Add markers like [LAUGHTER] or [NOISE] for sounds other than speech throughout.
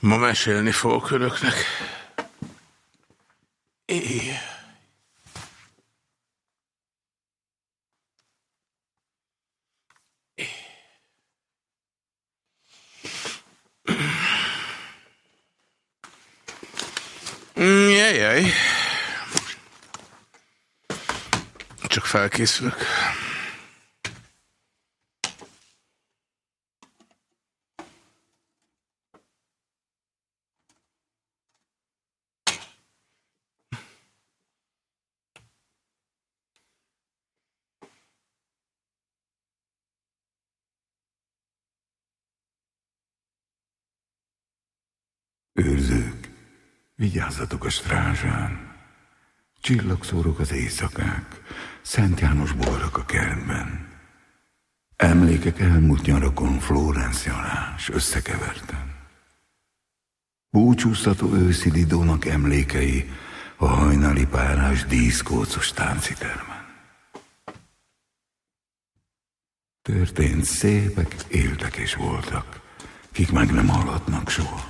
Ma mesélni fogok önöknek. Éj. Jajjaj. Csak felkészülök. Őrzők, vigyázzatok a strázsán. Csillagszórok az éjszakák, Szent János bogarak a kertben. Emlékek elmúlt nyarakon Florence Jalás összekeverten. Búcsúztató őszi Lidónak emlékei a hajnali párás díszkócos táncitermen. Történt szépek, éltek és voltak, kik meg nem hallhatnak soha.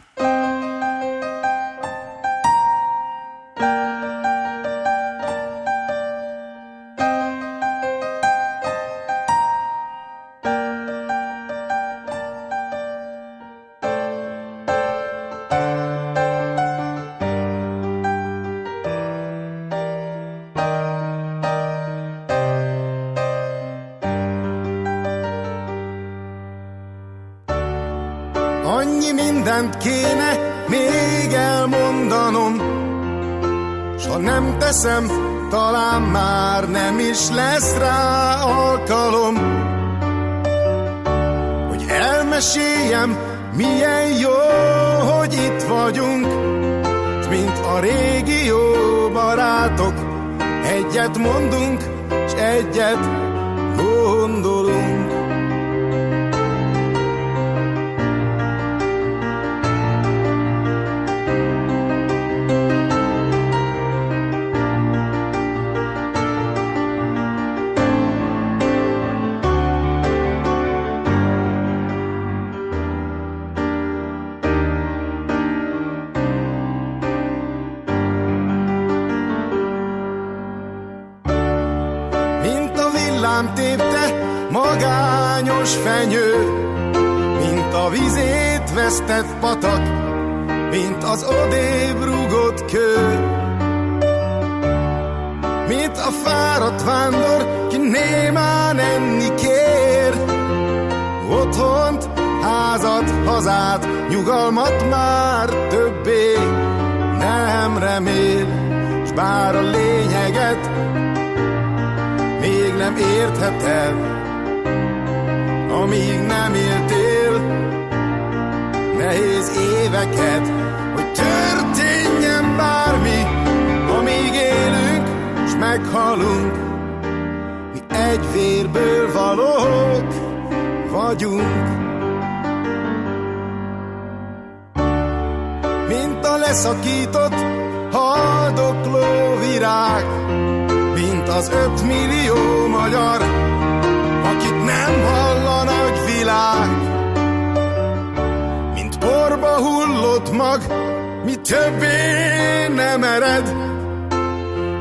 többé nem ered,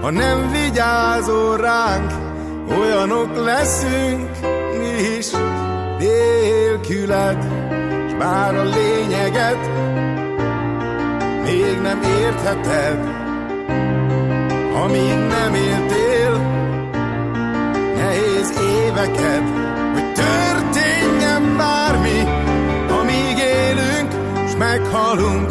ha nem vigyázol ránk, olyanok leszünk mi is. Nélküled, s bár a lényeget még nem értheted, még nem éltél, nehéz éveket, hogy történjen bármi, amíg élünk, s meghalunk,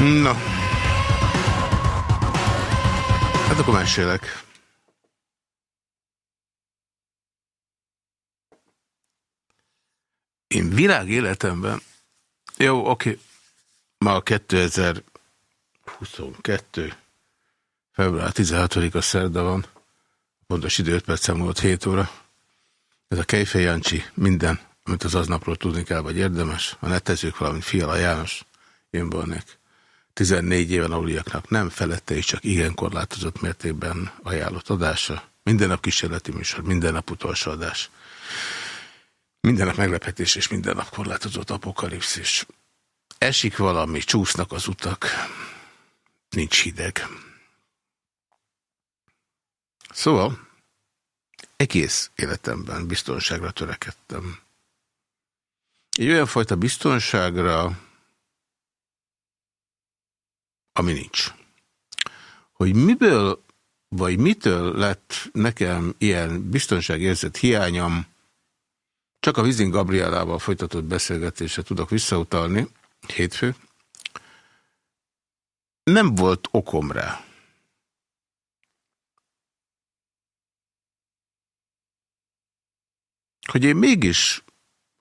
Na. Hát akkor mesélek. Én világ életemben, jó, oké, ma 2022, február 16-a szerda van, pontos idő 5 perc múlott 7 óra. Ez a Kejfej Jancsi, minden, amit az aznapról tudni kell, vagy érdemes, a netezők, valamint Fiala János, én volnék. 14 éven aluliaknak nem felette és csak igen korlátozott mértékben ajánlott adása. Minden nap kísérleti műsor, minden nap utolsó adás. Minden nap meglepetés és minden nap korlátozott apokalipszis. Esik valami, csúsznak az utak, nincs hideg. Szóval egész életemben biztonságra törekedtem. Egy olyan fajta biztonságra, ami nincs. Hogy miből vagy mitől lett nekem ilyen biztonságérzet hiányom, csak a Vizin Gabrielával folytatott beszélgetésre tudok visszautalni, hétfő. Nem volt okom rá. Hogy én mégis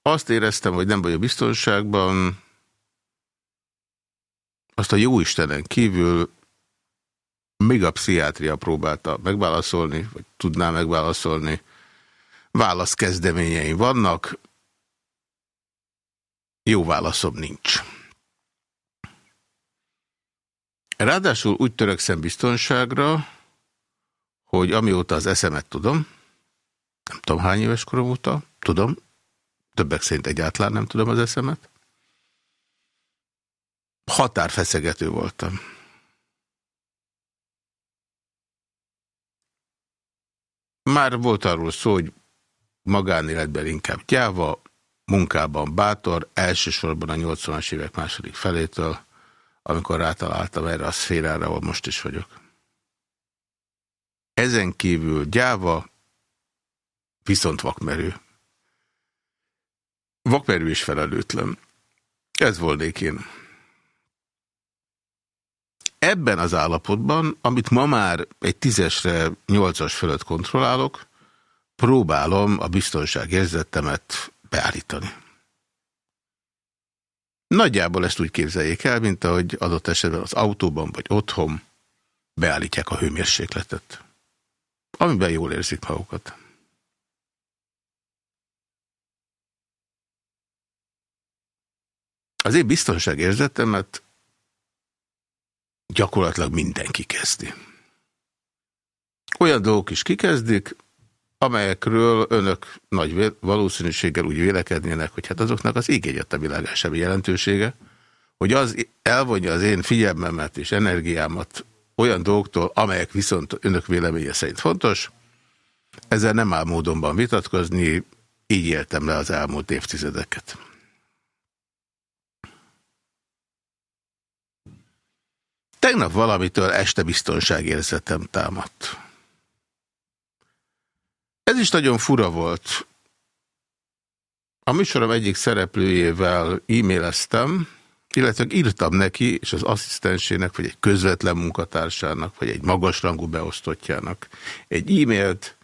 azt éreztem, hogy nem vagyok biztonságban, azt a jóistenen kívül még a pszichiátria próbálta megválaszolni, vagy tudná megválaszolni. Válaszkezdeményeim vannak, jó válaszom nincs. Ráadásul úgy törekszem biztonságra, hogy amióta az eszemet tudom, nem tudom hány éves korom óta, tudom, többek szerint egyáltalán nem tudom az eszemet, határfeszegető voltam. Már volt arról szó, hogy magánéletben inkább gyáva, munkában bátor, elsősorban a 80-as évek második felétől, amikor rátaláltam erre a szférára, ahol most is vagyok. Ezen kívül gyáva, viszont vakmerő. Vakmerő is felelőtlen. Ez volnék én. Ebben az állapotban, amit ma már egy tízesre, nyolcas fölött kontrollálok, próbálom a biztonságérzetemet beállítani. Nagyjából ezt úgy képzeljék el, mint ahogy adott esetben az autóban vagy otthon beállítják a hőmérsékletet, amiben jól érzik magukat. Az én biztonságérzetemet gyakorlatilag mindenki kezdi. Olyan dolgok is kikezdik, amelyekről önök nagy valószínűséggel úgy vélekednének, hogy hát azoknak az ég egyet a világán semmi jelentősége, hogy az elvonja az én figyelmemet és energiámat olyan dolgoktól, amelyek viszont önök véleménye szerint fontos, ezzel nem áll módonban vitatkozni, így éltem le az elmúlt évtizedeket. Tegnap valamitől este biztonságérzetem támadt. Ez is nagyon fura volt. A műsorom egyik szereplőjével e-maileztem, illetve írtam neki, és az asszisztensének, vagy egy közvetlen munkatársának, vagy egy magasrangú beosztottjának egy e-mailt,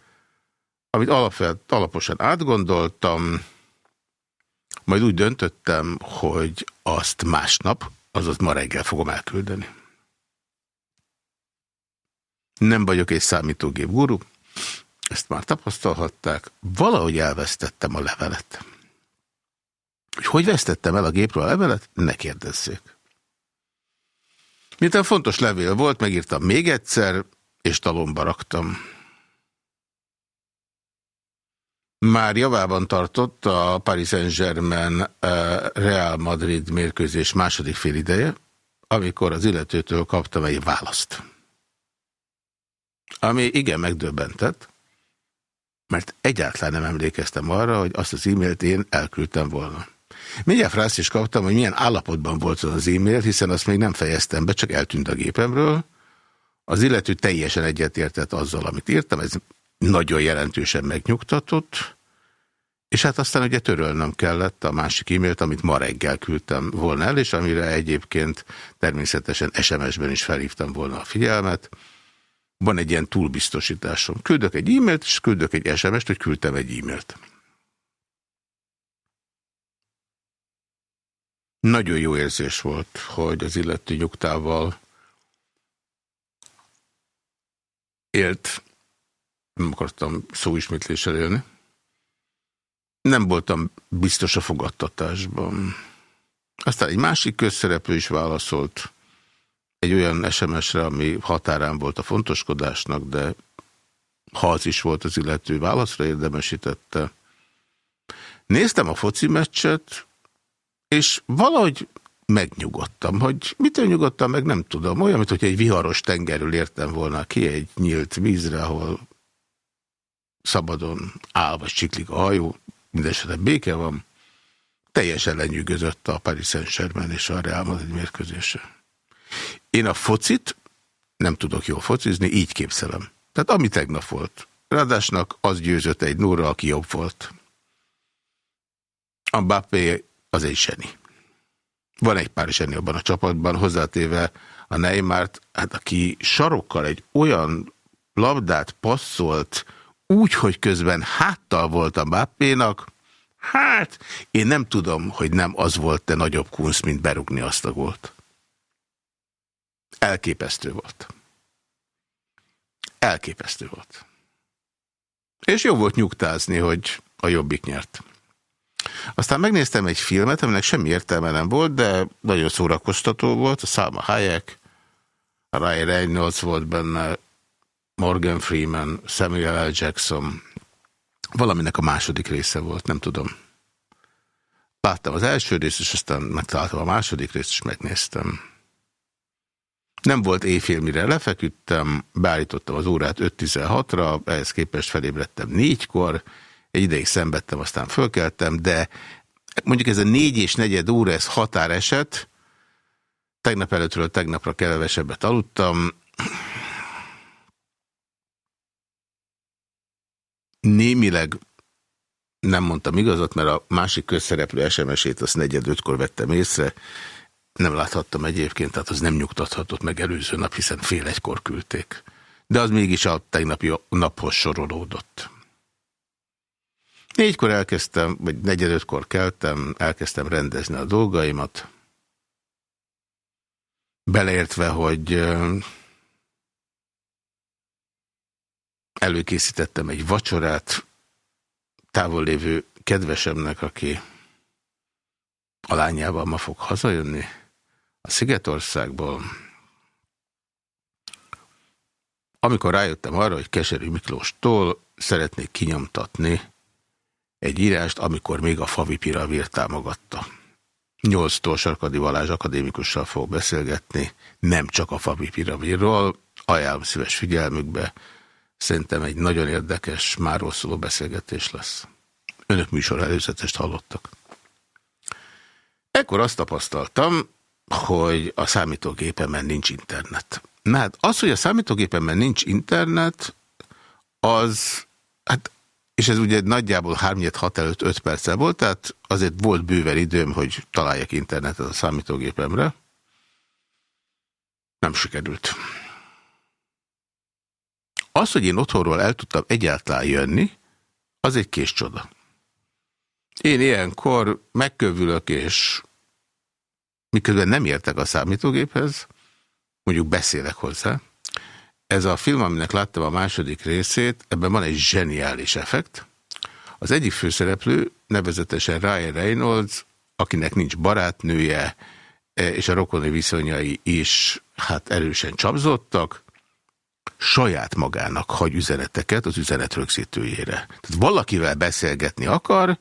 amit alapvet, alaposan átgondoltam, majd úgy döntöttem, hogy azt másnap, azaz ma reggel fogom elküldeni. Nem vagyok egy számítógép guru, ezt már tapasztalhatták, valahogy elvesztettem a levelet. Hogy hogy vesztettem el a gépről a levelet? Ne kérdezzék. Miután fontos levél volt, megírtam még egyszer, és talomba raktam. Már javában tartott a Paris Saint-Germain eh, Real Madrid mérkőzés második fél ideje, amikor az illetőtől kaptam egy választ. Ami igen megdöbbentett, mert egyáltalán nem emlékeztem arra, hogy azt az e-mailt én elküldtem volna. Mindjárt frászt is kaptam, hogy milyen állapotban volt az e-mail, hiszen azt még nem fejeztem be, csak eltűnt a gépemről. Az illető teljesen egyetértett azzal, amit írtam, ez nagyon jelentősen megnyugtatott, és hát aztán ugye törölnöm kellett a másik e-mailt, amit ma reggel küldtem volna el, és amire egyébként természetesen SMS-ben is felhívtam volna a figyelmet, van egy ilyen túlbiztosításom. Küldök egy e-mailt, és küldök egy SMS-t, hogy küldtem egy e-mailt. Nagyon jó érzés volt, hogy az illető nyugtával élt, nem akartam szóismétléssel élni. Nem voltam biztos a fogadtatásban. Aztán egy másik közszereplő is válaszolt egy olyan SMS-re, ami határán volt a fontoskodásnak, de ha az is volt az illető válaszra érdemesítette. Néztem a foci meccset, és valahogy megnyugodtam, hogy mitől nyugodtam, meg nem tudom. Olyan, mint hogy egy viharos tengerül értem volna ki egy nyílt vízre, ahol szabadon áll vagy csiklik a hajó, mindesetre béke van. Teljesen lenyűgözött a Paris Saint-Germain és a Real Madrid mérkőzése. Én a focit nem tudok jól focizni, így képzelem. Tehát ami tegnap volt. Ráadásnak az győzött egy Nóra, aki jobb volt. A Mbappé az egy zseni. Van egy pár zseni abban a csapatban, hozzátéve a Neymart, hát aki sarokkal egy olyan labdát passzolt, úgy, hogy közben háttal volt a Mbappénak, hát én nem tudom, hogy nem az volt te nagyobb kunsz, mint berugni azt a gólt. Elképesztő volt. Elképesztő volt. És jó volt nyugtázni, hogy a jobbik nyert. Aztán megnéztem egy filmet, aminek semmi értelme nem volt, de nagyon szórakoztató volt. A Salma Hayek, Ryan Reynolds volt benne, Morgan Freeman, Samuel L. Jackson. Valaminek a második része volt, nem tudom. Láttam az első részt, és aztán megtaláltam a második részt, és megnéztem. Nem volt éjfél, mire lefeküdtem, beállítottam az órát 5.16-ra, ehhez képest felébredtem négykor, egy ideig szenvedtem, aztán fölkeltem, de mondjuk ez a négy és negyed óra, ez határeset, tegnap előttről tegnapra kevesebbet aludtam, némileg nem mondtam igazat, mert a másik közszereplő SMS-ét azt negyed ötkor vettem észre, nem láthattam egyébként, tehát az nem nyugtathatott meg előző nap, hiszen fél egykor küldték. De az mégis a tegnapi naphoz sorolódott. Négykor elkezdtem, vagy negyedötkor keltem, elkezdtem rendezni a dolgaimat. Beleértve, hogy előkészítettem egy vacsorát távol lévő kedvesemnek, aki a lányával ma fog hazajönni a Szigetországból. Amikor rájöttem arra, hogy Keserű Miklóstól szeretnék kinyomtatni egy írást, amikor még a Favi Piravír támogatta. Nyolctól Sarkadi Valázs akadémikussal fog beszélgetni, nem csak a Favi Piravírról, ajánlom szíves figyelmükbe, szerintem egy nagyon érdekes, már szóló beszélgetés lesz. Önök műsor előzetest hallottak. Ekkor azt tapasztaltam, hogy a számítógépemen nincs internet. Na hát az, hogy a számítógépemen nincs internet, az, hát, és ez ugye nagyjából 3-6 előtt 5 perccel volt, tehát azért volt bőven időm, hogy találjak internetet a számítógépemre. Nem sikerült. Az, hogy én otthonról el tudtam egyáltalán jönni, az egy kés csoda. Én ilyenkor megkövülök, és miközben nem értek a számítógéphez, mondjuk beszélek hozzá. Ez a film, aminek láttam a második részét, ebben van egy zseniális effekt. Az egyik főszereplő, nevezetesen Ryan Reynolds, akinek nincs barátnője, és a rokoni viszonyai is hát erősen csapzottak, saját magának hagy üzeneteket az üzenet rögzítőjére. Tehát valakivel beszélgetni akar,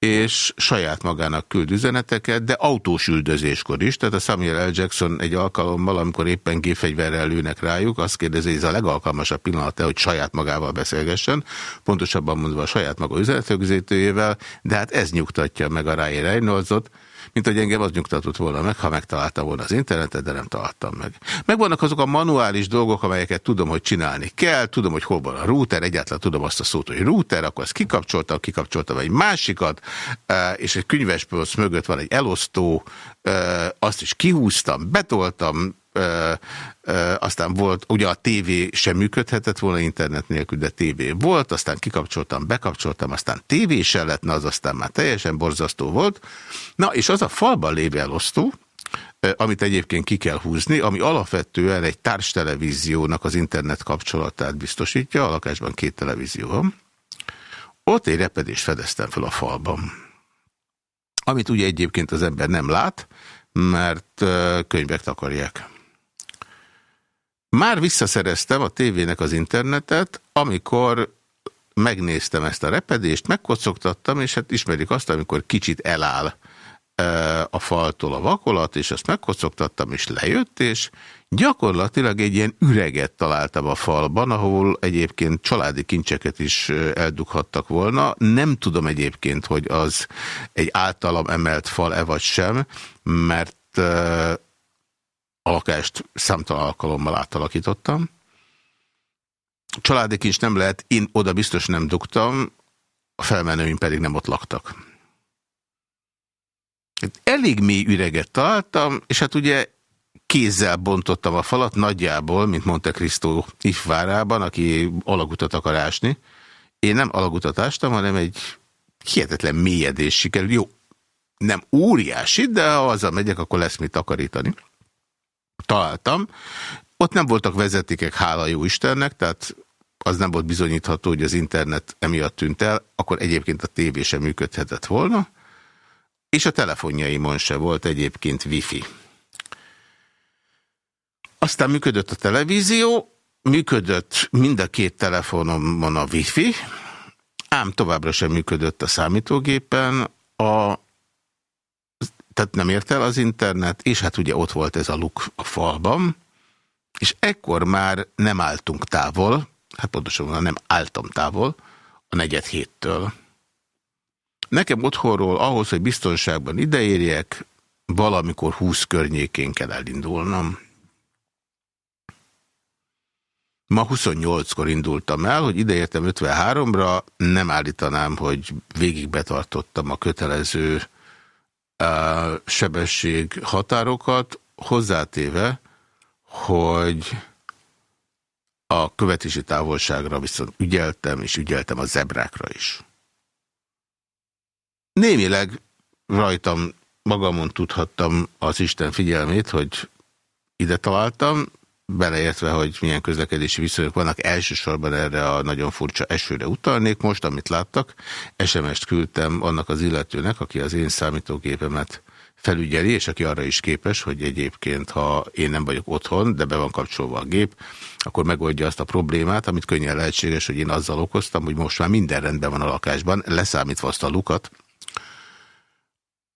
és saját magának küld üzeneteket, de autós üldözéskor is. Tehát a Samuel L. Jackson egy alkalommal, amikor éppen gépfegyverrel lőnek rájuk, azt kérdezi, hogy ez a legalkalmasabb pillanat -e, hogy saját magával beszélgessen, pontosabban mondva a saját maga üzenetrögzítőjével, de hát ez nyugtatja meg a Ryan Reynoldsot, mint hogy engem az nyugtatott volna meg, ha megtaláltam volna az internetet, de nem találtam meg. Megvannak azok a manuális dolgok, amelyeket tudom, hogy csinálni kell, tudom, hogy hol van a router, egyáltalán tudom azt a szót, hogy router, akkor ezt kikapcsoltam, kikapcsoltam egy másikat, e, és egy könyvespolc mögött van egy elosztó, e, azt is kihúztam, betoltam, ö, ö, aztán volt, ugye a tévé sem működhetett volna internet nélkül, de tévé volt, aztán kikapcsoltam, bekapcsoltam, aztán tévé se lett, na az aztán már teljesen borzasztó volt. Na, és az a falban lévő elosztó, amit egyébként ki kell húzni, ami alapvetően egy társtelevíziónak az internet kapcsolatát biztosítja, a lakásban két televízió van, ott egy repedést fedeztem fel a falban. Amit ugye egyébként az ember nem lát, mert könyvek takarják. Már visszaszereztem a tévének az internetet, amikor megnéztem ezt a repedést, megkocogtattam, és hát ismerik azt, amikor kicsit eláll a faltól a vakolat, és azt megkocogtattam, és lejött, és gyakorlatilag egy ilyen üreget találtam a falban, ahol egyébként családi kincseket is eldughattak volna. Nem tudom egyébként, hogy az egy általam emelt fal-e vagy sem, mert a lakást számtalan alkalommal átalakítottam. Családi kincs nem lehet, én oda biztos nem dugtam, a felmenőim pedig nem ott laktak. Elég mély üreget találtam, és hát ugye kézzel bontottam a falat, nagyjából, mint Monte Cristo ifvárában, aki alagutat akar ásni. Én nem alagutat ástam, hanem egy hihetetlen mélyedés sikerül. Jó, nem óriási, de ha azzal megyek, akkor lesz mit takarítani. Találtam. Ott nem voltak vezetékek, hála jó Istennek, tehát az nem volt bizonyítható, hogy az internet emiatt tűnt el, akkor egyébként a tévé sem működhetett volna. És a telefonjaimon se volt egyébként wifi. Aztán működött a televízió, működött mind a két telefonomon a wifi, ám továbbra sem működött a számítógépen, a, tehát nem ért el az internet, és hát ugye ott volt ez a luk a falban, és ekkor már nem álltunk távol, hát pontosan nem álltam távol, a negyed héttől. Nekem otthonról ahhoz, hogy biztonságban ideérjek, valamikor 20 környékén kell elindulnom. Ma 28-kor indultam el, hogy ideértem 53-ra, nem állítanám, hogy végig betartottam a kötelező sebesség határokat, hozzátéve, hogy a követési távolságra viszont ügyeltem, és ügyeltem a zebrákra is. Némileg rajtam magamon tudhattam az Isten figyelmét, hogy ide találtam, beleértve, hogy milyen közlekedési viszonyok vannak, elsősorban erre a nagyon furcsa esőre utalnék most, amit láttak. SMS-t küldtem annak az illetőnek, aki az én számítógépemet felügyeli, és aki arra is képes, hogy egyébként, ha én nem vagyok otthon, de be van kapcsolva a gép, akkor megoldja azt a problémát, amit könnyen lehetséges, hogy én azzal okoztam, hogy most már minden rendben van a lakásban, leszámítva azt a lukat,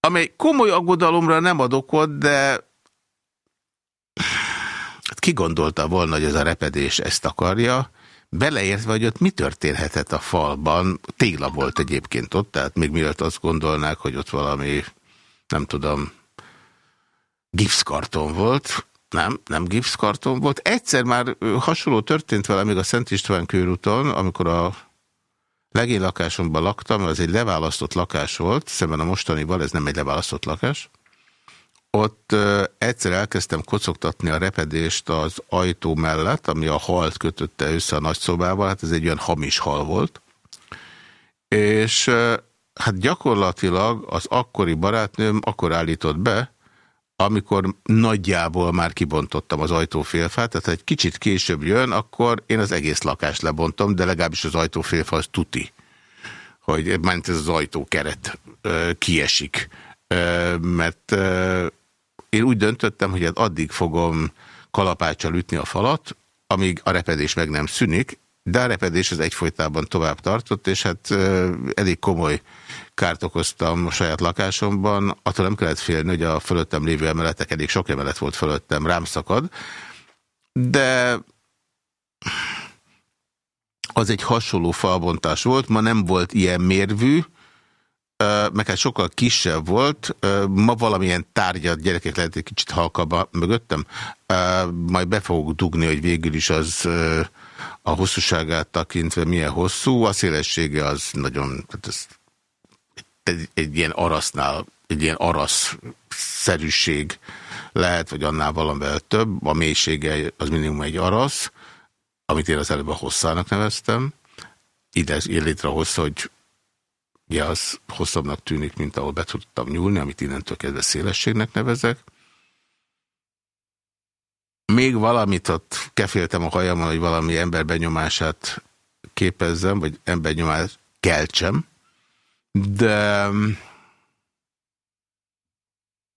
amely komoly aggodalomra nem ad okot, de ki gondolta volna, hogy ez a repedés ezt akarja, beleértve, hogy ott mi történhetett a falban, tégla volt egyébként ott, tehát még mielőtt azt gondolnák, hogy ott valami, nem tudom, gipszkarton volt, nem, nem gipszkarton volt. Egyszer már hasonló történt vele még a Szent István körúton, amikor a legény lakásomban laktam, az egy leválasztott lakás volt, szemben a mostanival, ez nem egy leválasztott lakás. Ott egyszer elkezdtem kocogtatni a repedést az ajtó mellett, ami a halt kötötte össze a nagyszobával, hát ez egy olyan hamis hal volt. És hát gyakorlatilag az akkori barátnőm akkor állított be, amikor nagyjából már kibontottam az ajtófélfát, tehát ha egy kicsit később jön, akkor én az egész lakást lebontom, de legalábbis az ajtófélfa az tuti, hogy ment ez az ajtókeret kiesik. Mert én úgy döntöttem, hogy hát addig fogom kalapáccsal ütni a falat, amíg a repedés meg nem szűnik, de a repedés az egyfolytában tovább tartott, és hát elég komoly kárt okoztam a saját lakásomban. Attól nem kellett félni, hogy a fölöttem lévő emeletek, elég sok emelet volt fölöttem, rám szakad. De az egy hasonló falbontás volt, ma nem volt ilyen mérvű, meg hát sokkal kisebb volt, ma valamilyen tárgyat, gyerekek lehet egy kicsit halkabb mögöttem, majd be fogok dugni, hogy végül is az a hosszúságát tekintve milyen hosszú, a szélessége az nagyon, tehát ez egy, egy ilyen arasznál, egy ilyen arasz szerűség lehet, vagy annál valamivel több, a mélysége az minimum egy arasz, amit én az előbb a hosszának neveztem, ide létre hossza, hogy ja, az hosszabbnak tűnik, mint ahol be tudtam nyúlni, amit innentől kezdve szélességnek nevezek. Még valamit ott keféltem a hajamon, hogy valami emberbenyomását képezzem, vagy emberbenyomást keltsem, de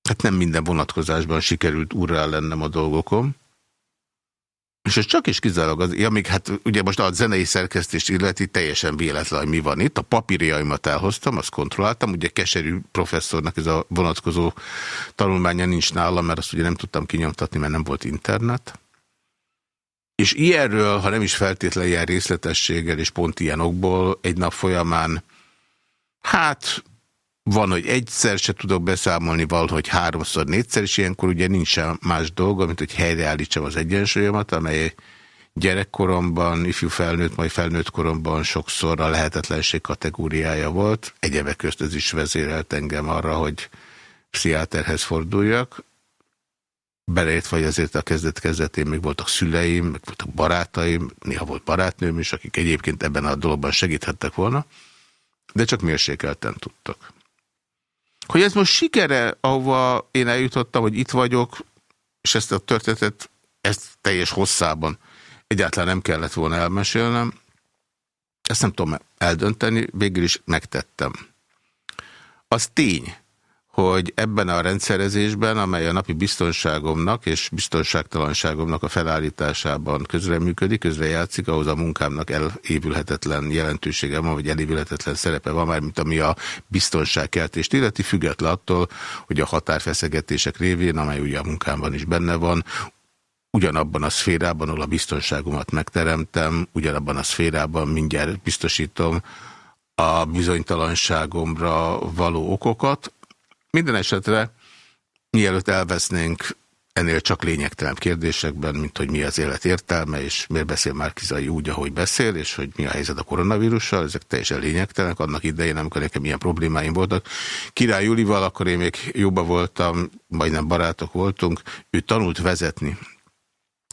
hát nem minden vonatkozásban sikerült úrrá lennem a dolgokon. És ez csak is kizárólag az, ja, még hát ugye most a zenei szerkesztést illeti teljesen véletlen, hogy mi van itt. A papírjaimat elhoztam, azt kontrolláltam, ugye keserű professzornak ez a vonatkozó tanulmánya nincs nálam, mert azt ugye nem tudtam kinyomtatni, mert nem volt internet. És ilyenről, ha nem is feltétlenül ilyen részletességgel és pont ilyen okból, egy nap folyamán, hát van, hogy egyszer se tudok beszámolni, valahogy háromszor, négyszer, és ilyenkor ugye nincsen más dolga, mint hogy helyreállítsam az egyensúlyomat, amely gyerekkoromban, ifjú felnőtt, majd felnőtt koromban sokszor a lehetetlenség kategóriája volt. Egyebek közt ez is vezérelt engem arra, hogy pszichiáterhez forduljak. Belejött vagy azért a kezdet kezdetén még voltak szüleim, meg voltak barátaim, néha volt barátnőm is, akik egyébként ebben a dologban segíthettek volna, de csak mérsékelten tudtak. Hogy ez most sikere, ahova én eljutottam, hogy itt vagyok, és ezt a történetet, ezt teljes hosszában egyáltalán nem kellett volna elmesélnem, ezt nem tudom eldönteni, végül is megtettem. Az tény, hogy ebben a rendszerezésben, amely a napi biztonságomnak és biztonságtalanságomnak a felállításában közreműködik, közrejátszik, ahhoz a munkámnak elévülhetetlen jelentősége van, vagy elévülhetetlen szerepe van már, mint ami a biztonságkeltést illeti, független attól, hogy a határfeszegetések révén, amely ugye a munkámban is benne van, ugyanabban a szférában, ahol a biztonságomat megteremtem, ugyanabban a szférában mindjárt biztosítom a bizonytalanságomra való okokat, minden esetre, mielőtt elvesznénk ennél csak lényegtelen kérdésekben, mint hogy mi az élet értelme, és miért beszél Márkizai úgy, ahogy beszél, és hogy mi a helyzet a koronavírussal, ezek teljesen lényegtelenek. Annak idején, amikor nekem milyen problémáim voltak. Király Julival, akkor én még jobban voltam, majdnem barátok voltunk, ő tanult vezetni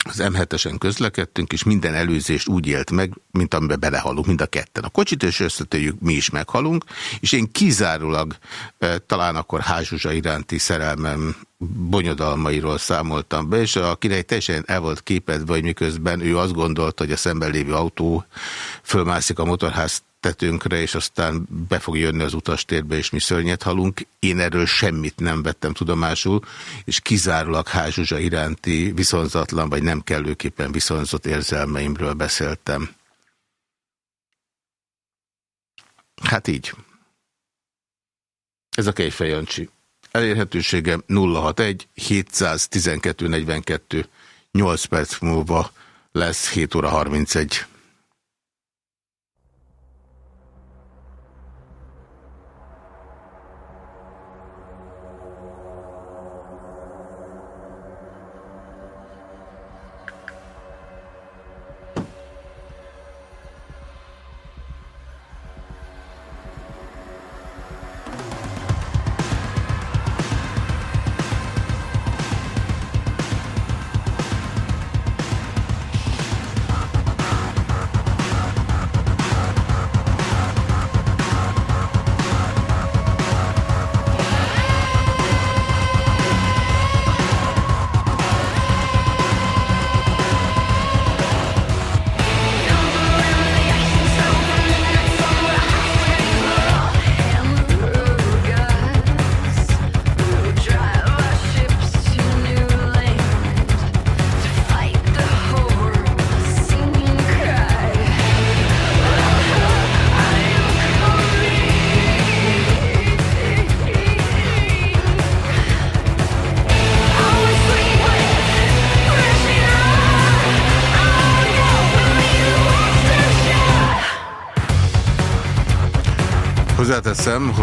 az M7-esen közlekedtünk, és minden előzést úgy élt meg, mint amiben belehalunk, mind a ketten. A kocsit és összetöljük, mi is meghalunk, és én kizárólag e, talán akkor Házsuzsa iránti szerelmem bonyodalmairól számoltam be, és akinek teljesen el volt képedve, hogy miközben ő azt gondolta, hogy a szemben lévő autó fölmászik a motorház tetőnkre, és aztán be fog jönni az utastérbe, és mi szörnyet halunk. Én erről semmit nem vettem tudomásul, és kizárólag Házsuzsa iránti viszonzatlan, vagy nem kellőképpen viszonzott érzelmeimről beszéltem. Hát így. Ez a Kejfej Jancsi. Elérhetőségem 061 712 42 8 perc múlva lesz 7 óra 31.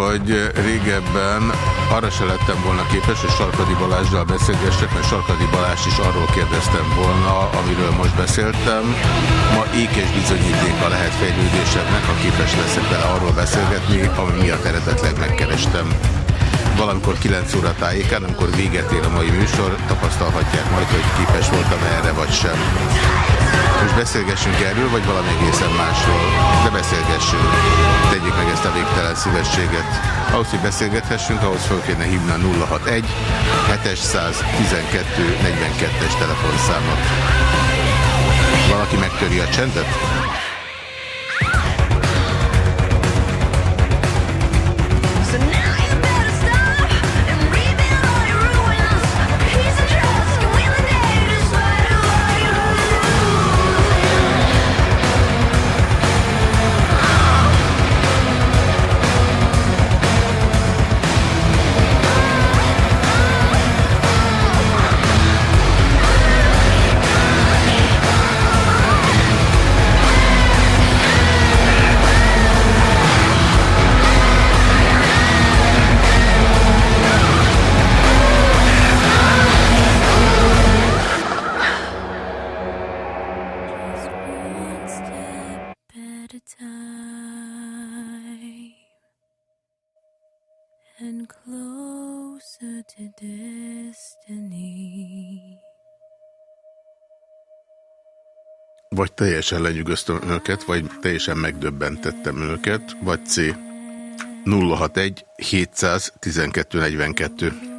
Hogy régebben arra se lettem volna képes, hogy Sarkadi Balázsdal beszélgessek, mert Sarkadi Balázs is arról kérdeztem volna, amiről most beszéltem. Ma ékes bizonyítéka lehet fejlődésemnek, ha képes leszek vele arról beszélgetni, ami miatt eredetleg megkerestem. valamikor 9 óra tájékán, amikor véget ér a mai műsor, tapasztalhatják majd, hogy képes voltam erre vagy sem. Most beszélgessünk erről, vagy valami egészen másról. De beszélgessünk. Tegyük meg ezt a végtelen szívességet. Ahhoz, hogy beszélgethessünk, ahhoz fel kéne hívni a 061 712 42-es telefonszámot. Valaki megtöri a csendet? Vagy teljesen lenyűgöztem önöket, vagy teljesen megdöbbentettem önöket, vagy C. 061 712 42.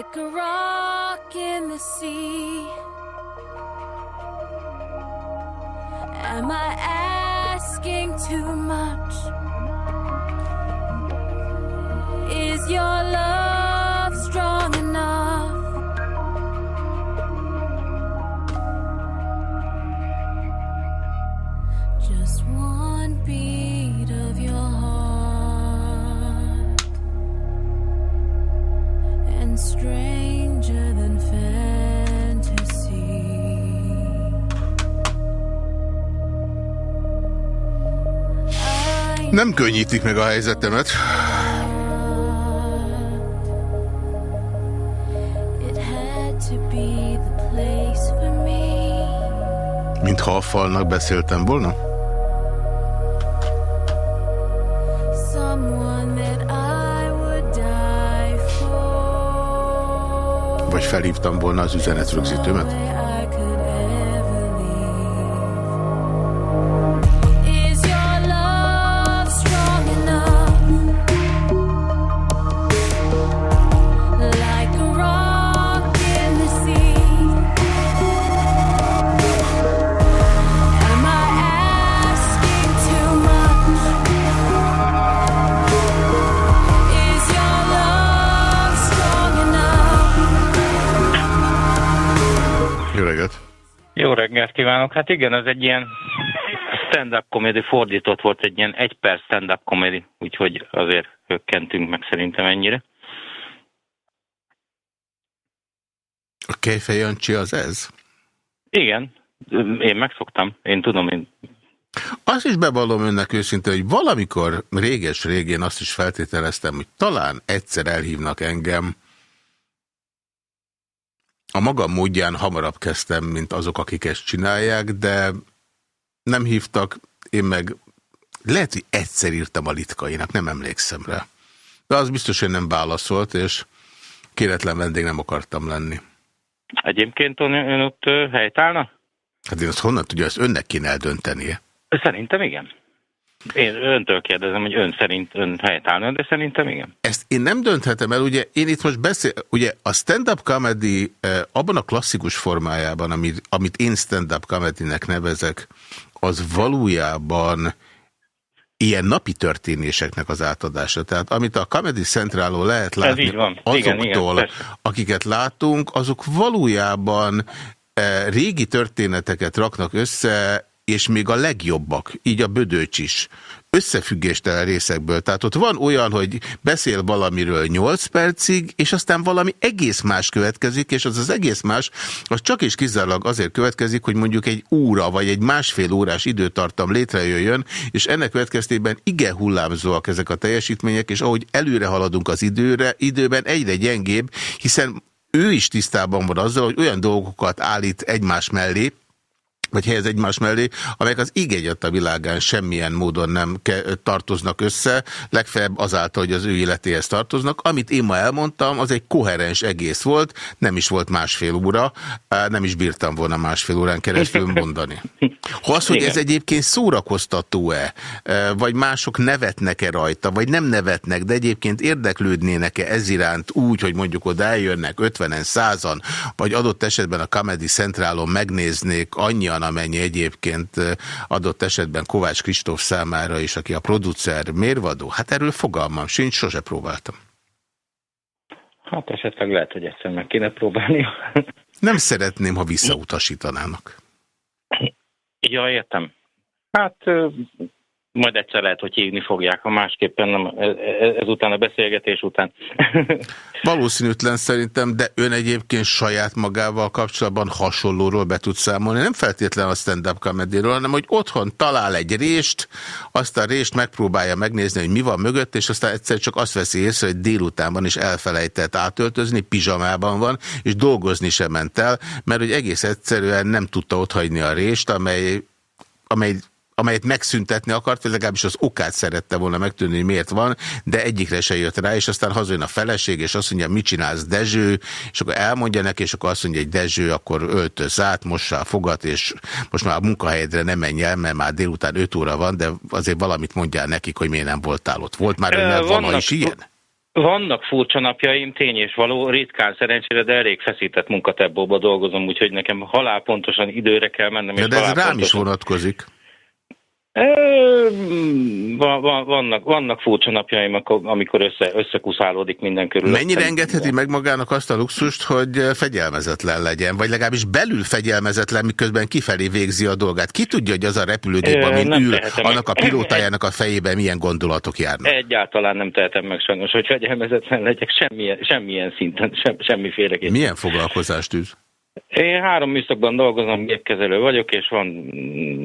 Like a rock in the sea. Am I asking too much? Is your love Nem könnyítik meg a helyzetemet. Mintha a falnak beszéltem volna? Vagy felhívtam volna az üzenetrögzítőmet? Kívánok! Hát igen, ez egy ilyen stand-up comedy fordított volt, egy ilyen egy perc stand-up comedy, úgyhogy azért hökkentünk meg szerintem ennyire. A Kejfej Jancsi az ez? Igen, én megszoktam, én tudom, én Azt is bevallom önnek őszintén, hogy valamikor réges-régén azt is feltételeztem, hogy talán egyszer elhívnak engem. A magam módján hamarabb kezdtem, mint azok, akik ezt csinálják, de nem hívtak, én meg lehet, hogy egyszer írtam a litkainak, nem emlékszem rá. De az biztos, hogy nem válaszolt, és kéretlen vendég nem akartam lenni. egyébként ön, ön ott helytállna? Hát én azt honnan tudja, ezt önnek kéne eldöntenie. Szerintem igen. Én öntől kérdezem, hogy ön szerint ön helytállna, de szerintem igen. Ezt én nem dönthetem el, ugye én itt most beszél, ugye a stand-up comedy eh, abban a klasszikus formájában, amit, amit én stand-up comedynek nevezek, az valójában ilyen napi történéseknek az átadása. Tehát amit a Comedy Centrálon lehet látni van. azoktól, Igen, igen, akiket látunk, azok valójában eh, régi történeteket raknak össze, és még a legjobbak, így a Bödöcs is, összefüggéstelen részekből. Tehát ott van olyan, hogy beszél valamiről 8 percig, és aztán valami egész más következik, és az az egész más, az csak és kizárólag azért következik, hogy mondjuk egy óra, vagy egy másfél órás időtartam létrejöjjön, és ennek következtében igen hullámzóak ezek a teljesítmények, és ahogy előre haladunk az időre, időben egyre gyengébb, hiszen ő is tisztában van azzal, hogy olyan dolgokat állít egymás mellé, vagy helyez egymás mellé, amelyek az így a világán semmilyen módon nem tartoznak össze, legfeljebb azáltal, hogy az ő életéhez tartoznak. Amit én ma elmondtam, az egy koherens egész volt, nem is volt másfél óra, nem is bírtam volna másfél órán keresztül [LAUGHS] mondani. Ha az, hogy ez egyébként szórakoztató-e, vagy mások nevetnek-e rajta, vagy nem nevetnek, de egyébként érdeklődnének-e ez iránt úgy, hogy mondjuk oda eljönnek 50-en, százan, vagy adott esetben a Comedy Centralon megnéznék annyian, olyan, amennyi egyébként adott esetben Kovács Kristóf számára is, aki a producer mérvadó. Hát erről fogalmam sincs, sose próbáltam. Hát esetleg lehet, hogy egyszer meg kéne próbálni. [LAUGHS] Nem szeretném, ha visszautasítanának. Ja, értem. Hát majd egyszer lehet, hogy hívni fogják, ha másképpen nem, e, e, ezután a beszélgetés után. [LAUGHS] Valószínűtlen szerintem, de ön egyébként saját magával kapcsolatban hasonlóról be tud számolni. Nem feltétlen a stand-up comedy hanem hogy otthon talál egy rést, azt a rést megpróbálja megnézni, hogy mi van mögött, és aztán egyszer csak azt veszi észre, hogy délután van, és elfelejtett átöltözni, pizsamában van, és dolgozni sem ment el, mert hogy egész egyszerűen nem tudta otthagyni a rést, amely amely amelyet megszüntetni akart, vagy legalábbis az okát szerette volna megtudni, hogy miért van, de egyikre se jött rá, és aztán hazajön a feleség, és azt mondja, mit csinálsz Dezső, és akkor elmondja neki, és akkor azt mondja, hogy Dezső, akkor öltöz át, mossa a fogat, és most már a munkahelyedre nem menj el, mert már délután 5 óra van, de azért valamit mondjál nekik, hogy miért nem voltál ott. Volt már önnel van is ilyen? Vannak furcsa napjaim, tény és való, ritkán szerencsére, de elég feszített munkatempóba dolgozom, úgyhogy nekem halálpontosan időre kell mennem. Ja, de ez rám is vonatkozik. Vannak, vannak furcsa napjaim, amikor össze, összekuszálódik minden körül. Mennyire engedheti meg magának azt a luxust, hogy fegyelmezetlen legyen, vagy legalábbis belül fegyelmezetlen, miközben kifelé végzi a dolgát? Ki tudja, hogy az a repülőgép, amin ül, annak a pilótájának a fejében milyen gondolatok járnak? Egyáltalán nem tehetem meg sajnos, hogy fegyelmezetlen legyek semmilyen, semmilyen szinten, sem, semmiféle. Milyen foglalkozást űz? Én három műszakban dolgozom, gépkezelő vagyok, és van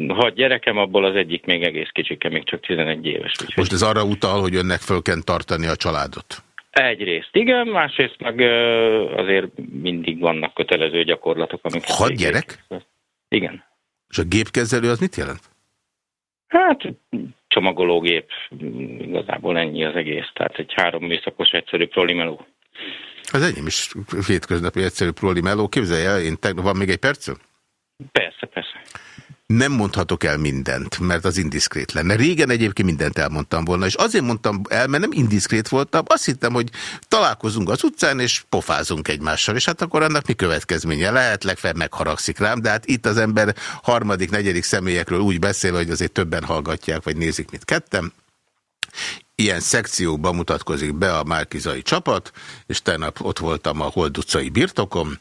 hat gyerekem, abból az egyik még egész kicsike, még csak 11 éves. Úgyhogy... Most ez arra utal, hogy önnek föl kell tartani a családot? Egyrészt igen, másrészt meg azért mindig vannak kötelező gyakorlatok. Amiket hat gyerek? Igen. És a gépkezelő az mit jelent? Hát csomagológép, igazából ennyi az egész. Tehát egy három műszakos egyszerű prolimeló. Az enyém is hétköznapi egyszerű proli meló. Képzelj el, én tegnap, van még egy percem? Persze, persze. Nem mondhatok el mindent, mert az indiszkrét lenne. Régen egyébként mindent elmondtam volna, és azért mondtam el, mert nem indiszkrét voltam, azt hittem, hogy találkozunk az utcán, és pofázunk egymással, és hát akkor annak mi következménye lehet, legfeljebb megharagszik rám, de hát itt az ember harmadik, negyedik személyekről úgy beszél, hogy azért többen hallgatják, vagy nézik, mint kettem ilyen szekciókban mutatkozik be a Márkizai csapat, és tegnap ott voltam a Hold utcai birtokom,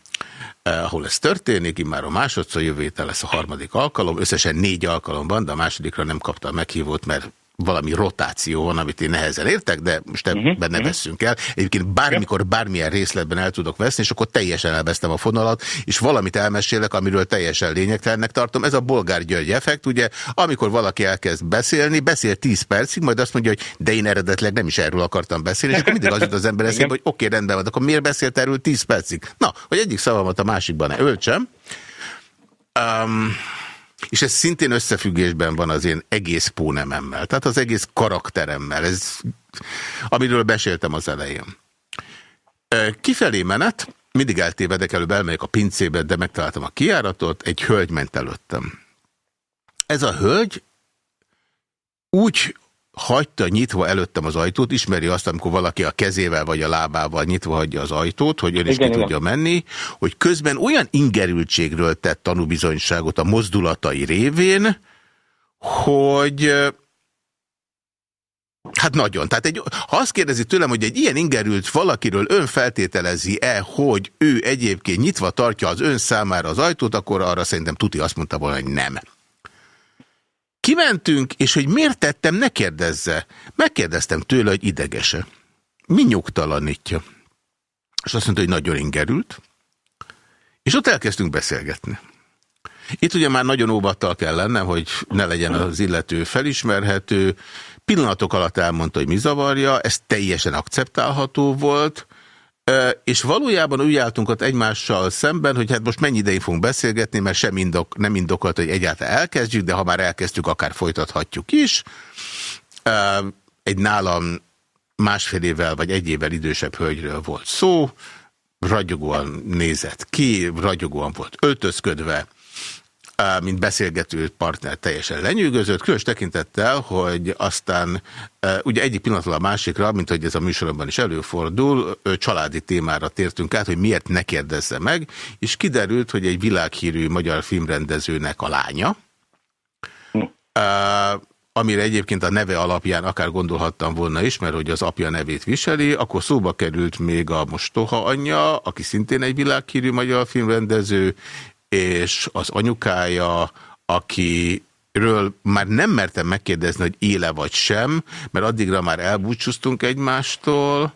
eh, ahol ez történik, már a másodszor jövő lesz a harmadik alkalom, összesen négy alkalom van, de a másodikra nem kaptam meghívót, mert valami rotáció van, amit én nehezen értek, de most ebben uh -huh, ne veszünk el. Egyébként bármikor, bármilyen részletben el tudok veszni, és akkor teljesen elvesztem a fonalat, és valamit elmesélek, amiről teljesen lényegtelennek tartom. Ez a bolgár György effekt, ugye, amikor valaki elkezd beszélni, beszél 10 percig, majd azt mondja, hogy de én eredetleg nem is erről akartam beszélni, és akkor mindig az jut az ember eszébe, hogy oké, okay, rendben van, akkor miért beszélt erről 10 percig? Na, hogy egyik szavamat a másikban ne öltsem. Um, és ez szintén összefüggésben van az én egész pónememmel, tehát az egész karakteremmel, ez, amiről beséltem az elején. Kifelé menet, mindig eltévedek, előbb elmegyek a pincébe, de megtaláltam a kiáratot, egy hölgy ment előttem. Ez a hölgy úgy hagyta nyitva előttem az ajtót, ismeri azt, amikor valaki a kezével vagy a lábával nyitva hagyja az ajtót, hogy ön is igen, ki tudja menni, hogy közben olyan ingerültségről tett tanúbizonyságot a mozdulatai révén, hogy Hát nagyon. Tehát egy, ha azt kérdezi tőlem, hogy egy ilyen ingerült valakiről ön feltételezi-e, hogy ő egyébként nyitva tartja az ön számára az ajtót, akkor arra szerintem tuti azt mondta volna, hogy nem. Kimentünk, és hogy miért tettem, ne kérdezze. Megkérdeztem tőle, hogy idegese. Mi nyugtalanítja? És azt mondta, hogy nagyon ingerült. És ott elkezdtünk beszélgetni. Itt ugye már nagyon óvattal kell lennem, hogy ne legyen az illető felismerhető. Pillanatok alatt elmondta, hogy mi zavarja, ez teljesen akceptálható volt, és valójában úgy álltunk ott egymással szemben, hogy hát most mennyi ideig fogunk beszélgetni, mert sem indok, nem indokolt, hogy egyáltalán elkezdjük, de ha már elkezdtük, akár folytathatjuk is. Egy nálam másfél évvel vagy egy évvel idősebb hölgyről volt szó, ragyogóan nézett ki, ragyogóan volt öltözködve, mint beszélgető partner teljesen lenyűgözött, különös tekintettel, hogy aztán ugye egyik pillanatról a másikra, mint hogy ez a műsoromban is előfordul, családi témára tértünk át, hogy miért ne kérdezze meg, és kiderült, hogy egy világhírű magyar filmrendezőnek a lánya, amire egyébként a neve alapján akár gondolhattam volna is, mert hogy az apja nevét viseli, akkor szóba került még a mostoha anyja, aki szintén egy világhírű magyar filmrendező, és az anyukája, akiről már nem mertem megkérdezni, hogy éle vagy sem, mert addigra már elbúcsúztunk egymástól,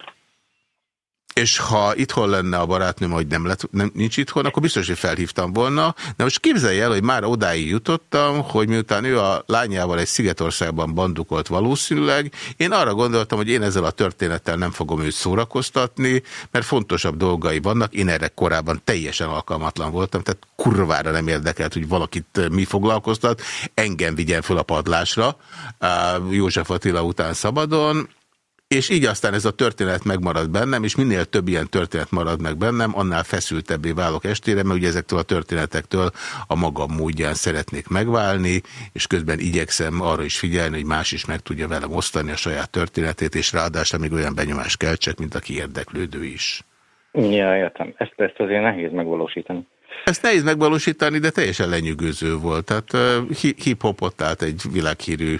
és ha itthon lenne a barátnőm, hogy nem, lett, nem nincs itthon, akkor biztos, hogy felhívtam volna. De most képzelj el, hogy már odáig jutottam, hogy miután ő a lányával egy Szigetországban bandukolt valószínűleg, én arra gondoltam, hogy én ezzel a történettel nem fogom őt szórakoztatni, mert fontosabb dolgai vannak. Én erre korábban teljesen alkalmatlan voltam, tehát kurvára nem érdekelt, hogy valakit mi foglalkoztat. Engem vigyen fel a padlásra, József Attila után szabadon, és így aztán ez a történet megmarad bennem, és minél több ilyen történet marad meg bennem, annál feszültebbé válok estére, mert ugye ezektől a történetektől a magam módján szeretnék megválni, és közben igyekszem arra is figyelni, hogy más is meg tudja velem osztani a saját történetét, és ráadásul még olyan benyomás keltsek, mint aki érdeklődő is. Ja, értem. Ezt, ezt azért nehéz megvalósítani. Ezt nehéz megvalósítani, de teljesen lenyűgöző volt. Tehát uh, hip-hopot állt egy világhírű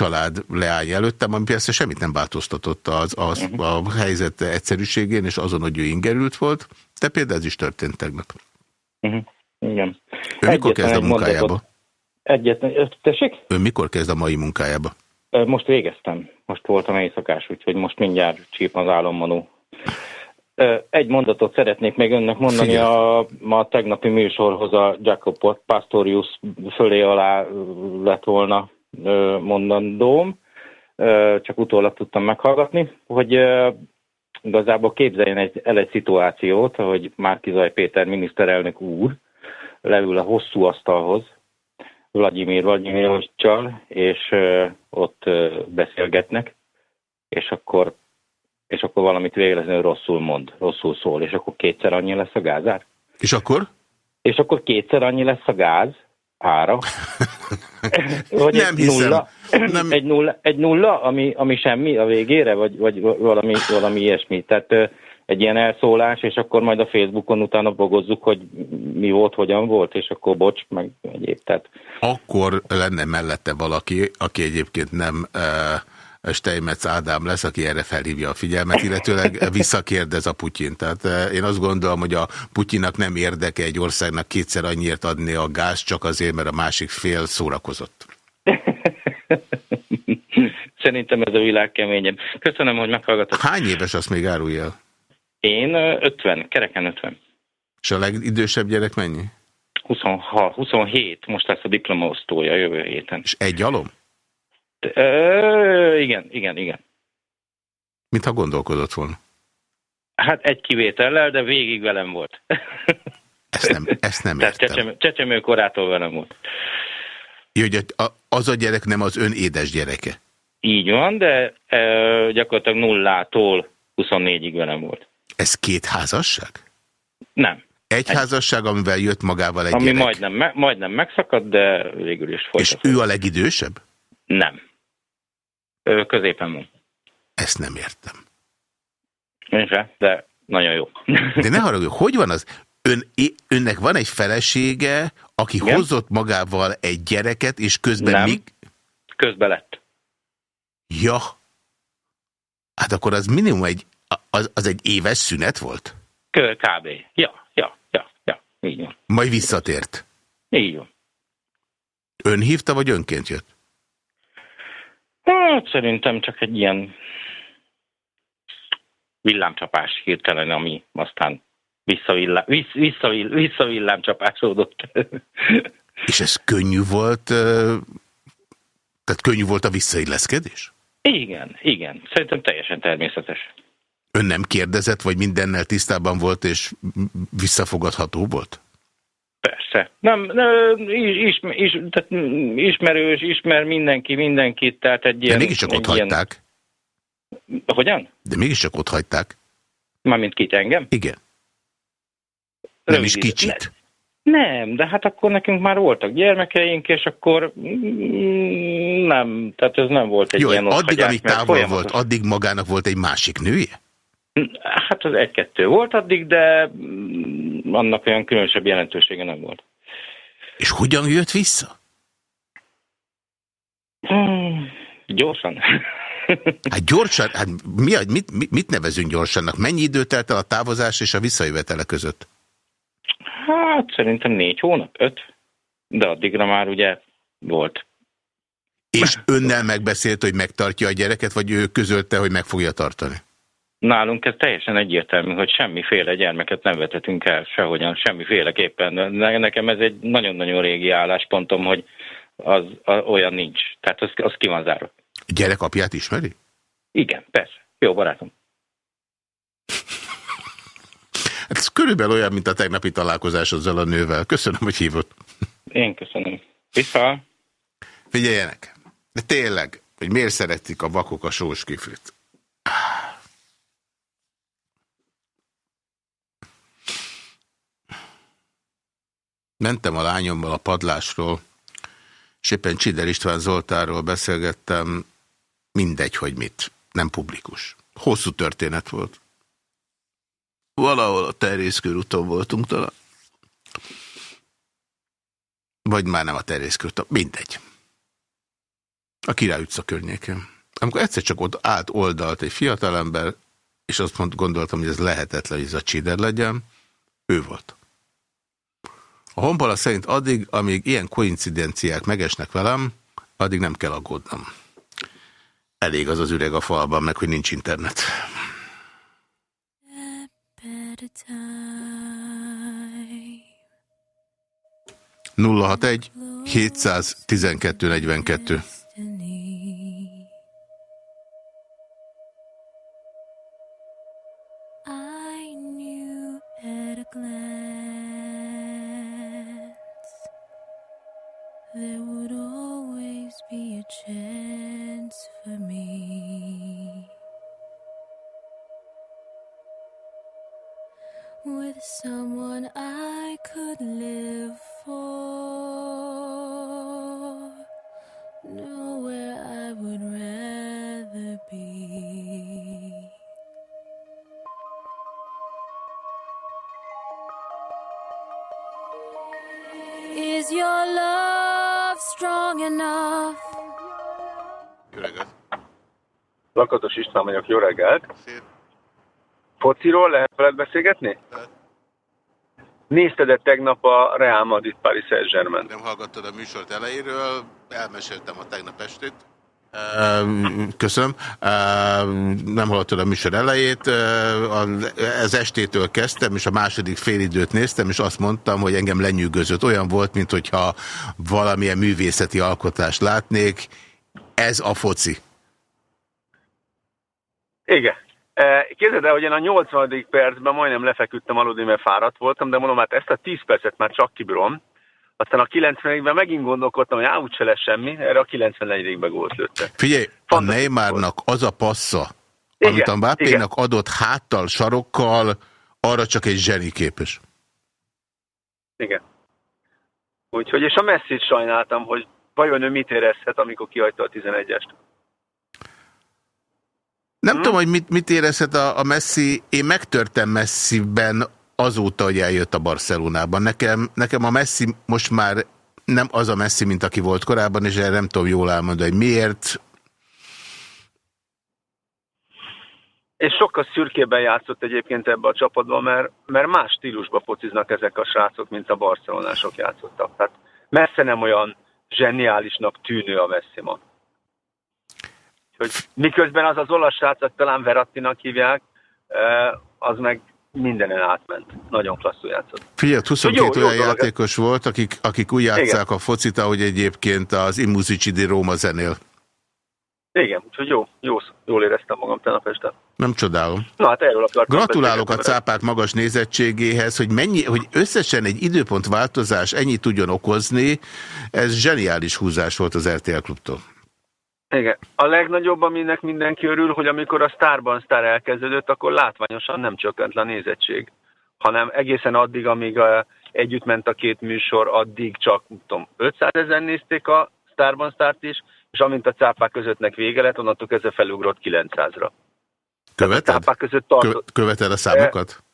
család leállj előttem, ami persze semmit nem változtatott az, az, a helyzet egyszerűségén, és azon, hogy ő ingerült volt, de például ez is történt tegnap. Uh mhm. -huh. Igen. Ő mikor kezd a munkájába? Egyetlen, tessék? Ő mikor kezd a mai munkájába? Most végeztem. Most voltam éjszakás, úgyhogy most mindjárt csíp az álommanó. Egy mondatot szeretnék még önnek mondani a, a tegnapi műsorhoz a Jacob Pastorius fölé alá lett volna mondandóm, csak utólag tudtam meghallgatni, hogy igazából képzeljen egy, el egy szituációt, hogy Márkizaj Péter miniszterelnök úr leül a hosszú asztalhoz Vladimir Vladimirovicsal, és ott beszélgetnek, és akkor, és akkor valamit véletlenül rosszul mond, rosszul szól, és akkor kétszer annyi lesz a gázár. És akkor? És akkor kétszer annyi lesz a gáz, ára. [LAUGHS] [LAUGHS] vagy nem egy hiszem. Nulla, nem. Egy, nulla, egy nulla, ami, ami semmi a végére, vagy, vagy valami, valami ilyesmi. Tehát egy ilyen elszólás, és akkor majd a Facebookon utána bogozzuk, hogy mi volt, hogyan volt, és akkor bocs, meg egyéb. Tehát... Akkor lenne mellette valaki, aki egyébként nem... Uh Steinmetz Ádám lesz, aki erre felhívja a figyelmet, illetőleg visszakérdez a Putyin. Tehát eh, én azt gondolom, hogy a Putyinak nem érdeke egy országnak kétszer annyiért adni a gáz, csak azért, mert a másik fél szórakozott. [LAUGHS] Szerintem ez a világ keményebb. Köszönöm, hogy meghallgatott. Hány éves azt még árulj el? Én 50, kereken 50. És a legidősebb gyerek mennyi? 26, 27, most lesz a diplomaosztója jövő héten. És egy alom? Ö, igen, igen, igen. Mintha gondolkodott volna. Hát egy kivétellel, de végig velem volt. Ezt nem, ezt nem értem. Tehát csecsemő korától velem volt. Jó, hogy az a gyerek nem az ön édes gyereke. Így van, de e, gyakorlatilag nullától 24-ig velem volt. Ez két házasság? Nem. Egy, egy házasság, amivel jött magával egy Ami gyerek? majdnem, me, majdnem megszakadt, de végül is folytatott. És ő a legidősebb? Nem. Középen van. Ezt nem értem. Én se, de nagyon jó. [LAUGHS] De ne haragudj, hogy van az? Ön, önnek van egy felesége, aki Igen? hozott magával egy gyereket, és közben nem. még... Közben lett. Ja. Hát akkor az minimum egy, az, az egy éves szünet volt? Kb. Ja, ja, ja, ja. Így van. Majd visszatért? Így van. Ön hívta, vagy önként jött? Hát szerintem csak egy ilyen villámcsapás hirtelen, ami aztán visszavillám, vissz, visszavill, visszavillámcsapásódott. [LAUGHS] És ez könnyű volt, tehát könnyű volt a visszailleszkedés? Igen, igen. Szerintem teljesen természetes. Ön nem kérdezett, vagy mindennel tisztában volt, és visszafogadható volt? Persze. Nem, nem is, is, tehát ismerős, ismer mindenki, mindenkit, tehát egy ilyen... De mégiscsak ott ilyen... hagyták. Hogyan? De mégiscsak ott hagyták. Mármint kit, engem? Igen. Nem is kicsit. Ne, nem, de hát akkor nekünk már voltak gyermekeink, és akkor mm, nem, tehát ez nem volt egy Jó, ilyen addig, amíg távol volt, addig magának volt egy másik nője? Hát az egy-kettő volt addig, de mm, annak olyan különösebb jelentősége nem volt. És hogyan jött vissza? Hmm, gyorsan. [LAUGHS] Hát gyorsan, hát mi, mit, mit nevezünk gyorsannak? Mennyi idő telt el a távozás és a visszajövetele között? Hát szerintem négy hónap, öt. De addigra már ugye volt. És önnel megbeszélt, hogy megtartja a gyereket, vagy ő közölte, hogy meg fogja tartani? Nálunk ez teljesen egyértelmű, hogy semmiféle gyermeket nem vetetünk el, sehogyan, semmiféleképpen. Nekem ez egy nagyon-nagyon régi álláspontom, hogy az, az olyan nincs. Tehát az, az ki van zárva. Gyerek apját ismeri? Igen, persze. Jó barátom. [LAUGHS] Hát ez körülbelül olyan, mint a tegnapi találkozás azzal a nővel. Köszönöm, hogy hívott. Én köszönöm. Vissza. Figyeljenek. De tényleg, hogy miért szeretik a vakok a sós kiflit? Mentem a lányommal a padlásról, és éppen Csider István Zoltárról beszélgettem, mindegy, hogy mit, nem publikus. Hosszú történet volt. Valahol a terjészkörúton voltunk talán. Vagy már nem a terjészkörúton, mindegy. A Király utca környéken. Amikor egyszer csak ott állt oldalt egy fiatalember, és azt mond, gondoltam, hogy ez lehetetlen, hogy ez a Csider legyen, ő volt. A honpala szerint addig, amíg ilyen koincidenciák megesnek velem, addig nem kell aggódnom. Elég az az üreg a falban, meg hogy nincs internet. 061 712 42 István vagyok, jó reggelt! Szép. Fociról lehet veled beszélgetni? Lehet. Nézted-e tegnap a Real Madrid Paris Saint-Germain? Nem hallgattad a műsort elejéről, elmeséltem a tegnap estét. Köszönöm. Nem hallottad a műsor elejét. Az estétől kezdtem, és a második félidőt néztem, és azt mondtam, hogy engem lenyűgözött. Olyan volt, mint hogyha valamilyen művészeti alkotást látnék. Ez a foci. Igen. Képzeld el, hogy én a 80. percben majdnem lefeküdtem aludni, mert fáradt voltam, de mondom, hát ezt a 10 percet már csak kibírom. Aztán a 90-ben megint gondolkodtam, hogy át se lesz semmi, erre a 94-ben gólt lőtte. Figyelj, a Neymarnak az a passza, igen, amit a Mbappénak adott háttal, sarokkal, arra csak egy zseni képes. Igen. Úgyhogy, és a messzit sajnáltam, hogy vajon ő mit érezhet, amikor kihagyta a 11-est. Nem hmm. tudom, hogy mit, mit érezhet a, a Messi. Én megtörtem Messiben azóta, hogy eljött a Barcelonában. Nekem, nekem a Messi most már nem az a Messi, mint aki volt korábban, és erre nem tudom jól elmondani, hogy miért. És sokkal szürkében játszott egyébként ebbe a csapatban, mert, mert más stílusba fociznak ezek a srácok, mint a barcelonások játszottak. Tehát messze nem olyan zseniálisnak tűnő a Messi ma. Úgyhogy miközben az az olasz srác, talán Verattinak hívják, az meg mindenen átment. Nagyon klasszul játszott. Figyelj, 22 jó, olyan jó játékos dolog. volt, akik, akik úgy játszák Igen. a focit, ahogy egyébként az Immuzici di Róma zenél. Igen, úgyhogy jó, jó, jól éreztem magam tegnap este. Nem csodálom. Na hát erről akartam. Gratulálok a cápát magas nézettségéhez, hogy, mennyi, hogy összesen egy időpontváltozás ennyit tudjon okozni, ez zseniális húzás volt az RTL klubtól. Igen. A legnagyobb, aminek mindenki örül, hogy amikor a Starban Star elkezdődött, akkor látványosan nem csökkent le a nézettség, hanem egészen addig, amíg a, együtt ment a két műsor, addig csak tudom, 500 ezer nézték a Starban Start is, és amint a cápák közöttnek vége lett, onnantól kezdve felugrott 900-ra. Követed? A között tartott... Követed a számokat?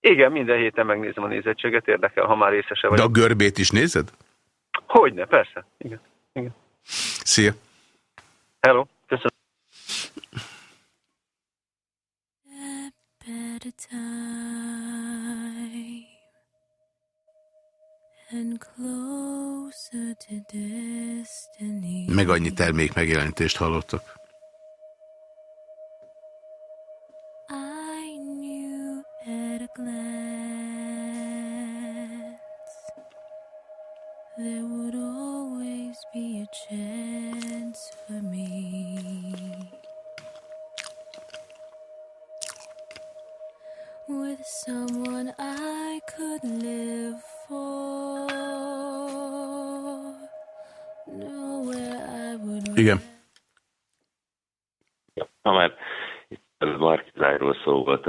E, igen, minden héten megnézem a nézettséget, érdekel, ha már részese vagy. De a görbét is nézed? Hogyne, persze. Igen. Igen. Szia. Hello, köszönöm. Meg annyi termék megjelentést hallottak.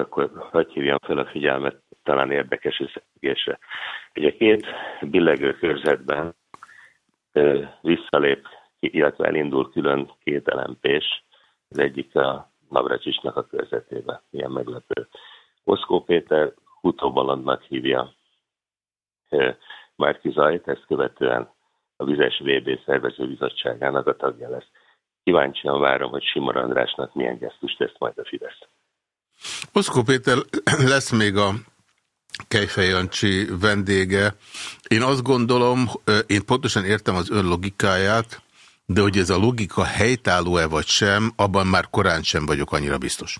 Akkor hagyj hívjam fel a figyelmet talán érdekes összefüggésre. Ugye két billegő körzetben visszalép, illetve elindul külön két elempés, az egyik a Navracsisnak a körzetébe, ilyen meglepő. Oszkó Péter utóbalandnak hívja Márki Zajt, ezt követően a Vizes VB szervezőbizottságának a tagja lesz. Kíváncsian várom, hogy Simor Andrásnak milyen gesztust tesz majd a Fidesz. Oszkó Péter [CLEARS THROAT] lesz még a Kejfej Jancsi vendége. Én azt gondolom, én pontosan értem az ön logikáját, de hogy ez a logika helytálló-e vagy sem, abban már korán sem vagyok annyira biztos.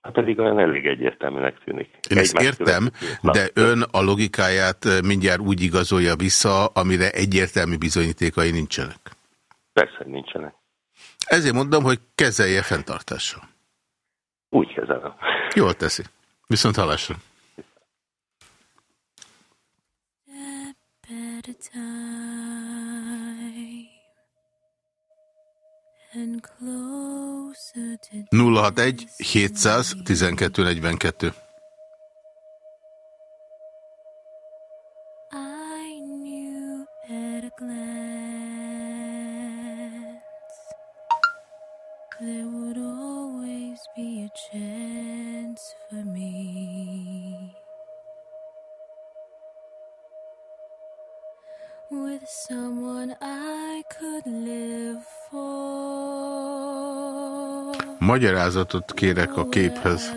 Hát pedig olyan elég egyértelműnek tűnik. Én ezt értem, de ön a logikáját mindjárt úgy igazolja vissza, amire egyértelmű bizonyítékai nincsenek. Persze, nincsenek. Ezért mondom, hogy kezelje fenntartással. Úgy kezelem. Jól teszi. Viszont hallásra. Nulla hat egy 712 42 Magyarázatot kérek a képhez.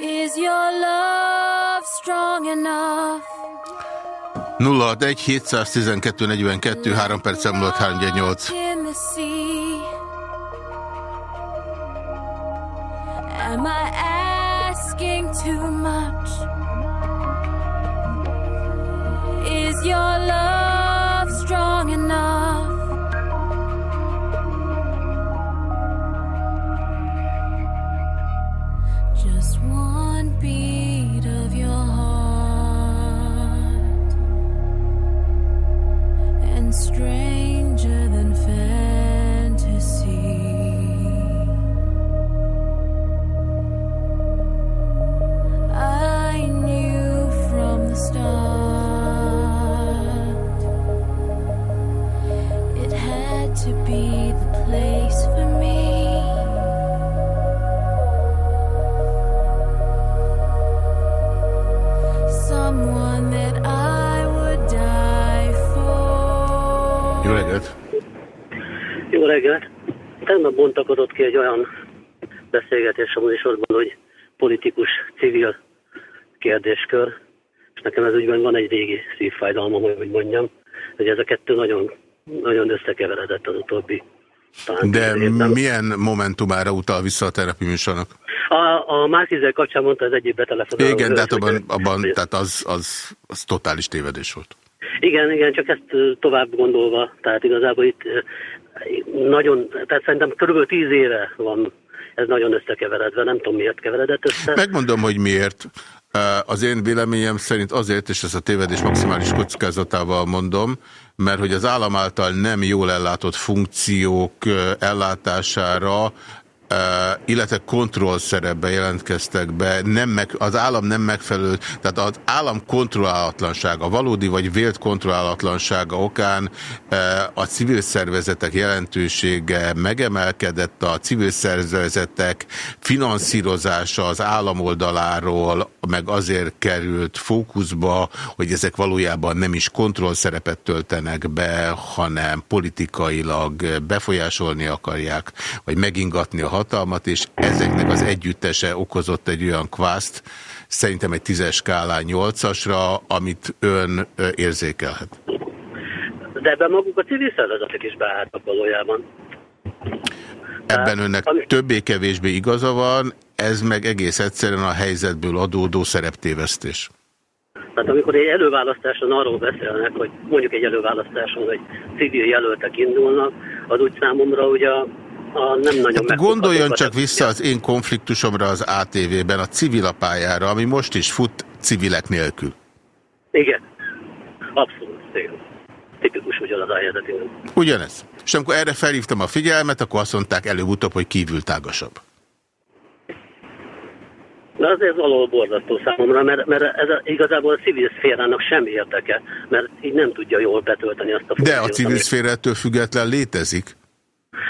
Is your love strong enough 061 712 42 3 perc múlott 318. milyen momentumára utal vissza a terapi műsornak? A, a Márkizel kapcsán mondta az egyik betelefonáló. Igen, de hát abban, abban tehát az, az, az totális tévedés volt. Igen, igen, csak ezt tovább gondolva, tehát igazából itt nagyon, tehát szerintem körülbelül tíz éve van ez nagyon összekeveredve, nem tudom miért keveredett össze. Megmondom, hogy miért. Az én véleményem szerint azért, és ezt a tévedés maximális kockázatával mondom, mert hogy az állam által nem jól ellátott funkciók ellátására illetve kontrollszerepbe jelentkeztek be, nem meg, az állam nem megfelelő, tehát az állam kontrollálatlansága, valódi vagy vélt kontrollálatlansága okán a civil szervezetek jelentősége megemelkedett, a civil szervezetek finanszírozása az állam oldaláról meg azért került fókuszba, hogy ezek valójában nem is kontrollszerepet töltenek be, hanem politikailag befolyásolni akarják, vagy megingatni a hatalmat, és ezeknek az együttese okozott egy olyan kvászt, szerintem egy tízes skálán nyolcasra, amit ön érzékelhet. De ebben maguk a civil szervezetek is beálltak valójában. Ebben önnek többé-kevésbé igaza van, ez meg egész egyszerűen a helyzetből adódó szereptévesztés. Tehát amikor egy előválasztáson arról beszélnek, hogy mondjuk egy előválasztáson, hogy civil jelöltek indulnak, az úgy számomra ugye a, a nem nagyon hát Gondoljon csak vissza az én konfliktusomra az ATV-ben, a civilapályára, ami most is fut civilek nélkül. Igen, abszolút. Igen. Tipikus ugyanaz a helyzet, igen. Ugyanez. És amikor erre felhívtam a figyelmet, akkor azt mondták előbb-utóbb, hogy kívül tágasabb. De azért alól borzasztó számomra, mert, mert ez a, igazából a civil szférának sem érdeke, mert így nem tudja jól betölteni azt a funkciót. De a civil szféra ettől független létezik?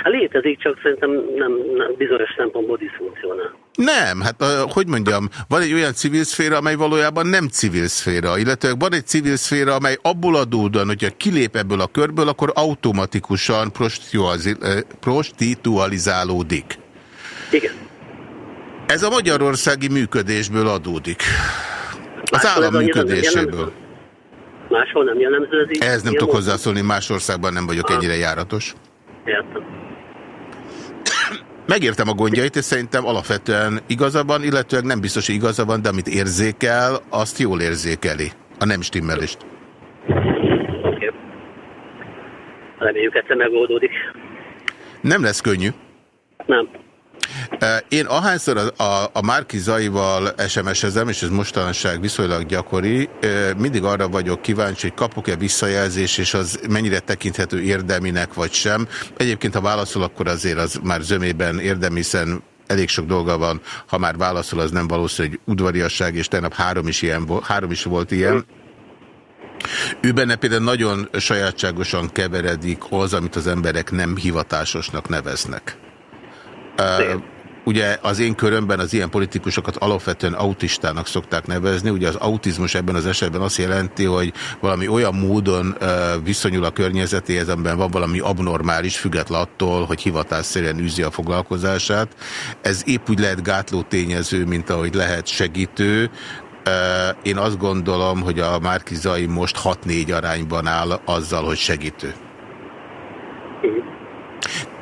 Hát létezik, csak szerintem nem, nem bizonyos szempontból diszfunkcionál. Nem, hát hogy mondjam, van egy olyan civil szféra, amely valójában nem civil szféra, illetve van egy civil szféra, amely abból adódóan, hogyha kilép ebből a körből, akkor automatikusan prostitualizálódik. Igen. Ez a magyarországi működésből adódik. Az Máshol állam működéséből. Máshol nem jellemző ez? Ehhez nem tudok hozzászólni, más országban nem vagyok ah. ennyire járatos. Értem. Megértem a gondjait, és szerintem alapvetően igazabban, illetőleg nem biztos, hogy igazabban, de amit érzékel, azt jól érzékeli. A nem stimmelést. Okay. Reméljük egyszer megoldódik. Nem lesz könnyű. Nem. Én ahányszor a, a, a Márki Zaival SMS-ezem, és ez mostanság viszonylag gyakori, mindig arra vagyok kíváncsi, hogy kapok-e visszajelzés, és az mennyire tekinthető érdeminek, vagy sem. Egyébként, ha válaszol, akkor azért az már zömében érdemi, hiszen elég sok dolga van, ha már válaszol, az nem valószínű, hogy udvariasság, és tegnap három is, ilyen, három is volt ilyen. Ő benne például nagyon sajátságosan keveredik az, amit az emberek nem hivatásosnak neveznek. Ugye az én körömben az ilyen politikusokat alapvetően autistának szokták nevezni. Ugye az autizmus ebben az esetben azt jelenti, hogy valami olyan módon viszonyul a környezetéhez, amiben van valami abnormális, független attól, hogy hivatásszerűen űzi a foglalkozását. Ez épp úgy lehet gátló tényező, mint ahogy lehet segítő. Én azt gondolom, hogy a Márkizai most 6-4 arányban áll azzal, hogy segítő.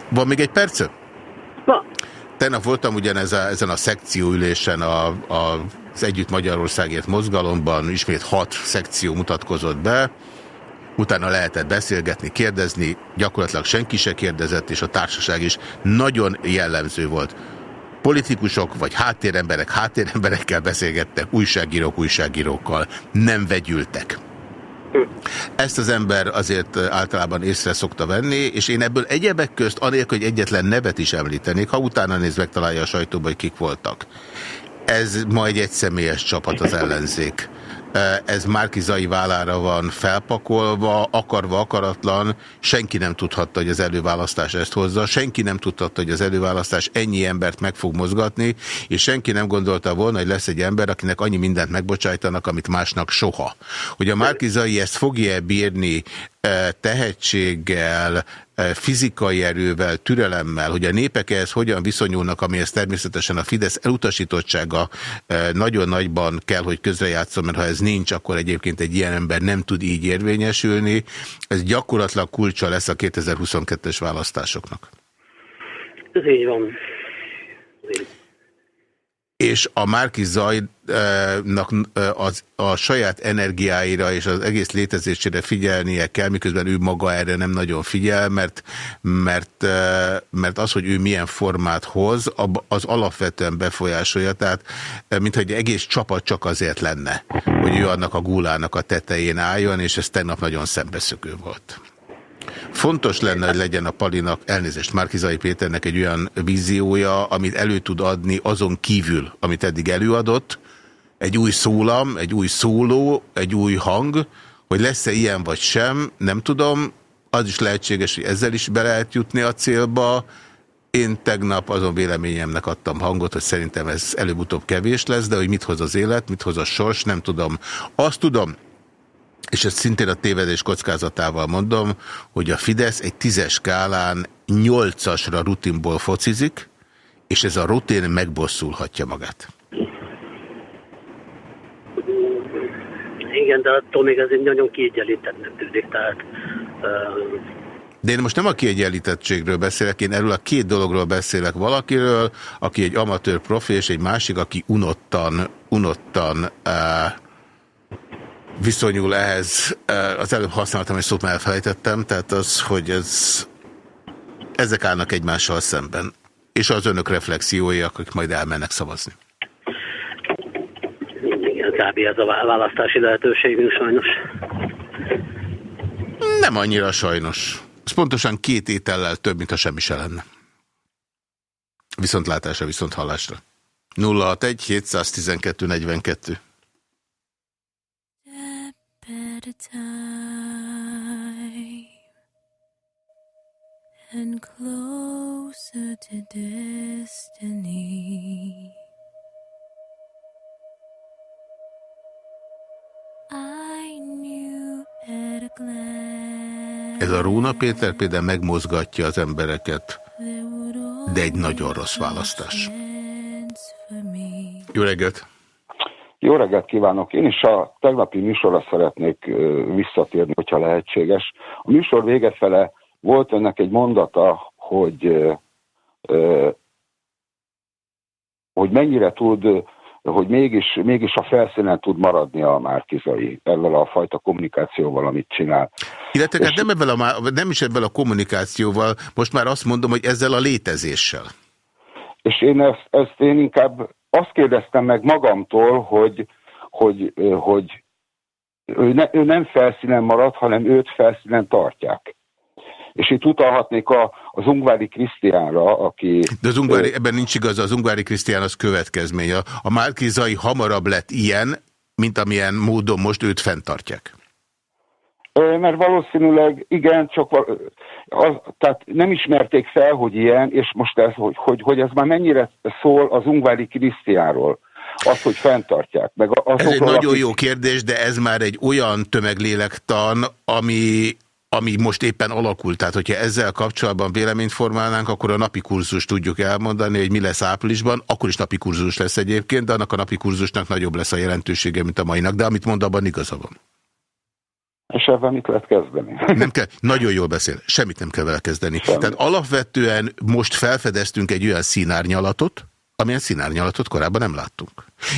Van még egy percet? Van. Tegnap voltam ugyanez a, ezen a szekcióülésen a, a, az Együtt Magyarországért mozgalomban, ismét hat szekció mutatkozott be, utána lehetett beszélgetni, kérdezni, gyakorlatilag senki se kérdezett, és a társaság is nagyon jellemző volt. Politikusok vagy háttéremberek háttéremberekkel beszélgettek, újságírók újságírókkal, nem vegyültek. Ezt az ember azért általában észre szokta venni, és én ebből egyebek közt, anélkül, hogy egyetlen nevet is említenék, ha utána néz, megtalálja a sajtóba, hogy kik voltak. Ez majd egy személyes csapat az ellenzék ez Márkizai vállára van felpakolva, akarva, akaratlan, senki nem tudhatta, hogy az előválasztás ezt hozza, senki nem tudhatta, hogy az előválasztás ennyi embert meg fog mozgatni, és senki nem gondolta volna, hogy lesz egy ember, akinek annyi mindent megbocsájtanak, amit másnak soha. Hogy a Márkizai ezt fogja -e bírni tehetséggel, fizikai erővel, türelemmel, hogy a népek ehhez hogyan viszonyulnak, amihez természetesen a Fidesz elutasítottsága nagyon nagyban kell, hogy közrejátszom, mert ha ez nincs, akkor egyébként egy ilyen ember nem tud így érvényesülni. Ez gyakorlatilag kulcsa lesz a 2022-es választásoknak. Ez így van. És a Márki Zajnak az, a saját energiáira és az egész létezésére figyelnie kell, miközben ő maga erre nem nagyon figyel, mert, mert, mert az, hogy ő milyen formát hoz, az alapvetően befolyásolja, tehát mintha egy egész csapat csak azért lenne, hogy ő annak a gulának a tetején álljon, és ez tegnap nagyon szembeszökő volt. Fontos lenne, hogy legyen a Palinak, elnézést, Márkizai Péternek egy olyan víziója, amit elő tud adni azon kívül, amit eddig előadott, egy új szólam, egy új szóló, egy új hang, hogy lesz-e ilyen vagy sem, nem tudom, az is lehetséges, hogy ezzel is be lehet jutni a célba. Én tegnap azon véleményemnek adtam hangot, hogy szerintem ez előbb-utóbb kevés lesz, de hogy mit hoz az élet, mit hoz a sors, nem tudom. Azt tudom, és ezt szintén a tévedés kockázatával mondom, hogy a Fidesz egy tízes skálán nyolcasra rutinból focizik, és ez a rutin megbosszulhatja magát. Igen, de attól még ez egy nagyon kiegyenlítettnek tűnik, tehát... Uh... De én most nem a kiegyenlítettségről beszélek, én erről a két dologról beszélek. Valakiről, aki egy amatőr profi, és egy másik, aki unottan, unottan uh, viszonyul ehhez. Az előbb használtam egy szót, már elfelejtettem, tehát az, hogy ez, ezek állnak egymással szemben. És az önök reflexiói, akik majd elmennek szavazni. Kb. ez a választási lehetőségünk sajnos. Nem annyira sajnos. Ez pontosan két étellel több, mint a semmi se lenne. Viszontlátásra, viszont hallásra. 061 712 42 at a time and closer to destiny. Ez a Róna Péter például megmozgatja az embereket, de egy nagyon rossz választás. Jó reggelt! Jó reggelt kívánok! Én is a tegnapi műsorra szeretnék visszatérni, hogyha lehetséges. A műsor végefele volt önnek egy mondata, hogy, hogy mennyire tud, hogy mégis, mégis a felszínen tud maradni a Márkizai ezzel a fajta kommunikációval, amit csinál. Illetve hát nem, ebben a, nem is ebben a kommunikációval, most már azt mondom, hogy ezzel a létezéssel. És én ezt, ezt én inkább azt kérdeztem meg magamtól, hogy, hogy, hogy ő, ne, ő nem felszínen marad, hanem őt felszínen tartják. És itt utalhatnék a, az Ungvári Krisztiánra, aki... De az Ungvári, ebben nincs igaz, az Ungvári Krisztián az következménye. A Márkizai hamarabb lett ilyen, mint amilyen módon most őt fenntartják. Mert valószínűleg igen, csak az, tehát nem ismerték fel, hogy ilyen, és most ez, hogy, hogy, hogy ez már mennyire szól az Ungvári Krisztiáról az, hogy fenntartják. Meg ez egy nagyon akik... jó kérdés, de ez már egy olyan tömeglélektan, ami, ami most éppen alakult. Tehát, hogyha ezzel kapcsolatban véleményt formálnánk, akkor a napi kurzus tudjuk elmondani, hogy mi lesz áprilisban, akkor is napi kurzus lesz egyébként, de annak a napi kurzusnak nagyobb lesz a jelentősége, mint a mainak. De amit mond, abban igaza van. És ebben mit lehet kezdeni? Nem kell, nagyon jól beszél, semmit nem kell vele kezdeni. Semmi. Tehát alapvetően most felfedeztünk egy olyan színárnyalatot, amilyen színárnyalatot korábban nem láttunk.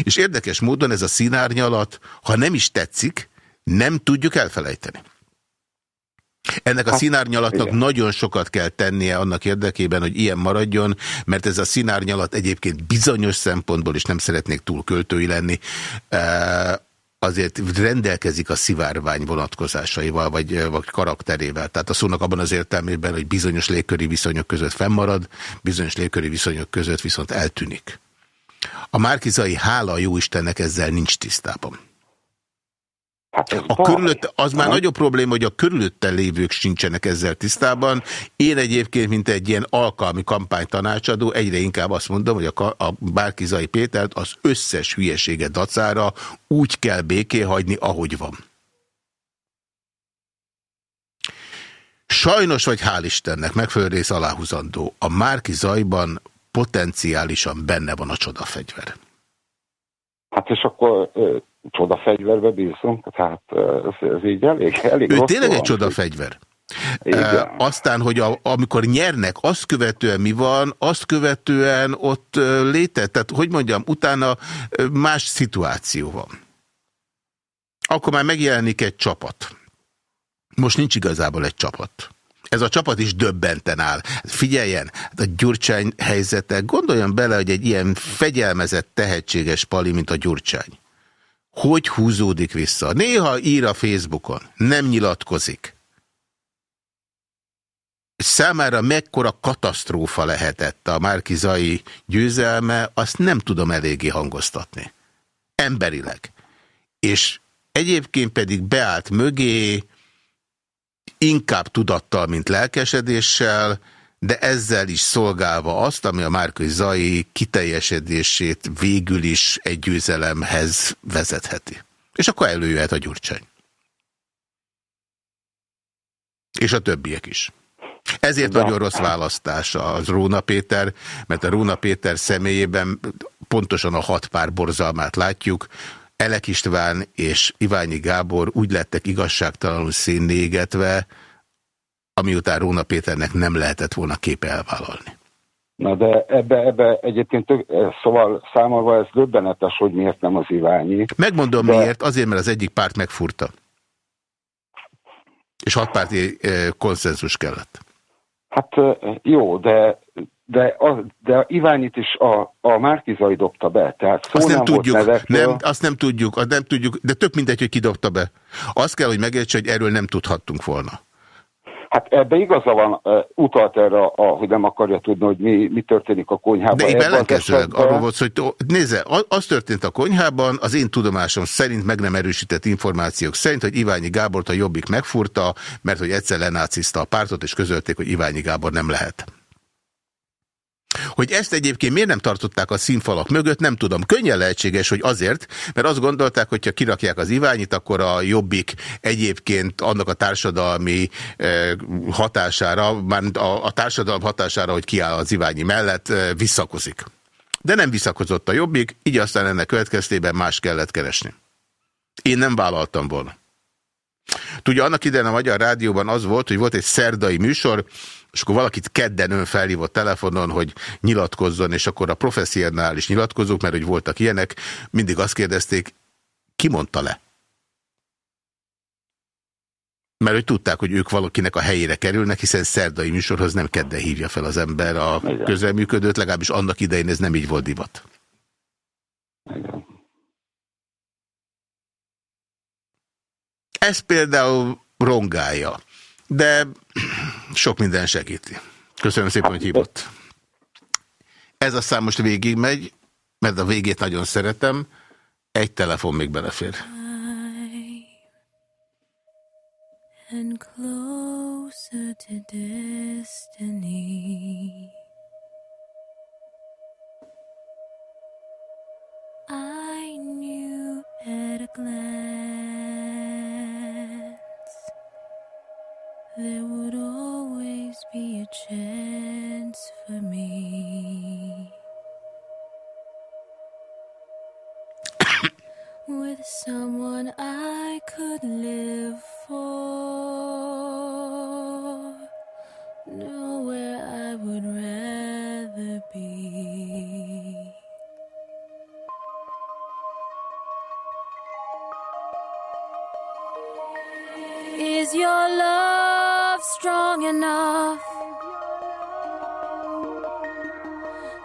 És érdekes módon ez a színárnyalat, ha nem is tetszik, nem tudjuk elfelejteni. Ennek a hát, színárnyalatnak igen. nagyon sokat kell tennie annak érdekében, hogy ilyen maradjon, mert ez a színárnyalat egyébként bizonyos szempontból, és nem szeretnék túl költői lenni, azért rendelkezik a szivárvány vonatkozásaival, vagy, vagy karakterével. Tehát a szónak abban az értelmében, hogy bizonyos légköri viszonyok között fennmarad, bizonyos légköri viszonyok között viszont eltűnik. A Márkizai hála a Jóistennek ezzel nincs tisztában. Hát a körülött, az már nagyobb probléma, hogy a körülötte lévők sincsenek ezzel tisztában. Én egyébként, mint egy ilyen alkalmi kampánytanácsadó, egyre inkább azt mondom, hogy a, a Bárkizai Pétert az összes hülyesége dacára úgy kell béké hagyni, ahogy van. Sajnos, vagy hál' Istennek, megfelelő rész aláhúzandó. A Márki Zajban potenciálisan benne van a csodafegyver. Hát és akkor csodafegyverbe bízunk, tehát ez, ez így elég, elég Ő tényleg egy csodafegyver. E, aztán, hogy a, amikor nyernek, azt követően mi van, azt követően ott létett, tehát hogy mondjam, utána más szituáció van. Akkor már megjelenik egy csapat. Most nincs igazából egy csapat. Ez a csapat is döbbenten áll. Figyeljen, hát a Gyurcsány helyzete, gondoljon bele, hogy egy ilyen fegyelmezett, tehetséges pali, mint a Gyurcsány. Hogy húzódik vissza? Néha ír a Facebookon, nem nyilatkozik. Számára mekkora katasztrófa lehetett a Márkizai győzelme, azt nem tudom eléggé hangoztatni. Emberileg. És egyébként pedig beállt mögé, inkább tudattal, mint lelkesedéssel, de ezzel is szolgálva azt, ami a Márkai Zai kiteljesedését végül is egy győzelemhez vezetheti. És akkor előjöhet a Gyurcsány. És a többiek is. Ezért de. nagyon rossz választás az Róna Péter, mert a Róna Péter személyében pontosan a hat pár borzalmát látjuk, Elek István és Iványi Gábor úgy lettek igazságtalanul színnégetve, amiután Róna Péternek nem lehetett volna képe elvállalni. Na de ebbe, ebbe egyébként tök, szóval számolva ez döbbenetes, hogy miért nem az Iványi. Megmondom de... miért, azért, mert az egyik párt megfurta. És hatpárti konszenzus kellett. Hát jó, de de, a, de Iványit is a, a Márkizai dobta be. Tehát szó azt nem, nem tudjuk, nem, azt nem tudjuk, azt nem tudjuk, de tök mindegy, hogy ki dobta be. Azt kell, hogy megértse, hogy erről nem tudhattunk volna. Hát ebbe igaza van, utalt erre, hogy nem akarja tudni, hogy mi, mi történik a konyhában. De én ellenkezőleg arról volt, hogy nézze, az történt a konyhában, az én tudomásom szerint meg nem erősített információk szerint, hogy Iványi Gábort a Jobbik megfurta, mert hogy egyszer lenácizta a pártot, és közölték, hogy Iványi Gábor nem lehet. Hogy ezt egyébként miért nem tartották a színfalak mögött, nem tudom. Könnyen lehetséges, hogy azért, mert azt gondolták, hogy ha kirakják az Iványit, akkor a Jobbik egyébként annak a társadalmi eh, hatására, már a, a társadalom hatására, hogy kiáll az Iványi mellett, eh, visszakozik. De nem visszakozott a Jobbik, így aztán ennek következtében más kellett keresni. Én nem vállaltam volna. Tudja, annak idején a Magyar Rádióban az volt, hogy volt egy szerdai műsor, és akkor valakit kedden ön felhívott telefonon, hogy nyilatkozzon, és akkor a professzionális nyilatkozók, mert hogy voltak ilyenek, mindig azt kérdezték, ki mondta le? Mert hogy tudták, hogy ők valakinek a helyére kerülnek, hiszen szerdai műsorhoz nem kedden hívja fel az ember a közelműködőt, legalábbis annak idején ez nem így volt divat. Ez például rongálja. De sok minden segíti. Köszönöm szépen, hogy hívott. Ez a szám most végig megy, mert a végét nagyon szeretem. Egy telefon még belefér. And closer to destiny I knew at a glance There would always be a chance for me. [COUGHS] With someone I could live for. Nowhere I would rather be. Is your love?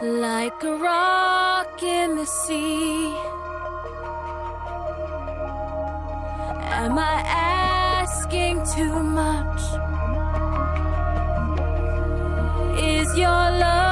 Like a rock in the sea. Am I asking too much? Is your love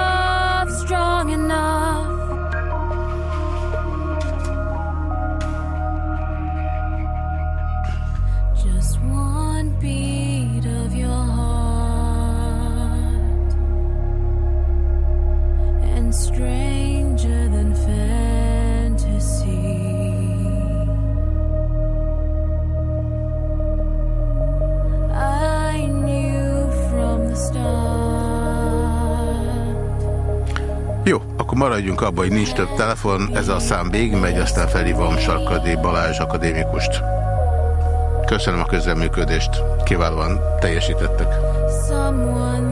maradjunk abban, hogy nincs több telefon, ez a szám végigmegy, aztán felhívom Sarkadi Balázs akadémikust. Köszönöm a közreműködést, kiválóan teljesítettek. Someone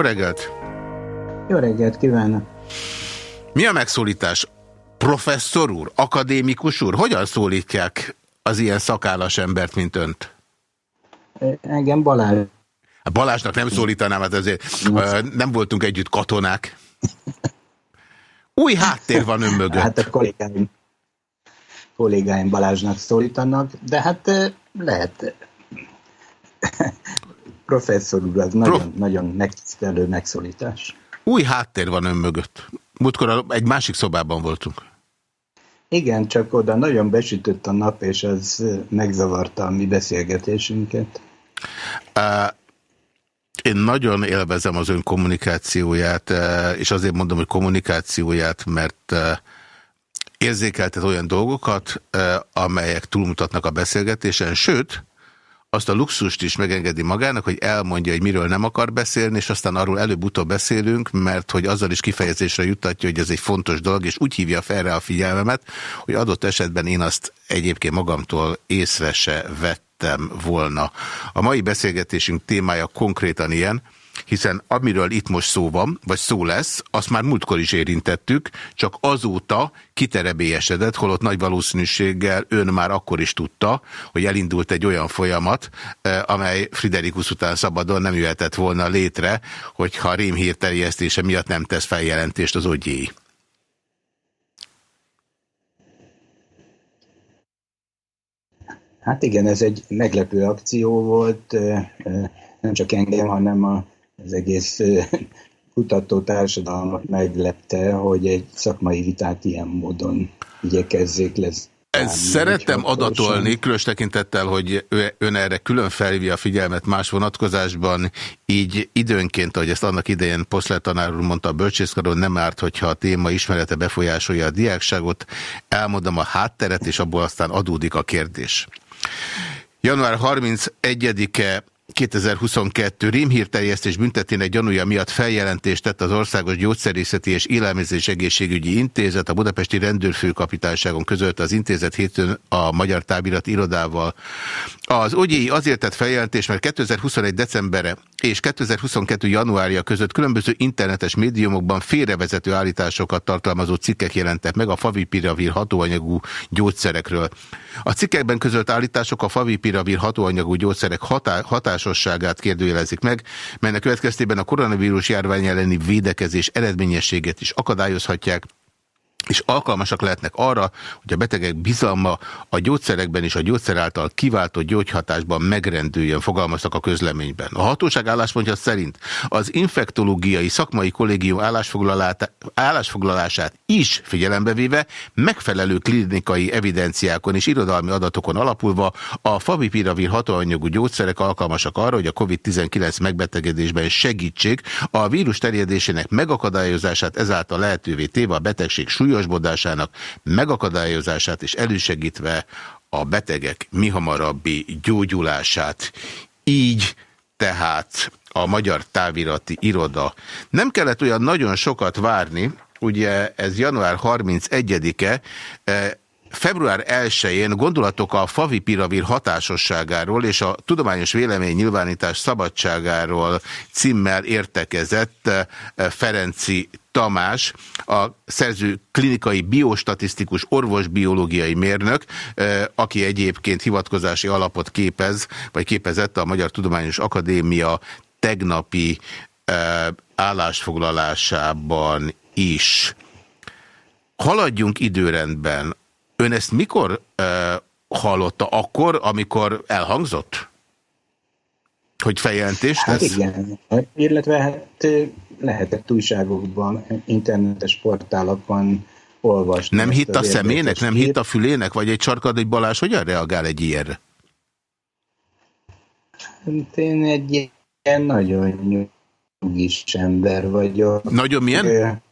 Jó reggelt! Jó reggelt kívánok! Mi a megszólítás? Professzor úr? Akadémikus úr? Hogyan szólítják az ilyen szakállas embert, mint önt? Engem Balázs. A Balázsnak nem szólítanám, hát azért ö, nem voltunk együtt katonák. Új háttér van ön mögött. Hát a kollégáim, kollégáim Balázsnak szólítanak, de hát lehet. [LAUGHS] Professzor úr, az nagyon, nagyon megtisztelő megszólítás. Új háttér van ön mögött. Múltkor egy másik szobában voltunk. Igen, csak oda nagyon besütött a nap, és ez megzavarta a mi beszélgetésünket. Uh, én nagyon élvezem az ön kommunikációját, uh, és azért mondom, hogy kommunikációját, mert uh, érzékeltet olyan dolgokat, amelyek túlmutatnak a beszélgetésen, sőt, azt a luxust is megengedi magának, hogy elmondja, hogy miről nem akar beszélni, és aztán arról előbb-utóbb beszélünk, mert hogy azzal is kifejezésre juttatja, hogy ez egy fontos dolog, és úgy hívja fel rá a figyelmemet, hogy adott esetben én azt egyébként magamtól észre se vettem volna. A mai beszélgetésünk témája konkrétan ilyen, hiszen amiről itt most szó van, vagy szó lesz, azt már múltkor is érintettük, csak azóta kiterebélyesedett, holott nagy valószínűséggel ön már akkor is tudta, hogy elindult egy olyan folyamat, eh, amely Friderikus után szabadon nem jöhetett volna létre, hogyha rémhír terjesztése miatt nem tesz feljelentést az ogyéi. Hát igen, ez egy meglepő akció volt, ö, ö, nem csak engem, hanem a, az egész [LAUGHS] kutató társadalmat meglepte, hogy egy szakmai vitát ilyen módon igyekezzék lesz. Szerettem adatolni, különös tekintettel, hogy ön erre külön felhívja a figyelmet más vonatkozásban, így időnként, ahogy ezt annak idején Poszler tanár úr mondta a bölcsészkaron, nem árt, hogyha a téma ismerete befolyásolja a diákságot, elmondom a hátteret, és abból aztán adódik a kérdés. Január 31-e 2022 rémhírterjesztés büntetének gyanúja miatt feljelentést tett az Országos Gyógyszerészeti és Élelmezés Egészségügyi Intézet. A budapesti rendőrfőkapitányságon között az intézet hétön a Magyar Távirat irodával. Az OGI azért tett feljelentést, mert 2021 decembere és 2022 januárja között különböző internetes médiumokban félrevezető állításokat tartalmazó cikkek jelentek meg a favipiravir hatóanyagú gyógyszerekről. A cikkekben közölt állítások a favipiravir hatóanyagú gyógyszerek hatá hatásosságát kérdőjelezik meg, melynek következtében a koronavírus járvány elleni védekezés eredményességet is akadályozhatják, és alkalmasak lehetnek arra, hogy a betegek bizalma a gyógyszerekben és a gyógyszer által kiváltott gyógyhatásban megrendüljön, fogalmaztak a közleményben. A hatóság álláspontja szerint az infektológiai szakmai kollégium állásfoglalását is figyelembe véve megfelelő klinikai evidenciákon és irodalmi adatokon alapulva a favipiravir hatóanyagú gyógyszerek alkalmasak arra, hogy a COVID-19 megbetegedésben segítsék a vírus terjedésének megakadályozását, ezáltal lehetővé téve a betegség súlyos súlyosbodásának megakadályozását és elősegítve a betegek mihamarabbi gyógyulását. Így tehát a Magyar Távirati Iroda. Nem kellett olyan nagyon sokat várni, ugye ez január 31-e, Február 1-én gondolatok a favipiravir hatásosságáról és a tudományos vélemény nyilvánítás szabadságáról címmel értekezett eh, Ferenci Tamás, a szerző klinikai biostatisztikus orvosbiológiai mérnök, aki egyébként hivatkozási alapot képez, vagy képezett a Magyar Tudományos Akadémia tegnapi állásfoglalásában is. Haladjunk időrendben. Ön ezt mikor hallotta? Akkor, amikor elhangzott? Hogy feljelentést Hát igen, illetve hát lehetett újságokban, internetes portálokon olvasni. Nem hitt a szemének, nem hitt a fülének, vagy egy egy Balázs hogyan reagál egy ilyenre? Hát én egy ilyen nagyon nyugis ember vagyok. Nagyon milyen?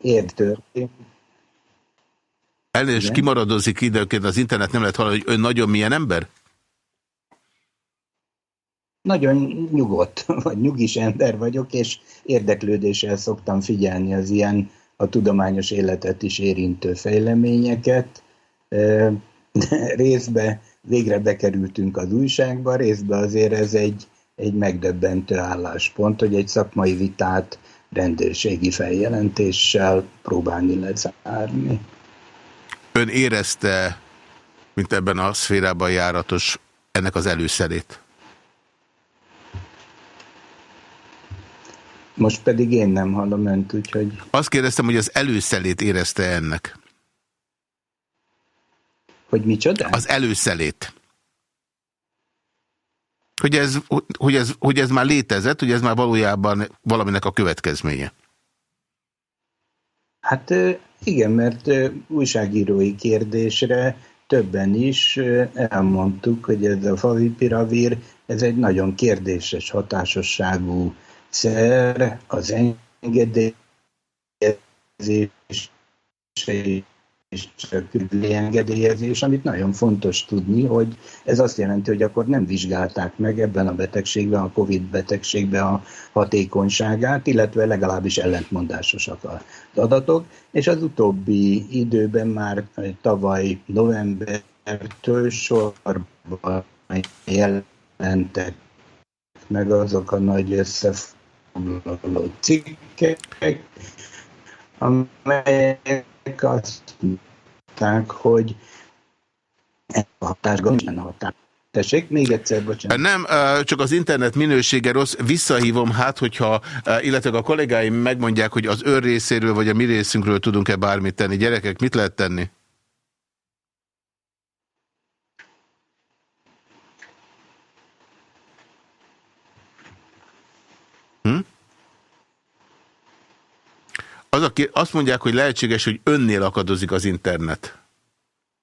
Értő. Elnézést kimaradozik időként az internet, nem lehet hallani, hogy ön nagyon milyen ember? Nagyon nyugodt, [LAUGHS] vagy nyugis ember vagyok, és érdeklődéssel szoktam figyelni az ilyen a tudományos életet is érintő fejleményeket. [LAUGHS] Részbe végre bekerültünk az újságba, részbe azért ez egy, egy megdöbbentő álláspont, hogy egy szakmai vitát rendőrségi feljelentéssel próbálni lezárni. Ön érezte, mint ebben a szférában járatos, ennek az előszerét? Most pedig én nem hallom önt, úgyhogy... Azt kérdeztem, hogy az előszelét érezte ennek. Hogy micsoda? Az előszelét. Hogy ez, hogy, ez, hogy ez már létezett, hogy ez már valójában valaminek a következménye. Hát igen, mert újságírói kérdésre többen is elmondtuk, hogy ez a favipiravir, ez egy nagyon kérdéses hatásosságú szer, az engedélyezés és engedélyezés, amit nagyon fontos tudni, hogy ez azt jelenti, hogy akkor nem vizsgálták meg ebben a betegségben, a COVID betegségben a hatékonyságát, illetve legalábbis ellentmondásosak az adatok, és az utóbbi időben már tavaly novembertől sorban jelentek meg azok a nagy összefoglaló cikkek, amelyek azt mondták, hogy a hatás nincsen hatás. Tessék, még egyszer, bocsánat. Nem, csak az internet minősége rossz. Visszahívom hát, hogyha, illetve a kollégáim megmondják, hogy az ön részéről, vagy a mi részünkről tudunk-e bármit tenni. Gyerekek, mit lehet tenni? Az, aki azt mondják, hogy lehetséges, hogy önnél akadozik az internet.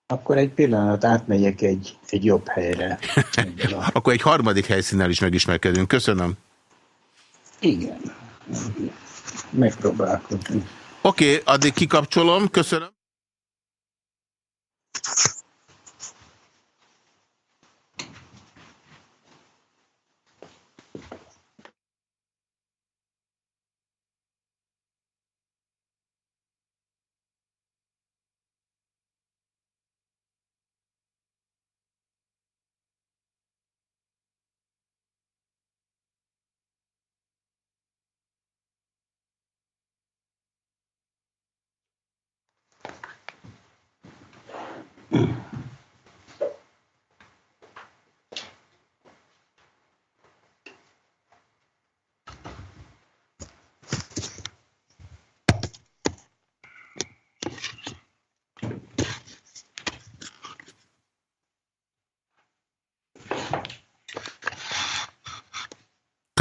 Akkor egy pillanat átmegyek egy, egy jobb helyre. [LAUGHS] Akkor egy harmadik helyszínnel is megismerkedünk. Köszönöm. Igen. Megpróbálkozunk. Oké, okay, addig kikapcsolom. Köszönöm.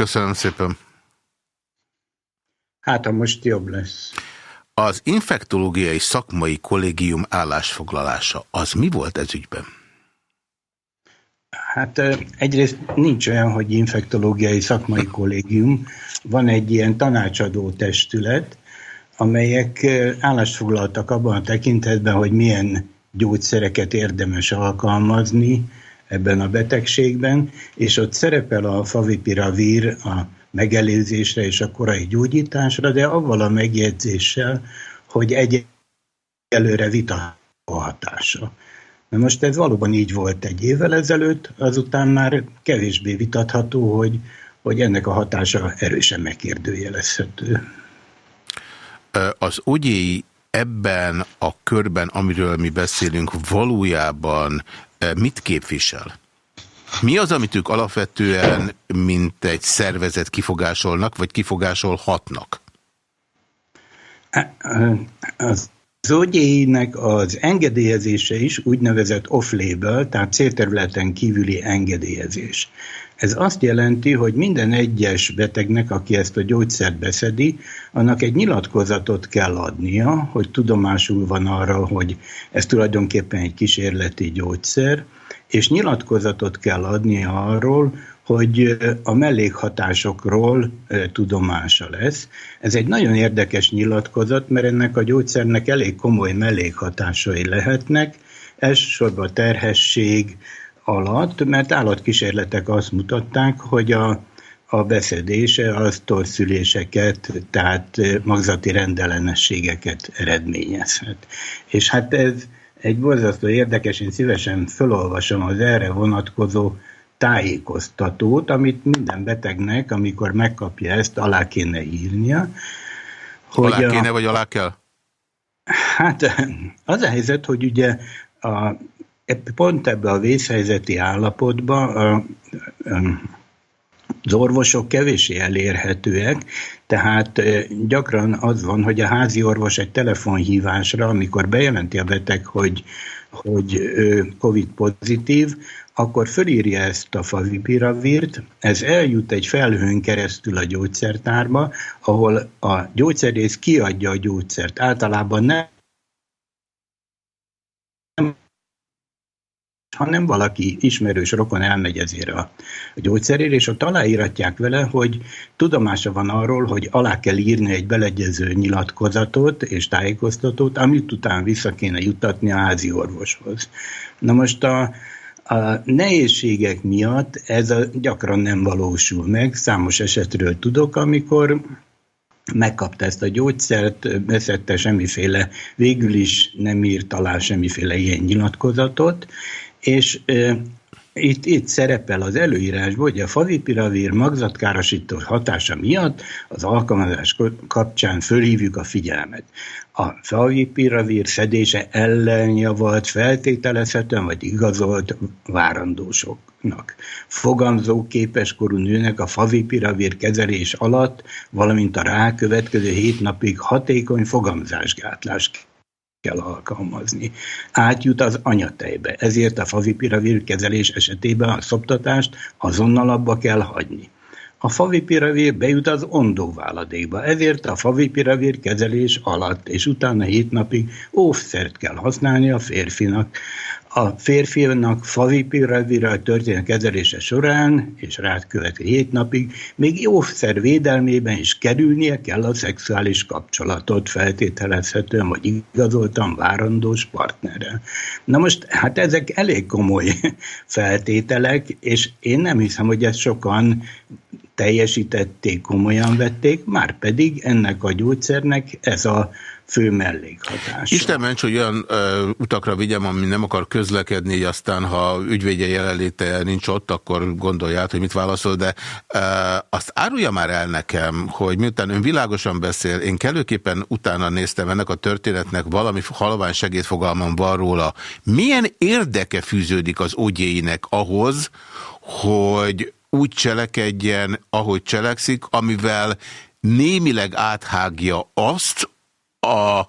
Köszönöm szépen. Hát, ha most jobb lesz. Az infektológiai szakmai kollégium állásfoglalása, az mi volt ez ügyben? Hát egyrészt nincs olyan, hogy infektológiai szakmai [LAUGHS] kollégium, van egy ilyen tanácsadó testület, amelyek állást foglaltak abban a tekintetben, hogy milyen gyógyszereket érdemes alkalmazni ebben a betegségben, és ott szerepel a favipiravir a megelőzésre és a korai gyógyításra, de avval a megjegyzéssel, hogy egy előre vita hatása. Na most ez valóban így volt egy évvel ezelőtt, azután már kevésbé vitatható, hogy, hogy ennek a hatása erősen megkérdőjelezhető. Az ugyéi ebben a körben, amiről mi beszélünk, valójában mit képvisel? Mi az, amit ők alapvetően, mint egy szervezet kifogásolnak, vagy kifogásolhatnak? Az OGI-nek az engedélyezése is úgynevezett off-label, tehát célterületen kívüli engedélyezés. Ez azt jelenti, hogy minden egyes betegnek, aki ezt a gyógyszert beszedi, annak egy nyilatkozatot kell adnia, hogy tudomásul van arra, hogy ez tulajdonképpen egy kísérleti gyógyszer, és nyilatkozatot kell adnia arról, hogy a mellékhatásokról tudomása lesz. Ez egy nagyon érdekes nyilatkozat, mert ennek a gyógyszernek elég komoly mellékhatásai lehetnek, elsősorban terhesség alatt, mert állatkísérletek azt mutatták, hogy a, a beszedése az torszüléseket, tehát magzati rendellenességeket eredményezhet. És hát ez egy borzasztó érdekes, én szívesen felolvasom az erre vonatkozó tájékoztatót, amit minden betegnek, amikor megkapja ezt, alá kéne írnia. Hogy alá kéne, a, vagy alá kell? Hát az a helyzet, hogy ugye a, pont ebbe a vészhelyzeti állapotban a, a, az orvosok kevésé elérhetőek, tehát gyakran az van, hogy a házi orvos egy telefonhívásra, amikor bejelenti a beteg, hogy, hogy COVID pozitív, akkor fölírja ezt a favipiravírt, ez eljut egy felhőn keresztül a gyógyszertárba, ahol a gyógyszerész kiadja a gyógyszert. Általában nem hanem valaki ismerős rokon elmegy ezért a, gyógyszerért, és ott aláíratják vele, hogy tudomása van arról, hogy alá kell írni egy belegyező nyilatkozatot és tájékoztatót, amit után vissza kéne jutatni a házi orvoshoz. Na most a, a nehézségek miatt ez a, gyakran nem valósul meg. Számos esetről tudok, amikor megkapta ezt a gyógyszert, beszette semmiféle, végül is nem írt alá semmiféle ilyen nyilatkozatot, és itt, itt szerepel az előírásban, hogy a favipiravir magzatkárosító hatása miatt az alkalmazás kapcsán fölhívjuk a figyelmet. A favipiravir szedése ellenjavalt feltételezhetően vagy igazolt várandósoknak. Fogamzó képeskorú nőnek a favipiravir kezelés alatt, valamint a rákövetkező hét napig hatékony fogamzásgátlás kell alkalmazni. Átjut az anyatejbe, ezért a favipiravir kezelés esetében a szoptatást azonnal abba kell hagyni. A favipiravir bejut az ondóváladékba, ezért a favipiravir kezelés alatt és utána hét napig óvszert kell használni a férfinak a férfinak favipiravirral történő kezelése során, és rád követő hét napig, még jószer védelmében is kerülnie kell a szexuális kapcsolatot feltételezhetően, vagy igazoltan várandós partnerrel. Na most, hát ezek elég komoly [LAUGHS] feltételek, és én nem hiszem, hogy ezt sokan teljesítették, komolyan vették, már pedig ennek a gyógyszernek ez a fő mellékhatása. Isten ments, hogy olyan ö, utakra vigyem, ami nem akar közlekedni, aztán, ha ügyvédje jelenléte nincs ott, akkor gondolját, hogy mit válaszol, de ö, azt árulja már el nekem, hogy miután ön világosan beszél, én kellőképpen utána néztem ennek a történetnek, valami halvány segédfogalmam van róla. Milyen érdeke fűződik az ogyéinek ahhoz, hogy úgy cselekedjen, ahogy cselekszik, amivel némileg áthágja azt, a,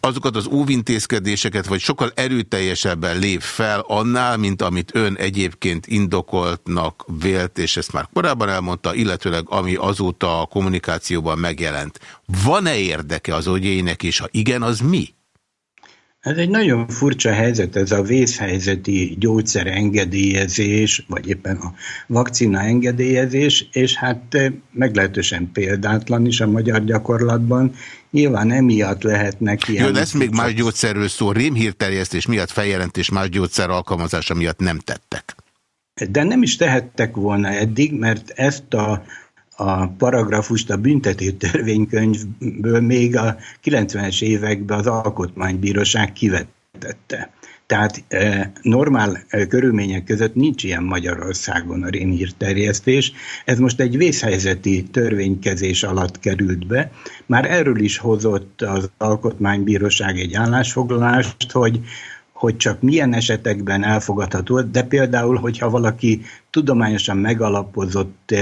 azokat az óvintézkedéseket, vagy sokkal erőteljesebben lép fel annál, mint amit ön egyébként indokoltnak vélt, és ezt már korábban elmondta, illetőleg ami azóta a kommunikációban megjelent. Van-e érdeke az ogyéinek, és ha igen, az mi? Ez egy nagyon furcsa helyzet, ez a vészhelyzeti gyógyszer engedélyezés, vagy éppen a vakcina engedélyezés, és hát eh, meglehetősen példátlan is a magyar gyakorlatban. Nyilván emiatt lehetnek ilyen... Jó, lesz még más gyógyszerről szó, rémhírterjesztés miatt feljelentés más gyógyszer alkalmazása miatt nem tettek. De nem is tehettek volna eddig, mert ezt a a paragrafust a büntető törvénykönyvből még a 90-es években az Alkotmánybíróság kivetette. Tehát e, normál e, körülmények között nincs ilyen Magyarországon a rémhírterjesztés. Ez most egy vészhelyzeti törvénykezés alatt került be. Már erről is hozott az Alkotmánybíróság egy állásfoglalást, hogy hogy csak milyen esetekben elfogadható, de például, hogyha valaki tudományosan megalapozott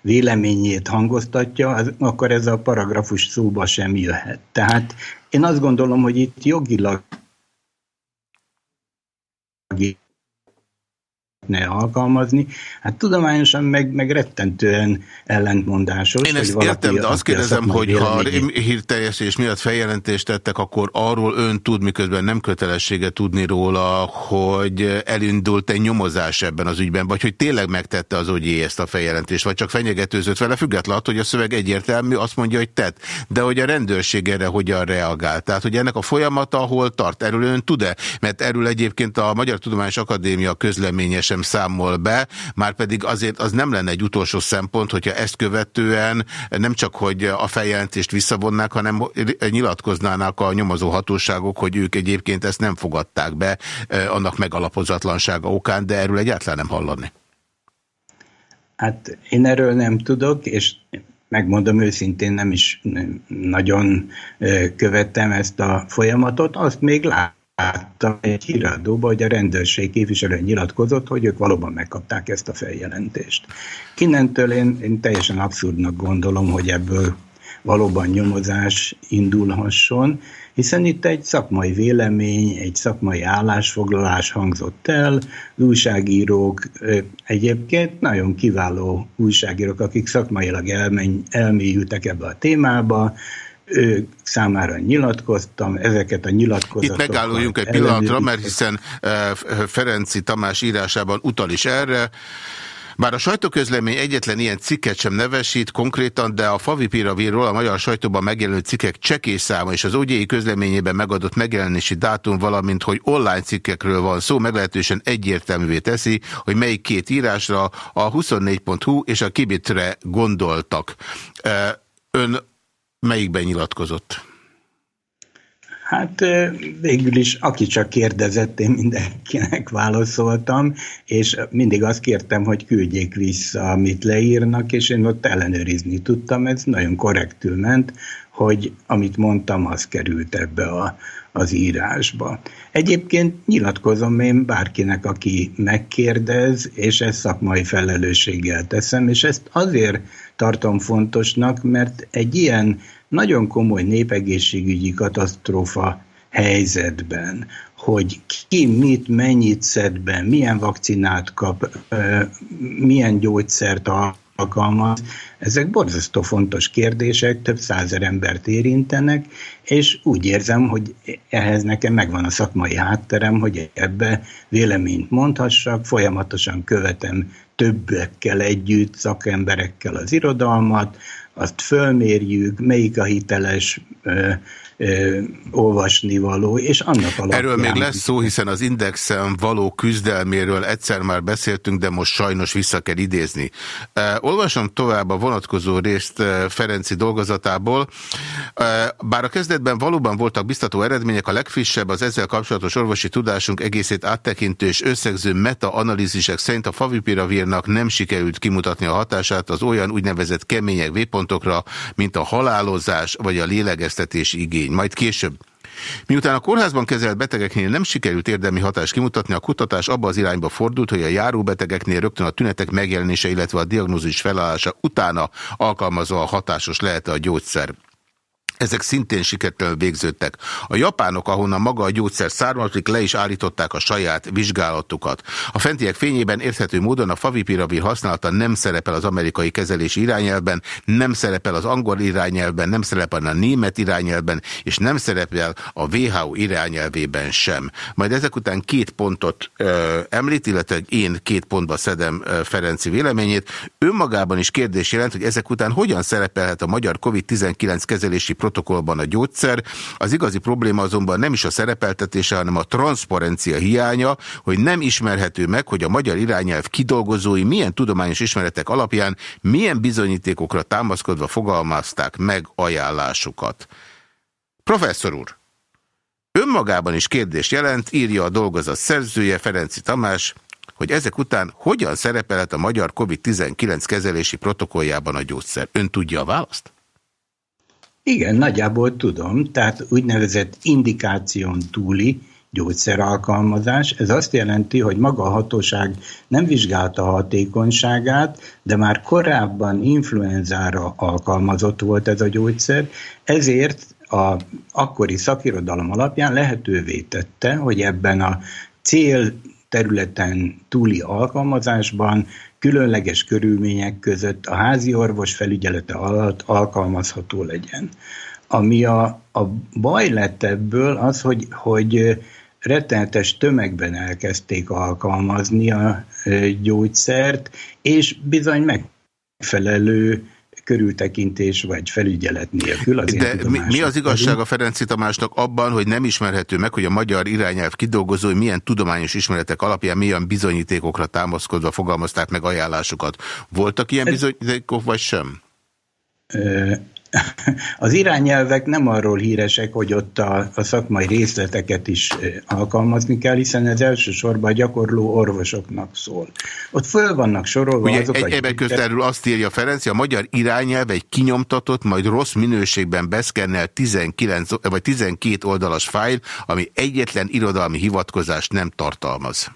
véleményét hangoztatja, az, akkor ez a paragrafus szóba sem jöhet. Tehát én azt gondolom, hogy itt jogilag ne alkalmazni. Hát tudományosan meg, meg rettentően ellentmondásos. Én ezt értem, de azt kérdezem, hogy ha hírteljesés miatt feljelentést tettek, akkor arról ön tud, miközben nem kötelessége tudni róla, hogy elindult egy nyomozás ebben az ügyben, vagy hogy tényleg megtette az ogyé ezt a feljelentést, vagy csak fenyegetőzött vele, függetlenül hogy a szöveg egyértelmű, azt mondja, hogy tett. De hogy a rendőrség erre hogyan reagál. Tehát, hogy ennek a folyamata hol tart, erről ön tud-e? Mert erről egyébként a Magyar Tudományos Akadémia közleményes sem számol be, már pedig azért az nem lenne egy utolsó szempont, hogyha ezt követően nem csak, hogy a feljelentést visszavonnák, hanem nyilatkoznának a nyomozó hatóságok, hogy ők egyébként ezt nem fogadták be eh, annak megalapozatlansága okán, de erről egyáltalán nem hallani. Hát én erről nem tudok, és megmondom őszintén, nem is nagyon eh, követtem ezt a folyamatot. Azt még lát láttam egy híradóban, hogy a rendőrség képviselő nyilatkozott, hogy ők valóban megkapták ezt a feljelentést. Innentől én, én teljesen abszurdnak gondolom, hogy ebből valóban nyomozás indulhasson, hiszen itt egy szakmai vélemény, egy szakmai állásfoglalás hangzott el, újságírók egyébként nagyon kiváló újságírók, akik szakmailag elmélyültek ebbe a témába, számára nyilatkoztam, ezeket a nyilatkozatokat... Itt megálluljunk egy pillanatra, mert hiszen Ferenci Tamás írásában utal is erre, bár a sajtóközlemény egyetlen ilyen cikket sem nevesít konkrétan, de a Favipiravirról a magyar sajtóban megjelenő cikkek csekészáma és az OGI közleményében megadott megjelenési dátum, valamint hogy online cikkekről van szó, meglehetősen egyértelművé teszi, hogy melyik két írásra a 24.hu és a Kibitre gondoltak. Ön Melyikben nyilatkozott? Hát végül is, aki csak kérdezett, én mindenkinek válaszoltam, és mindig azt kértem, hogy küldjék vissza, amit leírnak, és én ott ellenőrizni tudtam, ez nagyon korrektül ment, hogy amit mondtam, az került ebbe a, az írásba. Egyébként nyilatkozom én bárkinek, aki megkérdez, és ezt szakmai felelősséggel teszem, és ezt azért tartom fontosnak, mert egy ilyen nagyon komoly népegészségügyi katasztrófa helyzetben, hogy ki mit, mennyit szed be, milyen vakcinát kap, milyen gyógyszert alkalmaz, ezek borzasztó fontos kérdések, több százer embert érintenek, és úgy érzem, hogy ehhez nekem megvan a szakmai hátterem, hogy ebbe véleményt mondhassak, folyamatosan követem többekkel együtt, szakemberekkel az irodalmat, azt fölmérjük, melyik a hiteles ö, ö, olvasnivaló, és annak alapján... Erről még lesz szó, hiszen az Indexen való küzdelméről egyszer már beszéltünk, de most sajnos vissza kell idézni. Olvasom tovább a vonatkozó részt Ferenci dolgozatából. Bár a kezdetben valóban voltak biztató eredmények, a legfrissebb az ezzel kapcsolatos orvosi tudásunk egészét áttekintő és összegző meta-analízisek szerint a favipiravírnak nem sikerült kimutatni a hatását az olyan úgynevezett kemények vépontokra, mint a halálozás vagy a lélegeztetési igény. Majd később Miután a kórházban kezelt betegeknél nem sikerült érdemi hatást kimutatni, a kutatás abba az irányba fordult, hogy a járóbetegeknél rögtön a tünetek megjelenése, illetve a diagnózis felállása utána alkalmazva a hatásos lehet a gyógyszer. Ezek szintén sikertelen végződtek. A japánok, ahonnan maga a gyógyszer származik, le is állították a saját vizsgálatukat. A fentiek fényében érthető módon a favipiravir használata nem szerepel az amerikai kezelési irányelben, nem szerepel az angol irányelben, nem szerepel a német irányelben, és nem szerepel a WHO irányelvében sem. Majd ezek után két pontot ö, említ, illetve én két pontba szedem ö, Ferenci véleményét. Önmagában is kérdés jelent, hogy ezek után hogyan szerepelhet a magyar COVID-19 kezelési protokollban a gyógyszer. Az igazi probléma azonban nem is a szerepeltetése, hanem a transzparencia hiánya, hogy nem ismerhető meg, hogy a magyar irányelv kidolgozói milyen tudományos ismeretek alapján milyen bizonyítékokra támaszkodva fogalmazták meg ajánlásukat. Professzor úr, önmagában is kérdés jelent, írja a dolgozat szerzője Ferenci Tamás, hogy ezek után hogyan szerepelhet a magyar COVID-19 kezelési protokolljában a gyógyszer. Ön tudja a választ? Igen, nagyjából tudom, tehát úgynevezett indikáción túli gyógyszeralkalmazás. Ez azt jelenti, hogy maga a hatóság nem vizsgálta a hatékonyságát, de már korábban influenzára alkalmazott volt ez a gyógyszer, ezért a akkori szakirodalom alapján lehetővé tette, hogy ebben a cél területen túli alkalmazásban különleges körülmények között a házi orvos felügyelete alatt alkalmazható legyen. Ami a, a baj lett ebből az, hogy, hogy rettenetes tömegben elkezdték alkalmazni a gyógyszert, és bizony megfelelő körültekintés vagy felügyelet nélkül. Az De mi, mi az igazság a Ferenci Tamásnak abban, hogy nem ismerhető meg, hogy a magyar irányelv kidolgozói milyen tudományos ismeretek alapján milyen bizonyítékokra támaszkodva fogalmazták meg ajánlásukat. Voltak ilyen bizonyítékok, vagy sem? Az irányelvek nem arról híresek, hogy ott a, a szakmai részleteket is alkalmazni kell, hiszen ez elsősorban a gyakorló orvosoknak szól. Ott föl vannak sorolva Ugye azok egy, a... Ebben közterül azt írja Ferenc, a magyar irányelv egy kinyomtatott, majd rossz minőségben beszkennel 19, vagy 12 oldalas fájl, ami egyetlen irodalmi hivatkozást nem tartalmaz.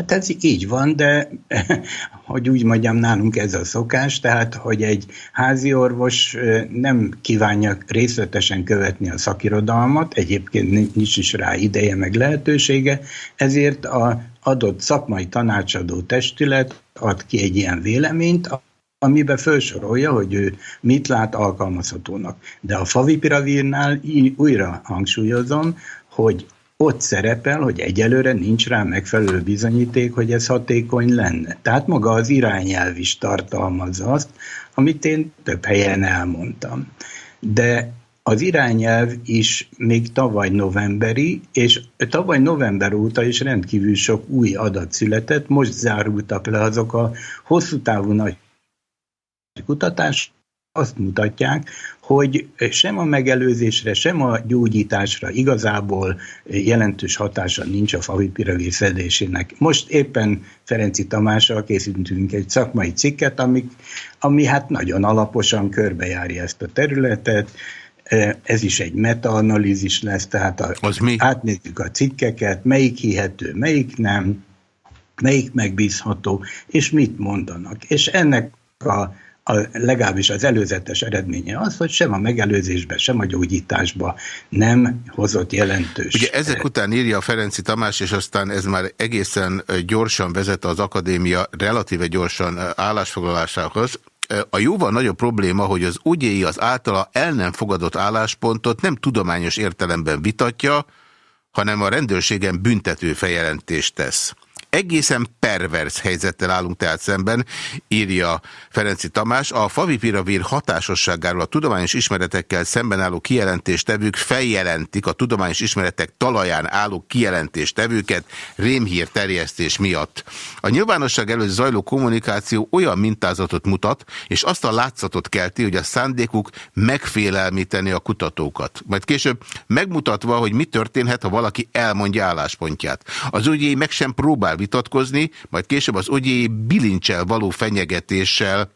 Hát ez így van, de [LAUGHS] hogy úgy mondjam, nálunk ez a szokás, tehát hogy egy házi orvos nem kívánja részletesen követni a szakirodalmat, egyébként nincs is rá ideje meg lehetősége, ezért a adott szakmai tanácsadó testület ad ki egy ilyen véleményt, amiben felsorolja, hogy ő mit lát alkalmazhatónak. De a favipiravírnál újra hangsúlyozom, hogy ott szerepel, hogy egyelőre nincs rá megfelelő bizonyíték, hogy ez hatékony lenne. Tehát maga az irányelv is tartalmazza azt, amit én több helyen elmondtam. De az irányelv is még tavaly novemberi, és tavaly november óta is rendkívül sok új adat született, most zárultak le azok a hosszú távú nagy kutatás, azt mutatják, hogy sem a megelőzésre, sem a gyógyításra igazából jelentős hatása nincs a favipiravir szedésének. Most éppen Ferenci Tamással készítünk egy szakmai cikket, ami, ami hát nagyon alaposan körbejárja ezt a területet, ez is egy metaanalízis lesz, tehát a, Az mi? átnézzük a cikkeket, melyik hihető, melyik nem, melyik megbízható, és mit mondanak. És ennek a a, legalábbis az előzetes eredménye az, hogy sem a megelőzésbe, sem a gyógyításba nem hozott jelentős. Ugye ezek után írja a Ferenci Tamás, és aztán ez már egészen gyorsan vezet az akadémia relatíve gyorsan állásfoglalásához. A jóval nagyobb probléma, hogy az ügyéi az általa el nem fogadott álláspontot nem tudományos értelemben vitatja, hanem a rendőrségen büntető feljelentést tesz. Egészen pervers helyzettel állunk tehát szemben, írja Ferenci Tamás. A favipiravir hatásosságáról a tudományos ismeretekkel szemben álló kijelentéstevők feljelentik a tudományos ismeretek talaján álló kijelentéstevőket rémhír terjesztés miatt. A nyilvánosság előtt zajló kommunikáció olyan mintázatot mutat, és azt a látszatot kelti, hogy a szándékuk megfélelmíteni a kutatókat. Majd később megmutatva, hogy mi történhet, ha valaki elmondja álláspontját. Az ügyéi meg sem próbál vitatkozni, majd később az ügyéi bilincsel való fenyegetéssel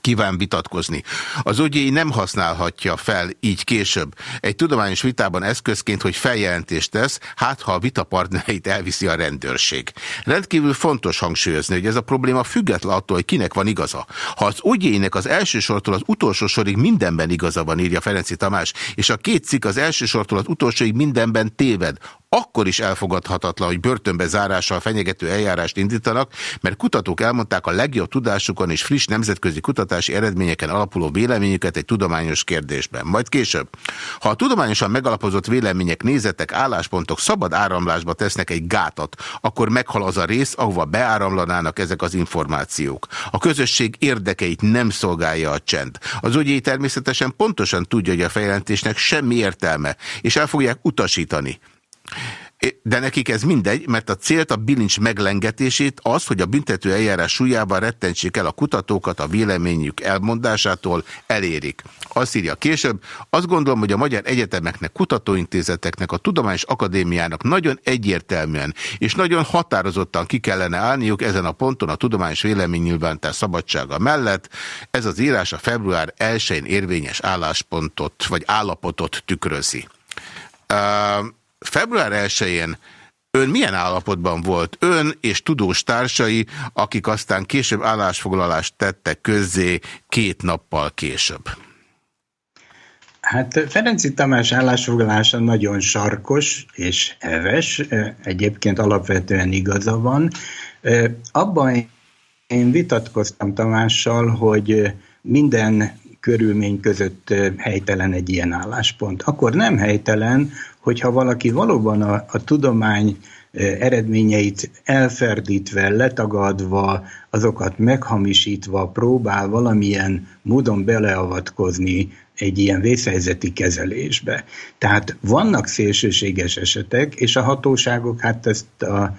kíván vitatkozni. Az ügyéi nem használhatja fel így később egy tudományos vitában eszközként, hogy feljelentést tesz, hát ha a vitapartnereit elviszi a rendőrség. Rendkívül fontos hangsúlyozni, hogy ez a probléma független attól, hogy kinek van igaza. Ha az ügyéinek az első sortól az utolsó sorig mindenben igaza van, írja Ferenci Tamás, és a két cikk az első sortól az utolsóig mindenben téved, akkor is elfogadhatatlan, hogy börtönbe zárással fenyegető eljárást indítanak, mert kutatók elmondták a legjobb tudásukon és friss nemzetközi kutatási eredményeken alapuló véleményüket egy tudományos kérdésben. Majd később. Ha a tudományosan megalapozott vélemények, nézetek, álláspontok szabad áramlásba tesznek egy gátat, akkor meghal az a rész, ahova beáramlanának ezek az információk. A közösség érdekeit nem szolgálja a csend. Az ügyély természetesen pontosan tudja, hogy a feljelentésnek semmi értelme, és el fogják utasítani. De nekik ez mindegy, mert a célt a bilincs meglengetését az, hogy a büntető eljárás súlyában rettentsék el a kutatókat a véleményük elmondásától, elérik. Azt írja később, azt gondolom, hogy a magyar egyetemeknek, kutatóintézeteknek, a Tudományos Akadémiának nagyon egyértelműen és nagyon határozottan ki kellene állniuk ezen a ponton a tudományos véleménynyilvánítás szabadsága mellett. Ez az írás a február 1-én érvényes álláspontot vagy állapotot tükrözi. Uh, február 1-én ön milyen állapotban volt? Ön és tudós társai, akik aztán később állásfoglalást tettek közzé két nappal később. Hát Ferenci Tamás állásfoglalása nagyon sarkos és heves, egyébként alapvetően igaza van. Abban én vitatkoztam Tamással, hogy minden körülmény között helytelen egy ilyen álláspont. Akkor nem helytelen, hogyha valaki valóban a, a tudomány eredményeit elferdítve, letagadva, azokat meghamisítva próbál valamilyen módon beleavatkozni egy ilyen vészhelyzeti kezelésbe. Tehát vannak szélsőséges esetek, és a hatóságok hát ezt a,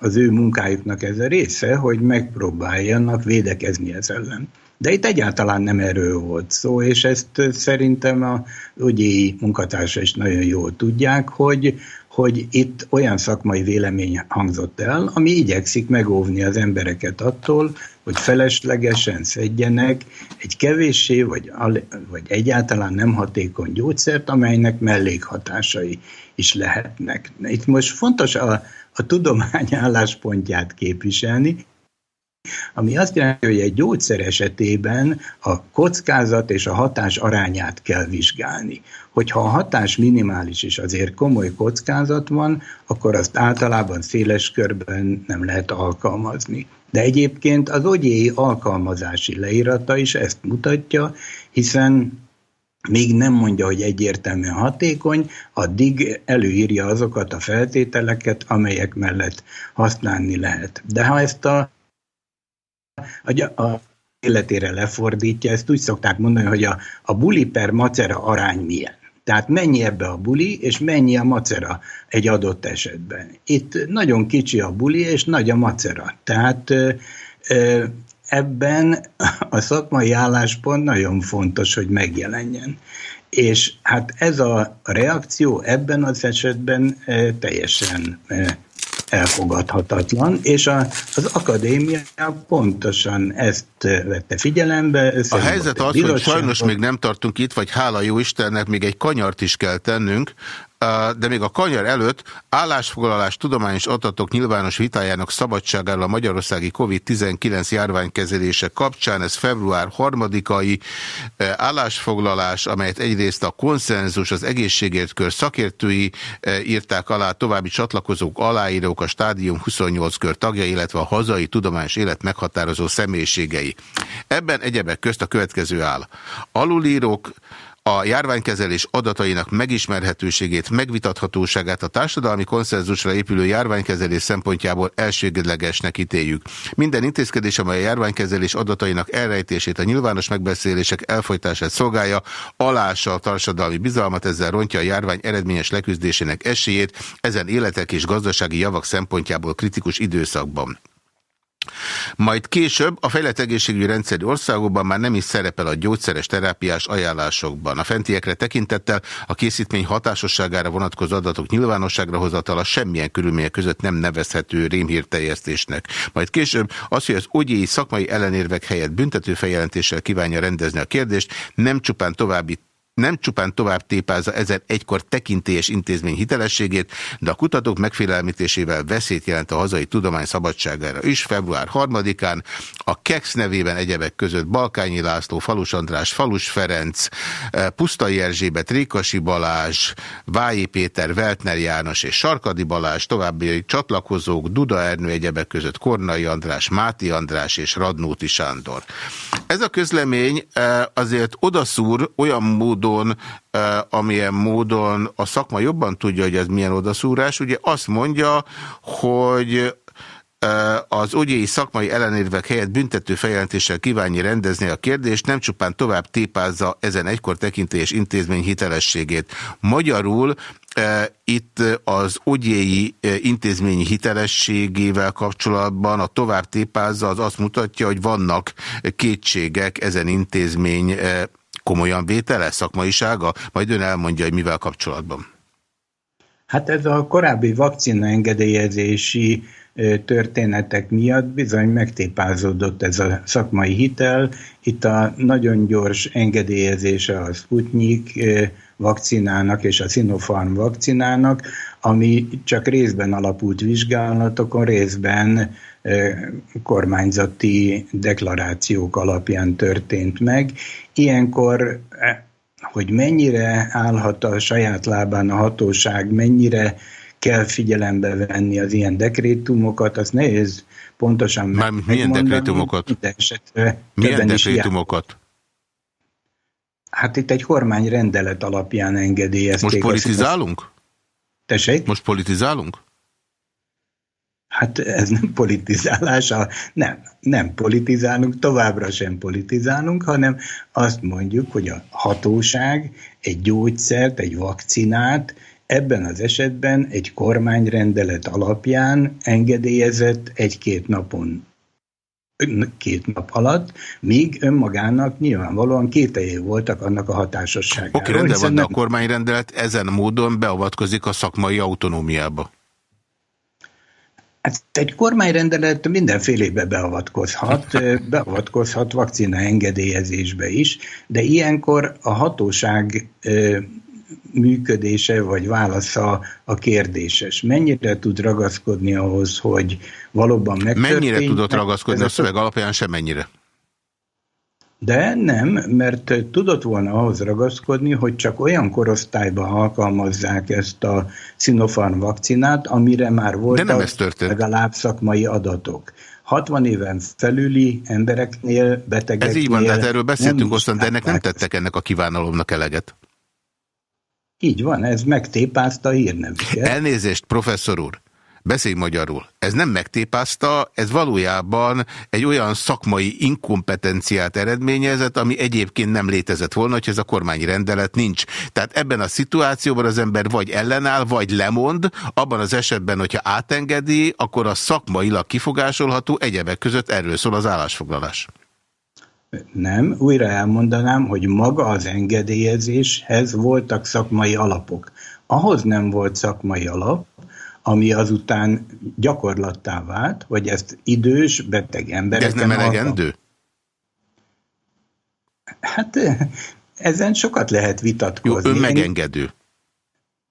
az ő munkájuknak ez a része, hogy megpróbáljanak védekezni ez ellen. De itt egyáltalán nem erről volt szó, és ezt szerintem a ügyi munkatársa is nagyon jól tudják, hogy, hogy itt olyan szakmai vélemény hangzott el, ami igyekszik megóvni az embereket attól, hogy feleslegesen szedjenek egy kevéssé, vagy, vagy egyáltalán nem hatékony gyógyszert, amelynek mellékhatásai is lehetnek. Itt most fontos a, a tudomány álláspontját képviselni, ami azt jelenti, hogy egy gyógyszer esetében a kockázat és a hatás arányát kell vizsgálni. Hogyha a hatás minimális és azért komoly kockázat van, akkor azt általában széles körben nem lehet alkalmazni. De egyébként az ogyéi alkalmazási leírata is ezt mutatja, hiszen még nem mondja, hogy egyértelműen hatékony, addig előírja azokat a feltételeket, amelyek mellett használni lehet. De ha ezt a a, a életére lefordítja, ezt úgy szokták mondani, hogy a, a buli per macera arány milyen. Tehát mennyi ebbe a buli, és mennyi a macera egy adott esetben. Itt nagyon kicsi a buli, és nagy a macera. Tehát ebben a szakmai álláspont nagyon fontos, hogy megjelenjen. És hát ez a reakció ebben az esetben teljesen elfogadhatatlan, és a, az akadémia pontosan ezt vette figyelembe. A helyzet az, hogy sajnos még nem tartunk itt, vagy hála jó Istennek, még egy kanyart is kell tennünk, de még a kanyar előtt állásfoglalás tudományos adatok nyilvános vitájának szabadságáról a magyarországi COVID-19 járványkezelése kapcsán, ez február harmadikai állásfoglalás, amelyet egyrészt a konszenzus, az egészségért kör szakértői írták alá, további csatlakozók, aláírók, a stádium 28 kör tagja, illetve a hazai tudományos élet meghatározó személyiségei. Ebben egyebek közt a következő áll. Alulírók, a járványkezelés adatainak megismerhetőségét, megvitathatóságát a társadalmi konszenzusra épülő járványkezelés szempontjából elsődlegesnek ítéljük. Minden intézkedés, amely a járványkezelés adatainak elrejtését, a nyilvános megbeszélések elfolytását szolgálja, alása a társadalmi bizalmat, ezzel rontja a járvány eredményes leküzdésének esélyét, ezen életek és gazdasági javak szempontjából kritikus időszakban. Majd később a fejlett egészségügyi rendszeri országokban már nem is szerepel a gyógyszeres terápiás ajánlásokban. A fentiekre tekintettel a készítmény hatásosságára vonatkozó adatok nyilvánosságra hozatala semmilyen körülmények között nem nevezhető rémhírteljesztésnek. Majd később az, hogy az ogyéi szakmai ellenérvek helyett büntető feljelentéssel kívánja rendezni a kérdést, nem csupán további nem csupán tovább tépázza ezen egykor tekintélyes intézmény hitelességét, de a kutatók megfélelmítésével veszélyt jelent a hazai tudomány szabadságára is. Február 3-án a KEX nevében egyebek között Balkányi László, Falus András, Falus Ferenc, eh, Pusztai Erzsébet, Rékasi Balázs, Vályi Péter, Veltner János és Sarkadi Balázs, további csatlakozók, Duda Ernő egyebek között Kornai András, Máti András és Radnóti Sándor. Ez a közlemény eh, azért odaszúr olyan módon, módon, amilyen módon a szakma jobban tudja, hogy ez milyen odaszúrás, ugye azt mondja, hogy az ugyéi szakmai ellenérvek helyett büntető feljelentéssel kívánja rendezni a kérdést, nem csupán tovább tépázza ezen egykor tekintélyes intézmény hitelességét. Magyarul itt az ugyéi intézményi hitelességével kapcsolatban a tovább tépázza az azt mutatja, hogy vannak kétségek ezen intézmény komolyan vétele, szakmaisága? Majd ön elmondja, hogy mivel kapcsolatban. Hát ez a korábbi vakcina engedélyezési történetek miatt bizony megtépázódott ez a szakmai hitel. Itt a nagyon gyors engedélyezése a Sputnik vakcinának és a Sinopharm vakcinának, ami csak részben alapult vizsgálatokon, részben kormányzati deklarációk alapján történt meg. Ilyenkor, hogy mennyire állhat a saját lábán a hatóság, mennyire kell figyelembe venni az ilyen dekrétumokat, az nehéz pontosan Már milyen dekrétumokat? Milyen dekrétumokat? Hát itt egy kormányrendelet alapján engedélyezték. Most politizálunk? Tessék? Most politizálunk? Hát ez nem politizálás, nem, nem politizálunk, továbbra sem politizálunk, hanem azt mondjuk, hogy a hatóság egy gyógyszert, egy vakcinát ebben az esetben egy kormányrendelet alapján engedélyezett egy-két napon két nap alatt, míg önmagának nyilvánvalóan két év voltak annak a hatásosságára. Oké, okay, rendben van, de a kormányrendelet ezen módon beavatkozik a szakmai autonómiába. Hát egy kormányrendelet mindenfélébe beavatkozhat, [LAUGHS] beavatkozhat vakcina engedélyezésbe is, de ilyenkor a hatóság működése vagy válasza a kérdéses. Mennyire tud ragaszkodni ahhoz, hogy valóban megtörtént? Mennyire tudott ragaszkodni a szöveg alapján, sem mennyire? De nem, mert tudott volna ahhoz ragaszkodni, hogy csak olyan korosztályban alkalmazzák ezt a Sinopharm vakcinát, amire már voltak legalább szakmai adatok. 60 éven felüli embereknél, betegeknél... Ez így van, de hát erről beszéltünk osztan, de ennek nem tettek ennek a kívánalomnak eleget. Így van, ez megtépázta hírnevüket. Elnézést, professzor úr. Beszélj magyarul. Ez nem megtépázta, ez valójában egy olyan szakmai inkompetenciát eredményezett, ami egyébként nem létezett volna, hogy ez a kormányi rendelet nincs. Tehát ebben a szituációban az ember vagy ellenáll, vagy lemond, abban az esetben, hogyha átengedi, akkor a szakmailag kifogásolható, egyebek között erről szól az állásfoglalás. Nem, újra elmondanám, hogy maga az engedélyezéshez voltak szakmai alapok. Ahhoz nem volt szakmai alap, ami azután gyakorlattá vált, hogy ezt idős, beteg emberek. De ez nem elegendő? Hát ezen sokat lehet vitatkozni. Jó, ön megengedő.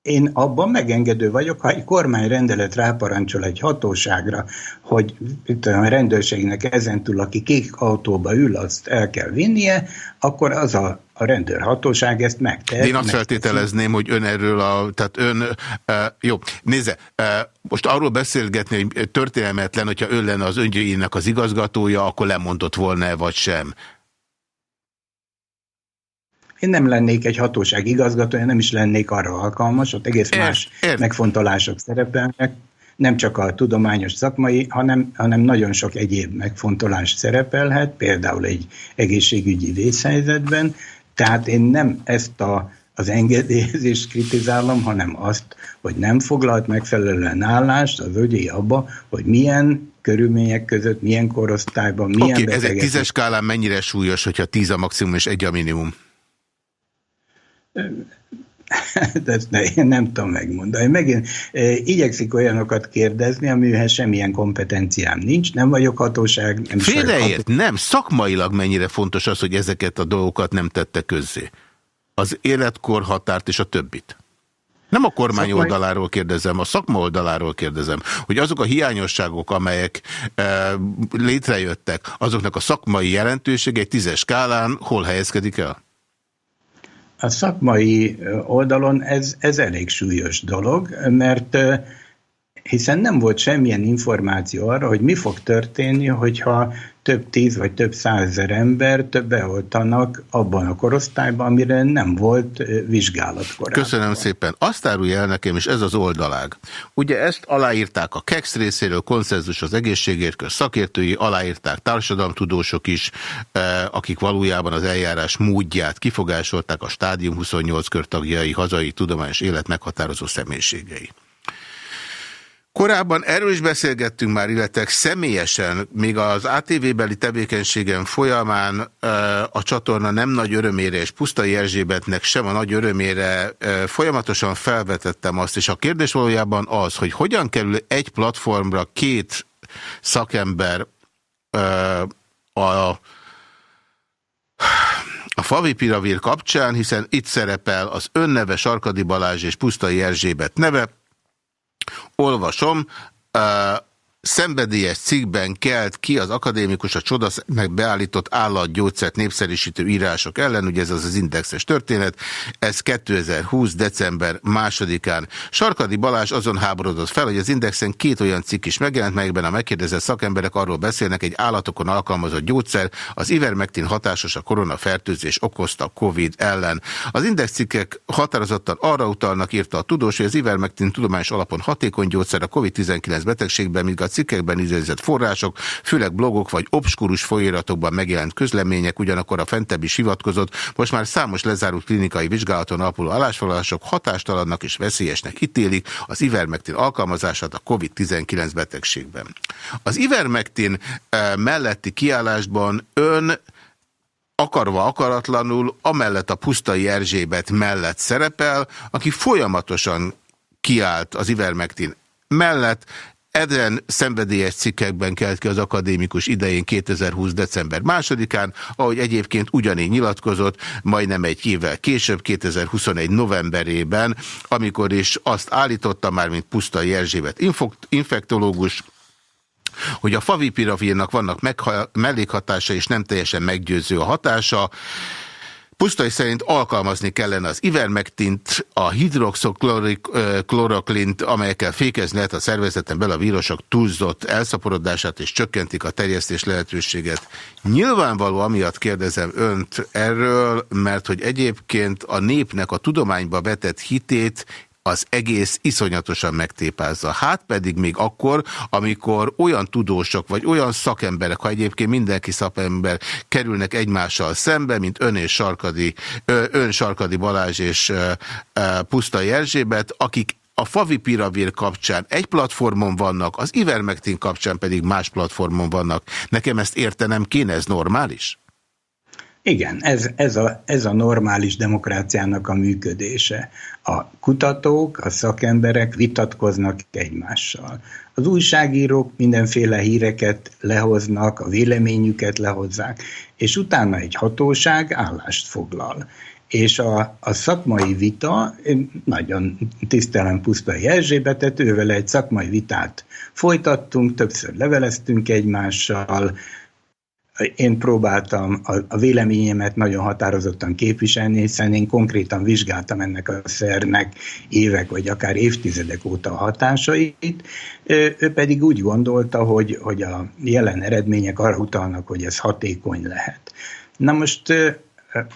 Én abban megengedő vagyok, ha egy kormányrendelet ráparancsol egy hatóságra, hogy itt a rendőrségnek ezentúl, aki kék autóba ül, azt el kell vinnie, akkor az a, a rendőrhatóság ezt megtehet. Én azt feltételezném, hogy ön erről a... Tehát ön... Uh, jó, nézze, uh, most arról beszélgetni, hogy történelmetlen, hogyha ön lenne az öngyőjének az igazgatója, akkor lemondott volna -e, vagy sem. Én nem lennék egy hatóság igazgatója, nem is lennék arra alkalmas, ott egész ért, más ért. megfontolások szerepelnek, nem csak a tudományos szakmai, hanem, hanem nagyon sok egyéb megfontolás szerepelhet, például egy egészségügyi vészhelyzetben, tehát én nem ezt a, az engedélyezést kritizálom, hanem azt, hogy nem foglalt megfelelően állást az ögyé abba, hogy milyen körülmények között, milyen korosztályban, milyen okay, ez egy tízes skálán mennyire súlyos, hogyha tíz a maximum és egy a minimum? De ne, én nem tudom megmondani. Megint e, igyekszik olyanokat kérdezni, amihez semmilyen kompetenciám nincs, nem vagyok hatóság. Nem Félreért, nem. Szakmailag mennyire fontos az, hogy ezeket a dolgokat nem tette közzé? Az életkorhatárt és a többit. Nem a kormány Szakmai... oldaláról kérdezem, a szakma oldaláról kérdezem, hogy azok a hiányosságok, amelyek e, létrejöttek, azoknak a szakmai jelentősége egy tízes skálán hol helyezkedik el? A szakmai oldalon ez, ez elég súlyos dolog, mert hiszen nem volt semmilyen információ arra, hogy mi fog történni, hogyha több tíz vagy több százezer ember több beoltanak abban a korosztályban, amire nem volt vizsgálat korábban. Köszönöm szépen. Azt árulja el nekem, és ez az oldalág. Ugye ezt aláírták a KEX részéről, konszenzus az egészségért, szakértői, aláírták társadalomtudósok is, akik valójában az eljárás módját kifogásolták a Stádium 28 körtagjai, hazai tudományos élet meghatározó személyiségei. Korábban erről is beszélgettünk már, illetve személyesen, még az ATV-beli tevékenységem folyamán a csatorna nem nagy örömére, és Pusztai Erzsébetnek sem a nagy örömére folyamatosan felvetettem azt, és a kérdés valójában az, hogy hogyan kerül egy platformra két szakember a a Favipiravir kapcsán, hiszen itt szerepel az önneve Sarkadi Balázs és Pusztai Erzsébet neve, Olvasom, szenvedélyes cikkben kelt ki az akadémikus a csodasznek beállított állatgyógyszert népszerűsítő írások ellen, ugye ez az az indexes történet, ez 2020. december másodikán. Sarkadi Balázs azon háborodott fel, hogy az indexen két olyan cikk is megjelent, melyekben a megkérdezett szakemberek arról beszélnek, egy állatokon alkalmazott gyógyszer, az ivermectin hatásos a koronafertőzés okozta COVID ellen. Az index cikkek határozottan arra utalnak, írta a tudós, hogy az ivermectin tudományos alapon hatékony gyógyszer a COVID-19 betegségben, míg a cikkekben idézett források, főleg blogok vagy obskurus folyóiratokban megjelent közlemények, ugyanakkor a fentebb is hivatkozott, most már számos lezárult klinikai vizsgálaton alapuló állásfoglalások hatástalannak és veszélyesnek ítélik az ivermectin alkalmazását a COVID-19 betegségben. Az ivermectin eh, melletti kiállásban ön akarva akaratlanul amellett a pusztai Erzsébet mellett szerepel, aki folyamatosan kiállt az ivermectin mellett, Eden szenvedélyes cikkekben kelt ki az akadémikus idején 2020. december másodikán, ahogy egyébként ugyanígy nyilatkozott, majdnem egy évvel később, 2021. novemberében, amikor is azt állította már, mint Pusztai Erzsébet infektológus, hogy a favipiravirnak vannak mellékhatása és nem teljesen meggyőző a hatása, Pusztai szerint alkalmazni kellene az ivermektint, a hidroxokloroklint, amelyekkel fékezni lehet a szervezeten belül a vírusok túlzott elszaporodását és csökkentik a terjesztés lehetőséget. Nyilvánvaló, amiatt kérdezem önt erről, mert hogy egyébként a népnek a tudományba vetett hitét az egész iszonyatosan megtépázza. Hát pedig még akkor, amikor olyan tudósok, vagy olyan szakemberek, ha egyébként mindenki szakember kerülnek egymással szembe, mint ön és Sarkadi, ön Sarkadi Balázs és Pusztai Erzsébet, akik a Favipiravir kapcsán egy platformon vannak, az Ivermectin kapcsán pedig más platformon vannak. Nekem ezt értenem kéne, ez normális? Igen, ez, ez, a, ez a normális demokráciának a működése. A kutatók, a szakemberek vitatkoznak egymással. Az újságírók mindenféle híreket lehoznak, a véleményüket lehozzák, és utána egy hatóság állást foglal. És a, a szakmai vita, nagyon tisztelem Pusztai Erzsébetet, ővel egy szakmai vitát folytattunk, többször leveleztünk egymással, én próbáltam a, véleményemet nagyon határozottan képviselni, hiszen én konkrétan vizsgáltam ennek a szernek évek vagy akár évtizedek óta a hatásait. Ő, pedig úgy gondolta, hogy, hogy a jelen eredmények arra utalnak, hogy ez hatékony lehet. Na most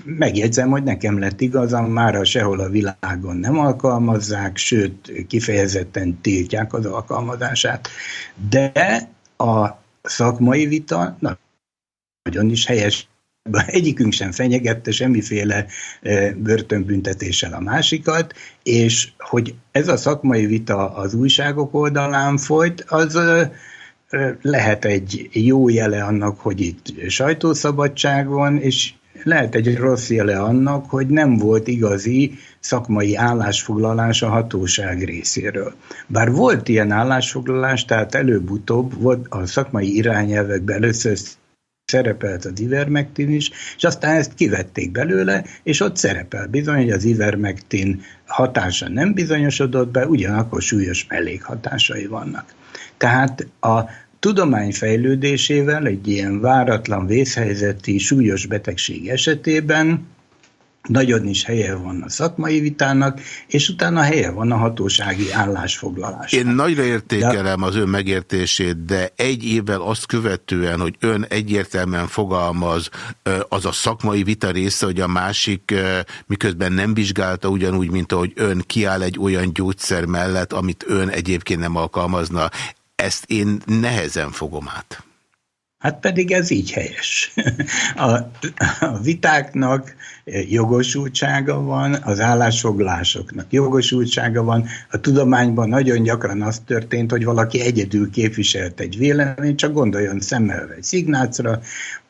megjegyzem, hogy nekem lett igazam, már sehol a világon nem alkalmazzák, sőt, kifejezetten tiltják az alkalmazását. De a szakmai vita nagyon is helyes egyikünk sem fenyegette semmiféle börtönbüntetéssel a másikat, és hogy ez a szakmai vita az újságok oldalán folyt, az lehet egy jó jele annak, hogy itt sajtószabadság van, és lehet egy rossz jele annak, hogy nem volt igazi szakmai állásfoglalás a hatóság részéről. Bár volt ilyen állásfoglalás, tehát előbb-utóbb volt a szakmai irányelvekben először szerepelt az ivermectin is, és aztán ezt kivették belőle, és ott szerepel bizony, hogy az ivermectin hatása nem bizonyosodott be, ugyanakkor súlyos mellékhatásai vannak. Tehát a tudomány fejlődésével egy ilyen váratlan vészhelyzeti súlyos betegség esetében nagyon is helye van a szakmai vitának, és utána helye van a hatósági állásfoglalásnak. Én nagyra értékelem de... az ön megértését, de egy évvel azt követően, hogy ön egyértelműen fogalmaz, az a szakmai vita része, hogy a másik miközben nem vizsgálta ugyanúgy, mint ahogy ön kiáll egy olyan gyógyszer mellett, amit ön egyébként nem alkalmazna. Ezt én nehezen fogom át. Hát pedig ez így helyes. [LAUGHS] A, a vitáknak jogosultsága van, az állásfoglalásoknak jogosultsága van. A tudományban nagyon gyakran az történt, hogy valaki egyedül képviselt egy véleményt, csak gondoljon szemmel egy szignácra,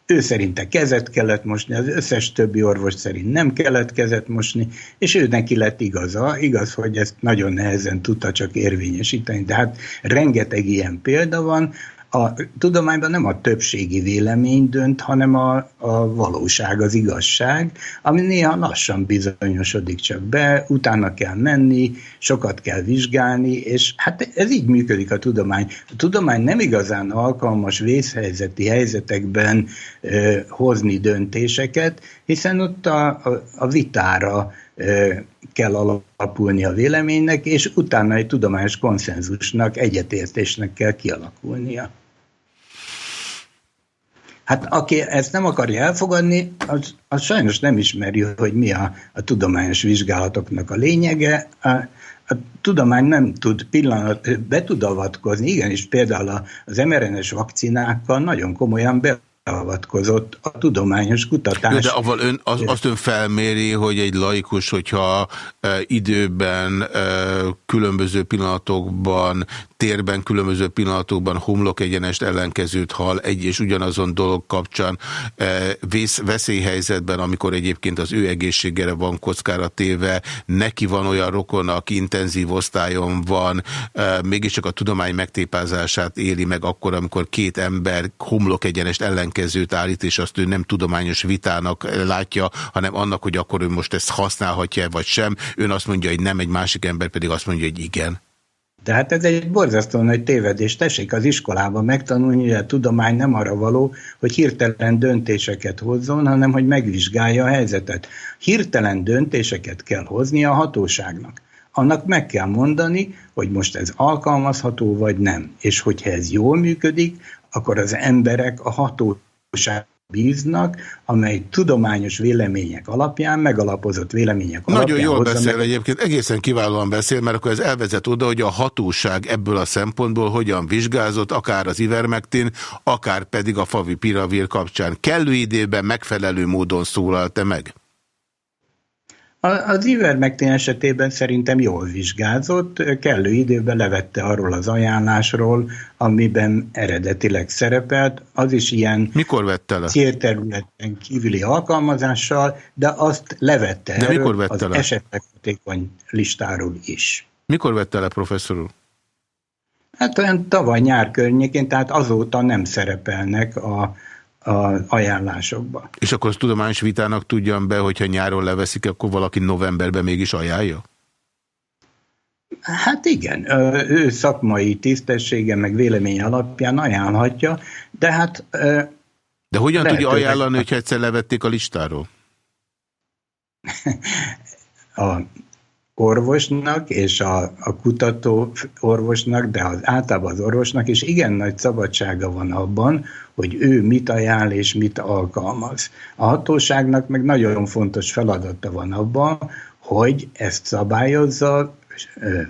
ő szerinte kezet kellett mosni, az összes többi orvos szerint nem kellett kezet mosni, és ő neki lett igaza. Igaz, hogy ezt nagyon nehezen tudta csak érvényesíteni, de hát rengeteg ilyen példa van, a tudományban nem a többségi vélemény dönt, hanem a, a valóság, az igazság, ami néha lassan bizonyosodik csak be, utána kell menni, sokat kell vizsgálni, és hát ez így működik a tudomány. A tudomány nem igazán alkalmas vészhelyzeti helyzetekben ö, hozni döntéseket, hiszen ott a, a, a vitára ö, kell alapulni a véleménynek, és utána egy tudományos konszenzusnak, egyetértésnek kell kialakulnia. Hát aki ezt nem akarja elfogadni, az, az sajnos nem ismeri, hogy mi a, a tudományos vizsgálatoknak a lényege. A, a tudomány nem tud pillanat, be tud avatkozni, igenis például az mRNS vakcinákkal nagyon komolyan be beavatkozott a tudományos kutatás. Jó, de avval ön, az, azt ön felméri, hogy egy laikus, hogyha e, időben, e, különböző pillanatokban, térben, különböző pillanatokban homlok egyenest ellenkezőt hall egy és ugyanazon dolog kapcsán e, vész, veszélyhelyzetben, amikor egyébként az ő egészségére van kockára téve, neki van olyan rokona, aki intenzív osztályon van, e, mégiscsak a tudomány megtépázását éli meg akkor, amikor két ember homlok egyenest ellenkezőt állít, és azt ő nem tudományos vitának látja, hanem annak, hogy akkor ő most ezt használhatja vagy sem. Ön azt mondja, hogy nem, egy másik ember pedig azt mondja, hogy igen. De hát ez egy borzasztó nagy tévedés. Tessék az iskolában megtanulni, hogy a tudomány nem arra való, hogy hirtelen döntéseket hozzon, hanem hogy megvizsgálja a helyzetet. Hirtelen döntéseket kell hozni a hatóságnak. Annak meg kell mondani, hogy most ez alkalmazható vagy nem. És hogyha ez jól működik, akkor az emberek a hatóság bíznak, amely tudományos vélemények alapján, megalapozott vélemények Nagyon alapján... Nagyon jól beszél meg... egyébként, egészen kiválóan beszél, mert akkor ez elvezet oda, hogy a hatóság ebből a szempontból hogyan vizsgázott, akár az ivermectin, akár pedig a favi piravir kapcsán. Kellő időben megfelelő módon szólalta meg? Az ivermectin esetében szerintem jól vizsgázott, kellő időben levette arról az ajánlásról, amiben eredetileg szerepelt, az is ilyen mikor vette le? célterületen kívüli alkalmazással, de azt levette de mikor vette az le? esetek hatékony listáról is. Mikor vette le, professzor úr? Hát olyan tavaly nyár környékén, tehát azóta nem szerepelnek a az ajánlásokba. És akkor tudományos vitának tudjam be, hogyha nyáron leveszik, akkor valaki novemberben mégis ajánlja? Hát igen, ő szakmai tisztessége meg vélemény alapján ajánlhatja, de hát... De hogyan tudja ajánlani, hogyha egyszer levették a listáról? [LAUGHS] a orvosnak és a, a kutató orvosnak, de az, általában az orvosnak is igen nagy szabadsága van abban, hogy ő mit ajánl és mit alkalmaz. A hatóságnak meg nagyon fontos feladata van abban, hogy ezt szabályozza,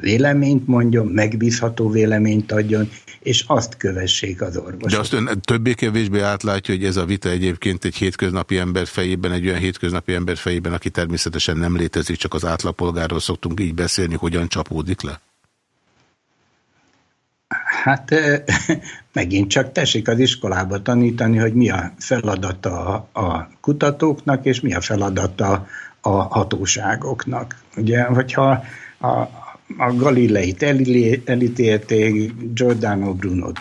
véleményt mondjon, megbízható véleményt adjon, és azt kövessék az orvosok. De azt ön többé-kevésbé átlátja, hogy ez a vita egyébként egy hétköznapi ember fejében, egy olyan hétköznapi ember fejében, aki természetesen nem létezik, csak az átlagpolgárról szoktunk így beszélni, hogyan csapódik le? Hát [LAUGHS] megint csak tessék az iskolába tanítani, hogy mi a feladata a kutatóknak, és mi a feladata a hatóságoknak. Ugye, hogyha a, a Galileit elítélték, Giordano Brunot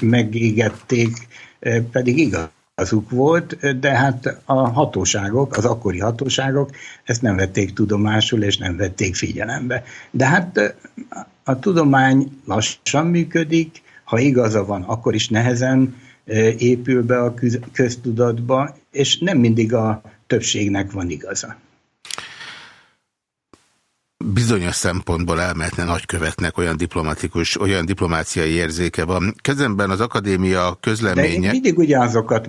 megégették, eh, pedig igazuk volt, de hát a hatóságok, az akkori hatóságok ezt nem vették tudomásul, és nem vették figyelembe. De hát eh, a tudomány lassan működik, ha igaza van, akkor is nehezen eh, épül be a köztudatba, és nem mindig a többségnek van igaza bizonyos szempontból elmehetne nagykövetnek olyan diplomatikus, olyan diplomáciai érzéke van. Kezemben az akadémia közleménye... De én mindig ugyanazokat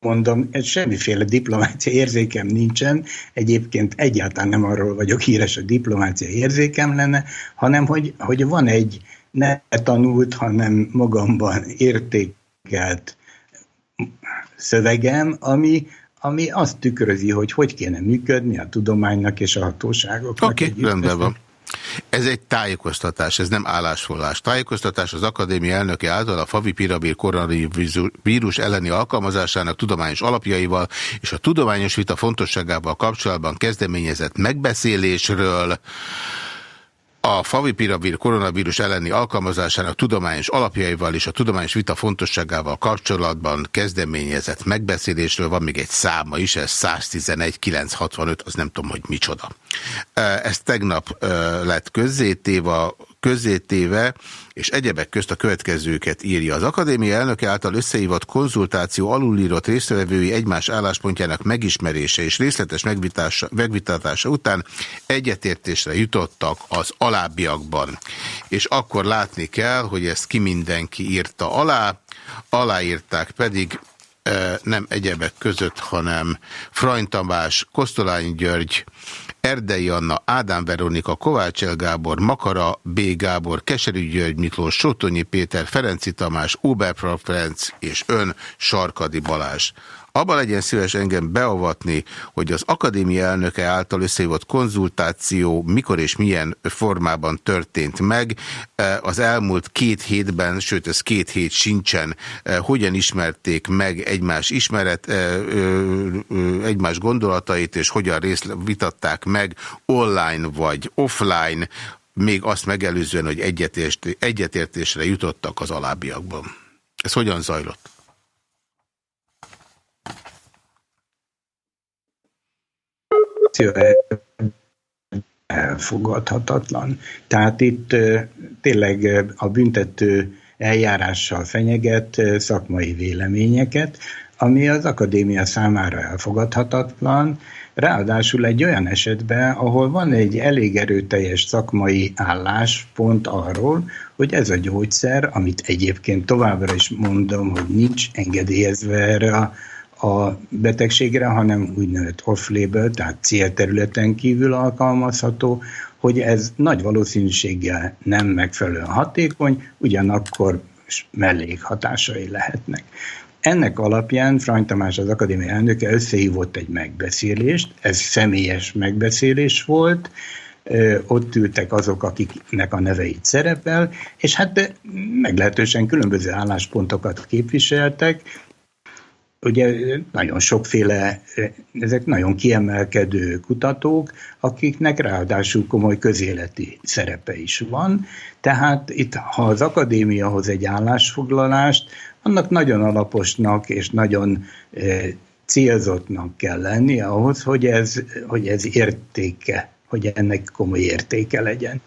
mondom, ez semmiféle diplomácia érzékem nincsen, egyébként egyáltalán nem arról vagyok híres, hogy diplomácia érzékem lenne, hanem hogy, hogy van egy ne tanult, hanem magamban értékelt szövegem, ami ami azt tükrözi, hogy hogy kéne működni a tudománynak és a hatóságoknak. Oké, okay, rendben van. Ez egy tájékoztatás, ez nem állásfoglalás. Tájékoztatás az akadémia elnöke által a favi pirabír koronavírus elleni alkalmazásának tudományos alapjaival és a tudományos vita fontosságával kapcsolatban kezdeményezett megbeszélésről, a favipiravir koronavírus elleni alkalmazásának tudományos alapjaival és a tudományos vita fontosságával kapcsolatban kezdeményezett megbeszélésről van még egy száma is, ez 111 965, az nem tudom, hogy micsoda. Ez tegnap lett közzétéva, közzétéve, és egyebek közt a következőket írja. Az akadémia elnöke által összehívott konzultáció alulírott résztvevői egymás álláspontjának megismerése és részletes megvitatása után egyetértésre jutottak az alábbiakban. És akkor látni kell, hogy ezt ki mindenki írta alá, aláírták pedig nem egyebek között, hanem Frany Tamás, Kosztolányi György, Erdei Anna, Ádám Veronika, Kovács Gábor, Makara B. Gábor, Keserű György Miklós, Sotonyi Péter, Ferenci Tamás, Uberpra Ferenc és ön Sarkadi Balázs. Abba legyen szíves engem beavatni, hogy az akadémia elnöke által összehívott konzultáció mikor és milyen formában történt meg. E, az elmúlt két hétben, sőt ez két hét sincsen, e, hogyan ismerték meg egymás ismeret, e, egymás gondolatait, és hogyan vitatták meg online vagy offline, még azt megelőzően, hogy egyetértésre jutottak az alábbiakban. Ez hogyan zajlott? Elfogadhatatlan. Tehát itt tényleg a büntető eljárással fenyeget szakmai véleményeket, ami az akadémia számára elfogadhatatlan, ráadásul egy olyan esetben, ahol van egy elég erőteljes szakmai álláspont arról, hogy ez a gyógyszer, amit egyébként továbbra is mondom, hogy nincs engedélyezve erre a a betegségre, hanem úgynevezett off-label, tehát célterületen kívül alkalmazható, hogy ez nagy valószínűséggel nem megfelelően hatékony, ugyanakkor mellékhatásai lehetnek. Ennek alapján Frany Tamás az akadémia elnöke összehívott egy megbeszélést, ez személyes megbeszélés volt, ott ültek azok, akiknek a neveit szerepel, és hát meglehetősen különböző álláspontokat képviseltek, ugye nagyon sokféle, ezek nagyon kiemelkedő kutatók, akiknek ráadásul komoly közéleti szerepe is van. Tehát itt, ha az akadémia hoz egy állásfoglalást, annak nagyon alaposnak és nagyon célzottnak kell lenni ahhoz, hogy ez, hogy ez értéke hogy ennek komoly értéke legyen.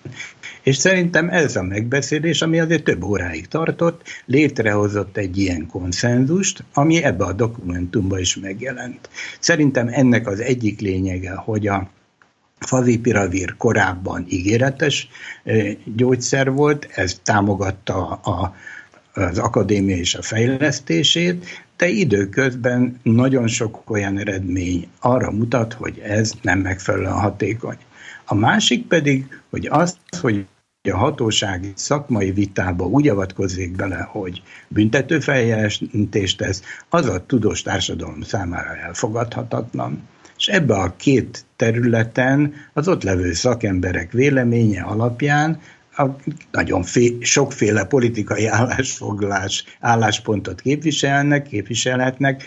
És szerintem ez a megbeszélés, ami azért több óráig tartott, létrehozott egy ilyen konszenzust, ami ebbe a dokumentumba is megjelent. Szerintem ennek az egyik lényege, hogy a favipiravir korábban ígéretes gyógyszer volt, ez támogatta a, az akadémia és a fejlesztését, de időközben nagyon sok olyan eredmény arra mutat, hogy ez nem megfelelően hatékony. A másik pedig, hogy az, hogy a hatósági szakmai vitába úgy avatkozik bele, hogy büntetőfeljelentést tesz, az a tudós társadalom számára elfogadhatatlan. És ebbe a két területen az ott levő szakemberek véleménye alapján a nagyon fé, sokféle politikai [LAUGHS] állásfoglalás, álláspontot képviselnek, képviselhetnek,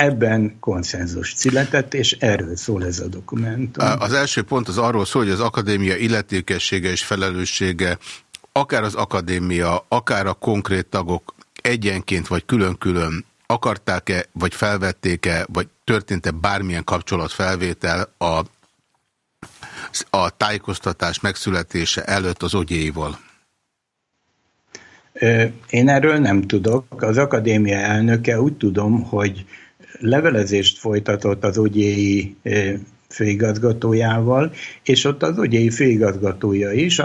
ebben konszenzus született, és erről szól ez a dokumentum. Az első pont az arról szól, hogy az akadémia illetékessége és felelőssége akár az akadémia, akár a konkrét tagok egyenként vagy külön-külön akarták-e, vagy felvették-e, vagy történt-e bármilyen kapcsolatfelvétel a, a tájékoztatás megszületése előtt az ogyéival? Én erről nem tudok. Az akadémia elnöke úgy tudom, hogy levelezést folytatott az ogyéi főigazgatójával, és ott az ogyéi főigazgatója is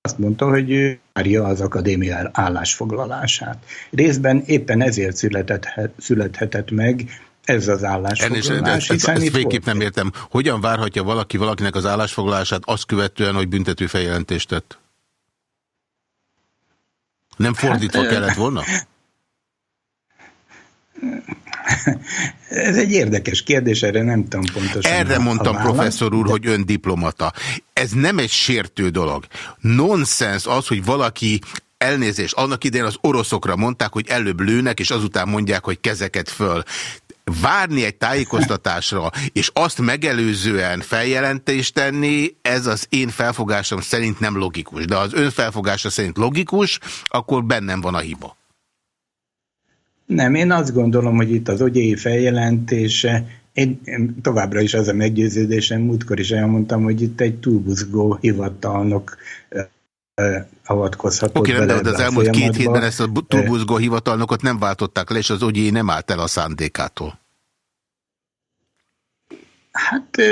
azt mondta, hogy ő várja az akadémia állásfoglalását. Részben éppen ezért született, születhetett meg ez az állásfoglalás. Elnézést, ezt, ezt végképp nem értem. Hogyan várhatja valaki valakinek az állásfoglalását azt követően, hogy büntető feljelentést tett? Nem fordítva hát, kellett volna? [LAUGHS] Ez egy érdekes kérdés, erre nem tudom pontosan. Erre mondtam, professzor úr, de... hogy ön diplomata. Ez nem egy sértő dolog. Nonsens az, hogy valaki elnézés, annak idején az oroszokra mondták, hogy előbb lőnek, és azután mondják, hogy kezeket föl. Várni egy tájékoztatásra, [LAUGHS] és azt megelőzően feljelentést tenni, ez az én felfogásom szerint nem logikus. De az ön felfogása szerint logikus, akkor bennem van a hiba. Nem, én azt gondolom, hogy itt az ogyéi feljelentése, én, én továbbra is az a meggyőződésem, múltkor is elmondtam, hogy itt egy túlbuzgó hivatalnok avatkozhatott Oké, okay, de az elmúlt két hétben ezt a túlbuzgó hivatalnokot nem váltották le, és az ogyéi nem állt el a szándékától. Hát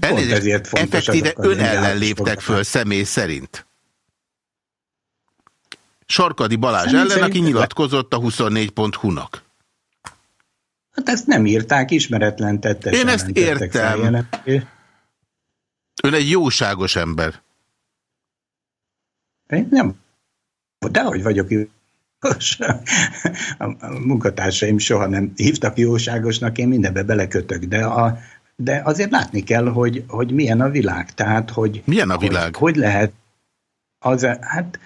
pont ezért fontos effektíve ön ellen léptek föl személy szerint. Sarkadi Balázs Személy ellen, aki nyilatkozott a 24.hu-nak. Hát ezt nem írták, ismeretlen tette. Én ezt értem. Ön egy jóságos ember. Én nem. Dehogy vagyok a munkatársaim soha nem hívtak jóságosnak, én mindenbe belekötök, de, a, de azért látni kell, hogy, hogy milyen a világ. Tehát, hogy, milyen a világ? Hogy, hogy lehet az, hát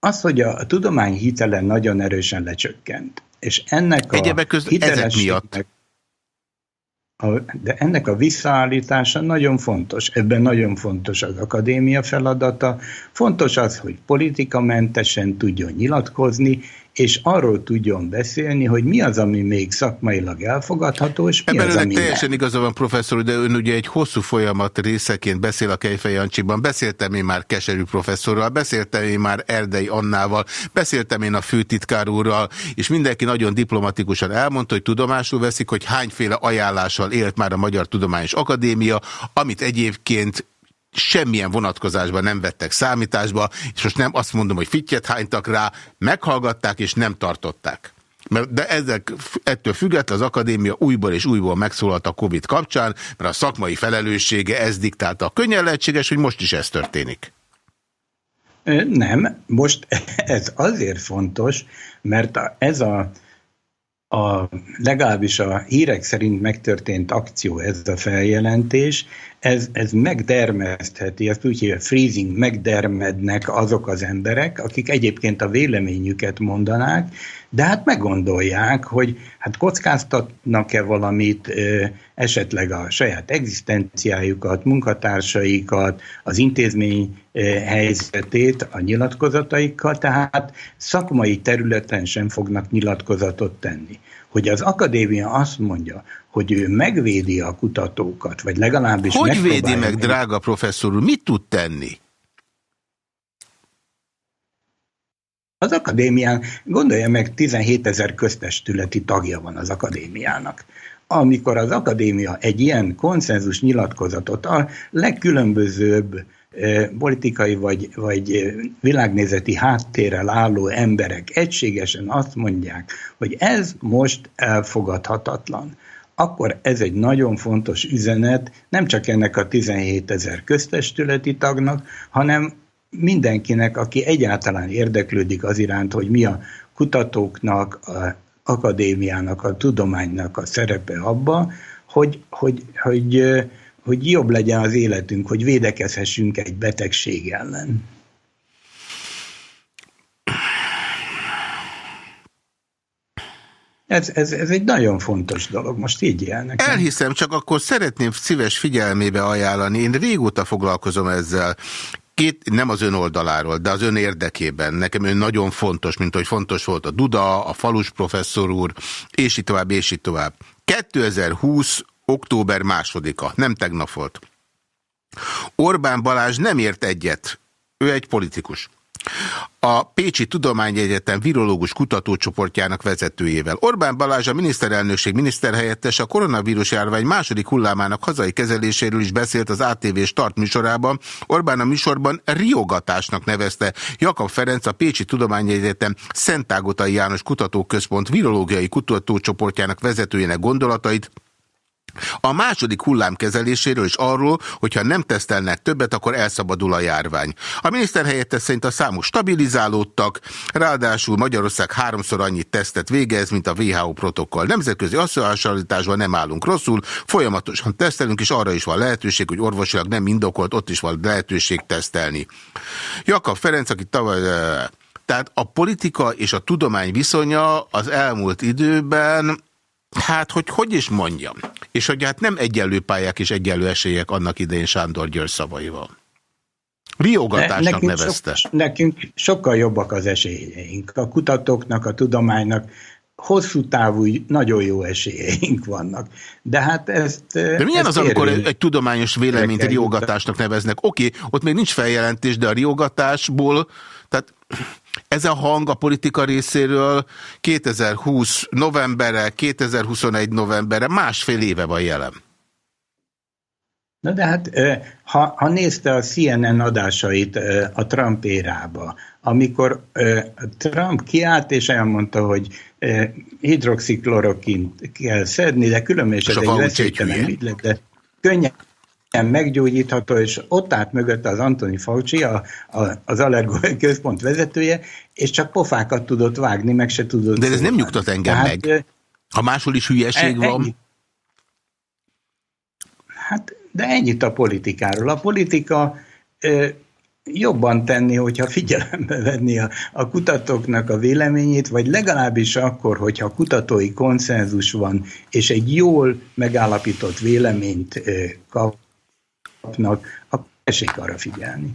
az, hogy a tudomány hitele nagyon erősen lecsökkent, és ennek a ezek miatt. A, de ennek a visszaállítása nagyon fontos. Ebben nagyon fontos az akadémia feladata. Fontos az, hogy politikamentesen tudjon nyilatkozni, és arról tudjon beszélni, hogy mi az, ami még szakmailag elfogadható, és mi Ebben az, ami teljesen igaza van, professzor, de ön ugye egy hosszú folyamat részeként beszél a Kejfej Jancsiban. Beszéltem én már Keserű professzorral, beszéltem én már Erdei Annával, beszéltem én a főtitkár úrral, és mindenki nagyon diplomatikusan elmondta, hogy tudomásul veszik, hogy hányféle ajánlással élt már a Magyar Tudományos Akadémia, amit egyébként semmilyen vonatkozásban nem vettek számításba, és most nem azt mondom, hogy fittyet hánytak rá, meghallgatták és nem tartották. De ezek, ettől függetlenül az akadémia újból és újból megszólalt a Covid kapcsán, mert a szakmai felelőssége ez diktálta. Könnyen lehetséges, hogy most is ez történik. Nem, most [LAUGHS] ez azért fontos, mert ez a a, legalábbis a hírek szerint megtörtént akció, ez a feljelentés, ez, ez megdermesztheti, ezt úgy hívja freezing, megdermednek azok az emberek, akik egyébként a véleményüket mondanák, de hát meggondolják, hogy hát kockáztatnak-e valamit, esetleg a saját egzisztenciájukat, munkatársaikat, az intézmény helyzetét a nyilatkozataikkal, tehát szakmai területen sem fognak nyilatkozatot tenni. Hogy az akadémia azt mondja, hogy ő megvédi a kutatókat, vagy legalábbis Hogy védi meg, drága professzor úr? Mit tud tenni? Az akadémián, gondolja meg, 17 ezer köztestületi tagja van az akadémiának. Amikor az akadémia egy ilyen konszenzus nyilatkozatot a legkülönbözőbb politikai vagy, vagy világnézeti háttérrel álló emberek egységesen azt mondják, hogy ez most elfogadhatatlan, akkor ez egy nagyon fontos üzenet nem csak ennek a 17 ezer köztestületi tagnak, hanem mindenkinek, aki egyáltalán érdeklődik az iránt, hogy mi a kutatóknak, a akadémiának, a tudománynak a szerepe abba, hogy, hogy, hogy, hogy jobb legyen az életünk, hogy védekezhessünk egy betegség ellen. Ez, ez, ez egy nagyon fontos dolog, most így jelnek. Elhiszem, csak akkor szeretném szíves figyelmébe ajánlani. Én régóta foglalkozom ezzel két, nem az ön oldaláról, de az ön érdekében. Nekem ön nagyon fontos, mint hogy fontos volt a Duda, a Falus professzor úr, és így tovább, és így tovább. 2020. október másodika, nem tegnap volt. Orbán Balázs nem ért egyet. Ő egy politikus a Pécsi Tudományegyetem virológus kutatócsoportjának vezetőjével. Orbán Balázs a miniszterelnökség miniszterhelyettes a koronavírus járvány második hullámának hazai kezeléséről is beszélt az ATV Start műsorában. Orbán a műsorban riogatásnak nevezte Jakab Ferenc a Pécsi Tudományegyetem Szentágotai János Kutatóközpont virológiai kutatócsoportjának vezetőjének gondolatait, a második hullám kezeléséről is arról, hogyha nem tesztelnek többet, akkor elszabadul a járvány. A miniszter helyettes szerint a számok stabilizálódtak, ráadásul Magyarország háromszor annyit tesztet végez, mint a WHO protokoll. Nemzetközi összehasonlításban nem állunk rosszul, folyamatosan tesztelünk, és arra is van lehetőség, hogy orvosilag nem indokolt, ott is van lehetőség tesztelni. Jakab Ferenc, aki tavaly tehát a politika és a tudomány viszonya az elmúlt időben Hát, hogy hogy is mondjam. És hogy hát nem egyenlő pályák és egyenlő esélyek annak idején Sándor György szavaival. Riogatásnak ne, nekünk nevezte. So, nekünk sokkal jobbak az esélyeink. A kutatóknak, a tudománynak hosszú távú, nagyon jó esélyeink vannak. De hát ezt... De milyen ezt az, amikor egy, egy tudományos véleményt riogatásnak neveznek? Oké, okay, ott még nincs feljelentés, de a riogatásból, tehát ez a hang a politika részéről 2020 novemberre, 2021 novemberre, másfél éve van jelen. Na de hát, ha, ha nézte a CNN adásait a Trump érába, amikor Trump kiállt és elmondta, hogy hidroxiklorokint kell szedni, de különben is ez egy veszélytelen de könnyen meggyógyítható, és ott állt mögött az Antoni Fauci, a, a, az Allergói Központ vezetője, és csak pofákat tudott vágni, meg se tudott... De ez nem nyugtat engem Tehát, meg. Ha máshol is hülyeség e, van... Ennyi. Hát, de ennyit a politikáról. A politika ö, jobban tenni, hogyha figyelembe venni a, a kutatóknak a véleményét, vagy legalábbis akkor, hogyha kutatói konszenzus van, és egy jól megállapított véleményt ö, kap, kapnak, akkor esik arra figyelni.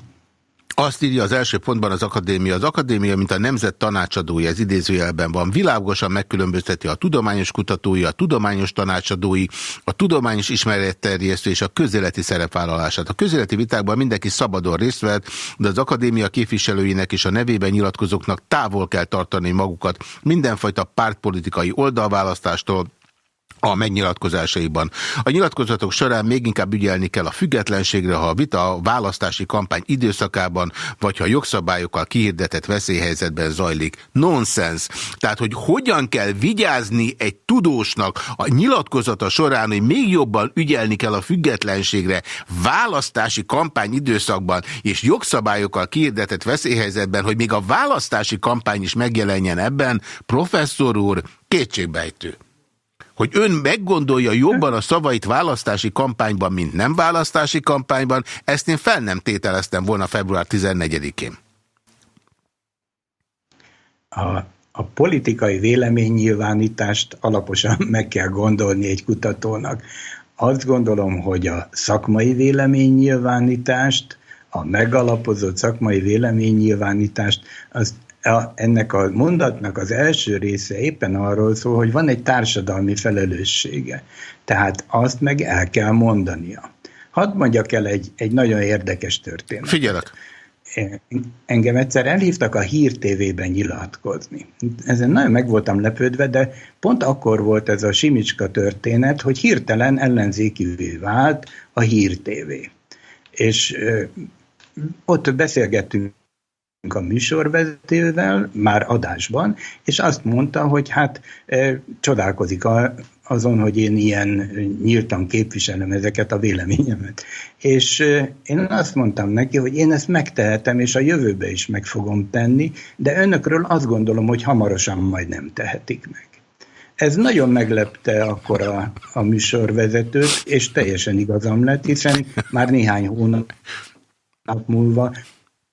Azt írja az első pontban az akadémia. Az akadémia, mint a nemzet tanácsadója, ez idézőjelben van, világosan megkülönbözteti a tudományos kutatói, a tudományos tanácsadói, a tudományos ismeretterjesztő és a közéleti szerepvállalását. A közéleti vitákban mindenki szabadon részt vett, de az akadémia képviselőinek és a nevében nyilatkozóknak távol kell tartani magukat mindenfajta pártpolitikai oldalválasztástól, a megnyilatkozásaiban. A nyilatkozatok során még inkább ügyelni kell a függetlenségre, ha a vita a választási kampány időszakában, vagy ha jogszabályokkal kihirdetett veszélyhelyzetben zajlik. Nonsens. Tehát, hogy hogyan kell vigyázni egy tudósnak a nyilatkozata során, hogy még jobban ügyelni kell a függetlenségre választási kampány időszakban, és jogszabályokkal kihirdetett veszélyhelyzetben, hogy még a választási kampány is megjelenjen ebben, professzor úr, kétségbejtő hogy ön meggondolja jobban a szavait választási kampányban, mint nem választási kampányban, ezt én fel nem tételeztem volna február 14-én. A, a politikai véleménynyilvánítást alaposan [LAUGHS] meg kell gondolni egy kutatónak. Azt gondolom, hogy a szakmai véleménynyilvánítást, a megalapozott szakmai véleménynyilvánítást, azt a, ennek a mondatnak az első része éppen arról szól, hogy van egy társadalmi felelőssége. Tehát azt meg el kell mondania. Hadd mondjak el egy, egy nagyon érdekes történetet. Figyelek. engem egyszer elhívtak a Hír TV-ben nyilatkozni. Ezen nagyon meg voltam lepődve, de pont akkor volt ez a Simicska történet, hogy hirtelen ellenzékivé vált a Hír TV. És ott beszélgettünk a műsorvezetővel, már adásban, és azt mondta, hogy hát csodálkozik azon, hogy én ilyen nyíltan képviselem ezeket a véleményemet. És én azt mondtam neki, hogy én ezt megtehetem, és a jövőbe is meg fogom tenni, de önökről azt gondolom, hogy hamarosan majd nem tehetik meg. Ez nagyon meglepte akkor a, a műsorvezetőt, és teljesen igazam lett, hiszen már néhány hónap múlva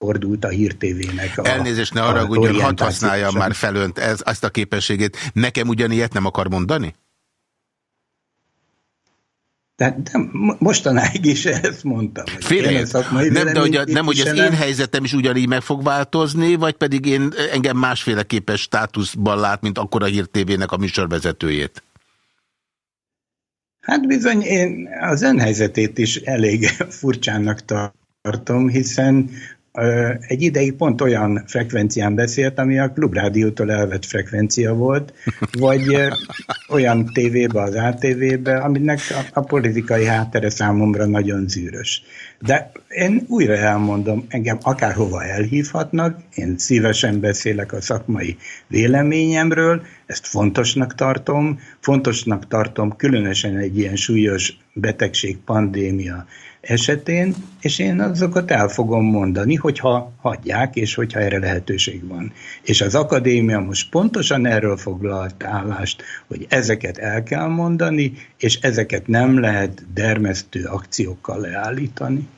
fordult a hírtévének. A, Elnézést, ne arra, hogy hadd használja már felönt ez, azt a képességét. Nekem ugyanilyet nem akar mondani? Tehát de mostanáig is ezt mondtam. Félre, nem, de hogy, a, nem, hogy az én helyzetem is ugyanígy meg fog változni, vagy pedig én engem másféleképes státuszban lát, mint akkor a hírtévének a műsorvezetőjét? Hát bizony, én az helyzetét is elég furcsának tartom, hiszen egy ideig pont olyan frekvencián beszélt, ami a klubrádiótól elvett frekvencia volt, vagy olyan tévébe, az ATV-be, aminek a, a politikai háttere számomra nagyon zűrös. De én újra elmondom, engem akárhova elhívhatnak, én szívesen beszélek a szakmai véleményemről, ezt fontosnak tartom, fontosnak tartom különösen egy ilyen súlyos betegség, pandémia esetén, és én azokat el fogom mondani, hogyha hagyják, és hogyha erre lehetőség van. És az akadémia most pontosan erről foglalt állást, hogy ezeket el kell mondani, és ezeket nem lehet dermesztő akciókkal leállítani.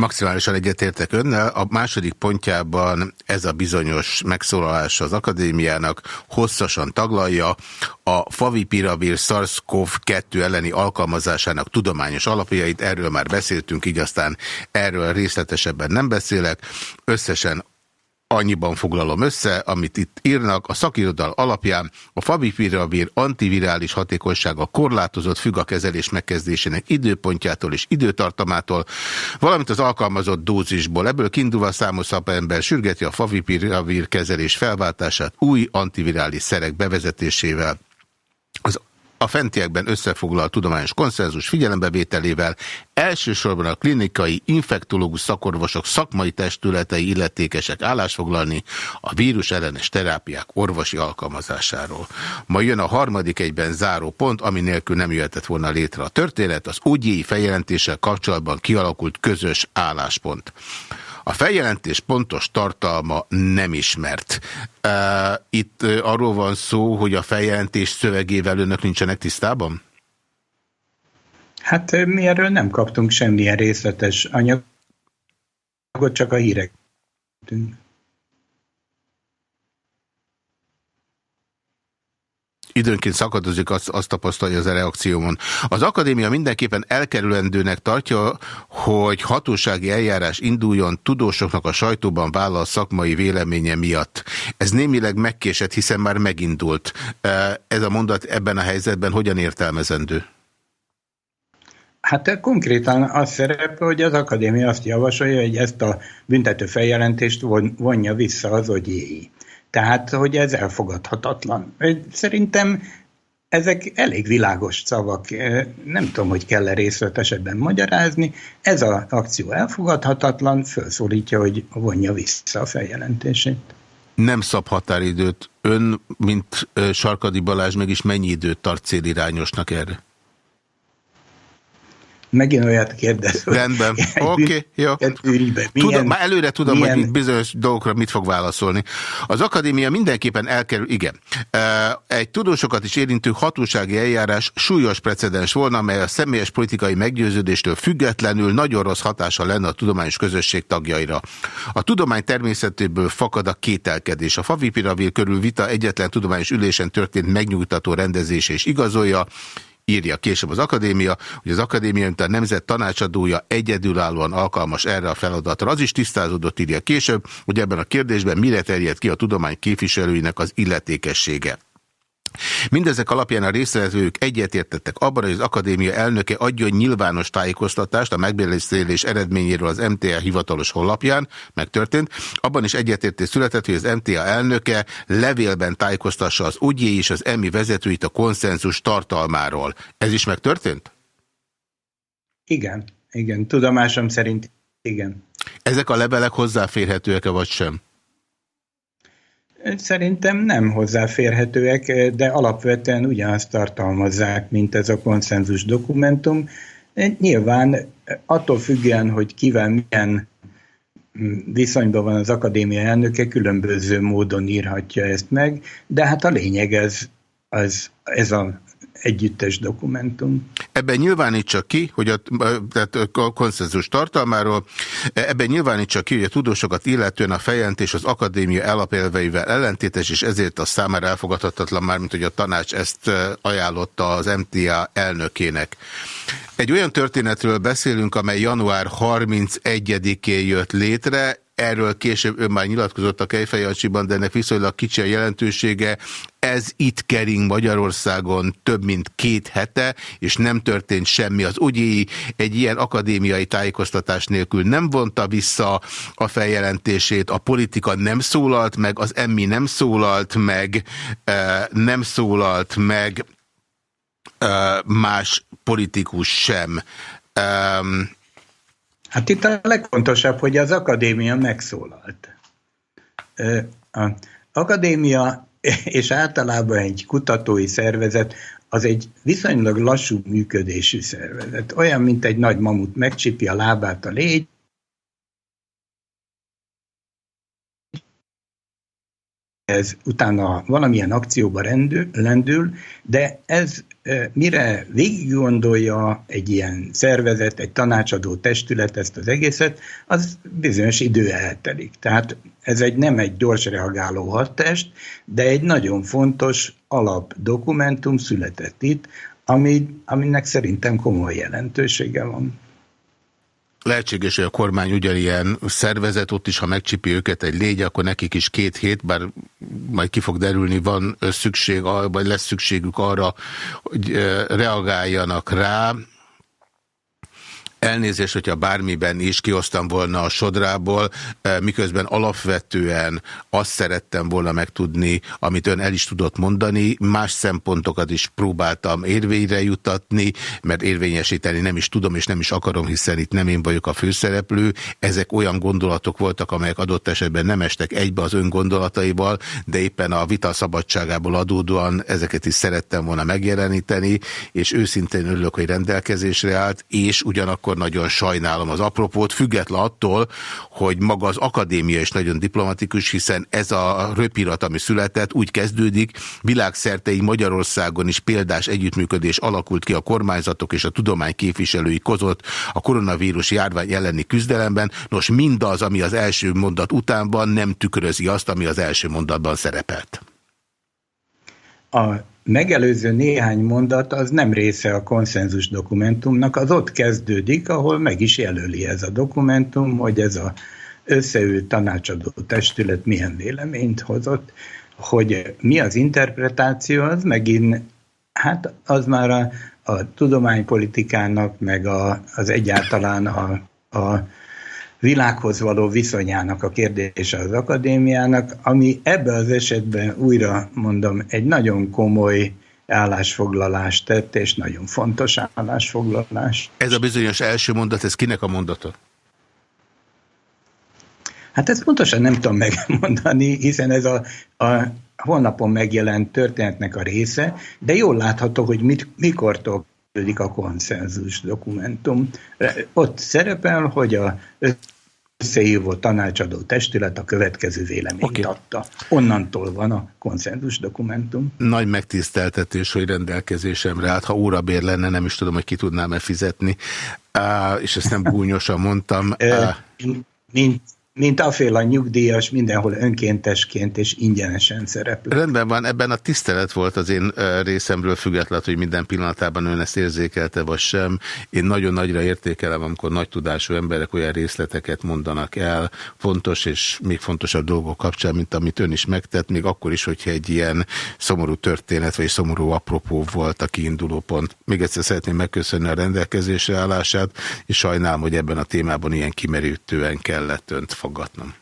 Maximálisan egyetértek önnel. A második pontjában ez a bizonyos megszólalás az akadémiának hosszasan taglalja a favipiravir SARS-CoV-2 elleni alkalmazásának tudományos alapjait. Erről már beszéltünk, így aztán erről részletesebben nem beszélek. Összesen annyiban foglalom össze, amit itt írnak, a szakirodal alapján a favipiravir antivirális hatékonysága korlátozott függ a kezelés megkezdésének időpontjától és időtartamától, valamint az alkalmazott dózisból. Ebből kiindulva számos szapember sürgeti a favipiravir kezelés felváltását új antivirális szerek bevezetésével. Az a fentiekben összefoglalt tudományos konszenzus figyelembevételével elsősorban a klinikai infektológus szakorvosok szakmai testületei illetékesek állásfoglalni a vírus ellenes terápiák orvosi alkalmazásáról. Ma jön a harmadik egyben záró pont, ami nélkül nem jöhetett volna létre a történet, az UGI feljelentéssel kapcsolatban kialakult közös álláspont. A feljelentés pontos tartalma nem ismert. Itt arról van szó, hogy a feljelentés szövegével önök nincsenek tisztában? Hát mi erről nem kaptunk semmilyen részletes anyagot, csak a hírek. Időnként szakadozik, azt, azt tapasztalja az a reakciómon. Az akadémia mindenképpen elkerülendőnek tartja, hogy hatósági eljárás induljon tudósoknak a sajtóban vállal szakmai véleménye miatt. Ez némileg megkésett, hiszen már megindult. Ez a mondat ebben a helyzetben hogyan értelmezendő? Hát konkrétan az szerepel, hogy az akadémia azt javasolja, hogy ezt a büntető feljelentést vonja vissza az ogyéi. Tehát, hogy ez elfogadhatatlan. Szerintem ezek elég világos szavak, nem tudom, hogy kell-e részletesebben magyarázni. Ez az akció elfogadhatatlan, felszólítja, hogy vonja vissza a feljelentését. Nem szab határidőt. Ön, mint Sarkadi Balázs, mégis mennyi időt tart célirányosnak erre? Megint olyat kérdez. Rendben, oké, okay, jó. tudom, már előre tudom, milyen... hogy bizonyos dolgokra mit fog válaszolni. Az akadémia mindenképpen elkerül, igen. Egy tudósokat is érintő hatósági eljárás súlyos precedens volna, mely a személyes politikai meggyőződéstől függetlenül nagyon rossz hatása lenne a tudományos közösség tagjaira. A tudomány természetéből fakad a kételkedés. A favipiravir körül vita egyetlen tudományos ülésen történt megnyugtató rendezés és igazolja, írja később az akadémia, hogy az akadémia, mint a nemzet tanácsadója egyedülállóan alkalmas erre a feladatra. Az is tisztázódott, írja később, hogy ebben a kérdésben mire terjed ki a tudomány képviselőinek az illetékessége. Mindezek alapján a résztvevők egyetértettek abban, hogy az akadémia elnöke adjon nyilvános tájékoztatást a megbeszélés eredményéről az MTA hivatalos honlapján, megtörtént. Abban is egyetértés született, hogy az MTA elnöke levélben tájékoztassa az ügyé és az EMI vezetőit a konszenzus tartalmáról. Ez is megtörtént? Igen, igen. Tudomásom szerint igen. Ezek a levelek hozzáférhetőek-e vagy sem? Szerintem nem hozzáférhetőek, de alapvetően ugyanazt tartalmazzák, mint ez a konszenzus dokumentum. Nyilván attól függően, hogy kivel milyen viszonyban van az akadémia elnöke, különböző módon írhatja ezt meg, de hát a lényeg ez, az, ez a együttes dokumentum. Ebben nyilvánítsa ki, hogy a, tehát a konszenzus tartalmáról, ebben nyilvánítsa ki, hogy a tudósokat illetően a feljelentés az akadémia elapelveivel ellentétes, és ezért a számára elfogadhatatlan már, mint hogy a tanács ezt ajánlotta az MTA elnökének. Egy olyan történetről beszélünk, amely január 31-én jött létre, Erről később ön már nyilatkozott a Kejfejancsiban, de ennek viszonylag kicsi a jelentősége. Ez itt kering Magyarországon több mint két hete, és nem történt semmi. Az ugyi egy ilyen akadémiai tájékoztatás nélkül nem vonta vissza a feljelentését, a politika nem szólalt meg, az emmi nem szólalt meg, eh, nem szólalt meg eh, más politikus sem. Hát itt a legfontosabb, hogy az akadémia megszólalt. Az akadémia és általában egy kutatói szervezet az egy viszonylag lassú működésű szervezet. Olyan, mint egy nagy mamut megcsipi a lábát a légy, ez utána valamilyen akcióba rendül, lendül, de ez mire végig gondolja egy ilyen szervezet, egy tanácsadó testület ezt az egészet, az bizonyos idő eltelik. Tehát ez egy nem egy gyors reagáló hadtest, de egy nagyon fontos alapdokumentum született itt, ami, aminek szerintem komoly jelentősége van. Lehetséges, hogy a kormány ugyanilyen szervezet, ott is, ha megcsipi őket egy légy, akkor nekik is két hét, bár majd ki fog derülni, van szükség, vagy lesz szükségük arra, hogy reagáljanak rá. Elnézést, hogyha bármiben is kiosztam volna a sodrából, eh, miközben alapvetően azt szerettem volna megtudni, amit ön el is tudott mondani, más szempontokat is próbáltam érvényre jutatni, mert érvényesíteni nem is tudom, és nem is akarom, hiszen itt nem én vagyok a főszereplő. Ezek olyan gondolatok voltak, amelyek adott esetben nem estek egybe az ön gondolataival, de éppen a vita szabadságából adódóan ezeket is szerettem volna megjeleníteni, és őszintén örülök, hogy rendelkezésre állt, és ugyanakkor akkor nagyon sajnálom az apropót, független attól, hogy maga az akadémia is nagyon diplomatikus, hiszen ez a röpirat, ami született, úgy kezdődik, világszerte Magyarországon is példás együttműködés alakult ki a kormányzatok és a tudomány képviselői között a koronavírus járvány elleni küzdelemben. Nos, mindaz, ami az első mondat után van, nem tükrözi azt, ami az első mondatban szerepelt. A megelőző néhány mondat az nem része a konszenzus dokumentumnak, az ott kezdődik, ahol meg is jelöli ez a dokumentum, hogy ez a összeült tanácsadó testület milyen véleményt hozott, hogy mi az interpretáció, az megint, hát az már a, a tudománypolitikának, meg a, az egyáltalán a, a világhoz való viszonyának a kérdése az akadémiának, ami ebben az esetben újra mondom, egy nagyon komoly állásfoglalást tett, és nagyon fontos állásfoglalás. Ez a bizonyos első mondat, ez kinek a mondata? Hát ezt pontosan nem tudom megmondani, hiszen ez a, a honlapon megjelent történetnek a része, de jól látható, hogy mit, mikortól a konszenzus dokumentum. Ott szerepel, hogy a összehívó tanácsadó testület a következő véleményt okay. adta. Onnantól van a konszenzus dokumentum. Nagy megtiszteltetés, hogy rendelkezésemre állt. Ha órabér lenne, nem is tudom, hogy ki tudnám-e fizetni. Uh, és ezt nem [LAUGHS] gúnyosan mondtam. Uh, nincs, mint aféle nyugdíjas mindenhol önkéntesként és ingyenesen szerepel. Rendben van, ebben a tisztelet volt az én részemről független, hogy minden pillanatában ön ezt érzékelte, vagy sem. Én nagyon nagyra értékelem, amikor nagy tudású emberek olyan részleteket mondanak el, fontos és még fontosabb dolgok kapcsán, mint amit ön is megtett, még akkor is, hogyha egy ilyen szomorú történet, vagy szomorú apropó volt a kiinduló pont. Még egyszer szeretném megköszönni a rendelkezésre állását, és sajnálom, hogy ebben a témában ilyen kimerítően kellett önt fogadnom.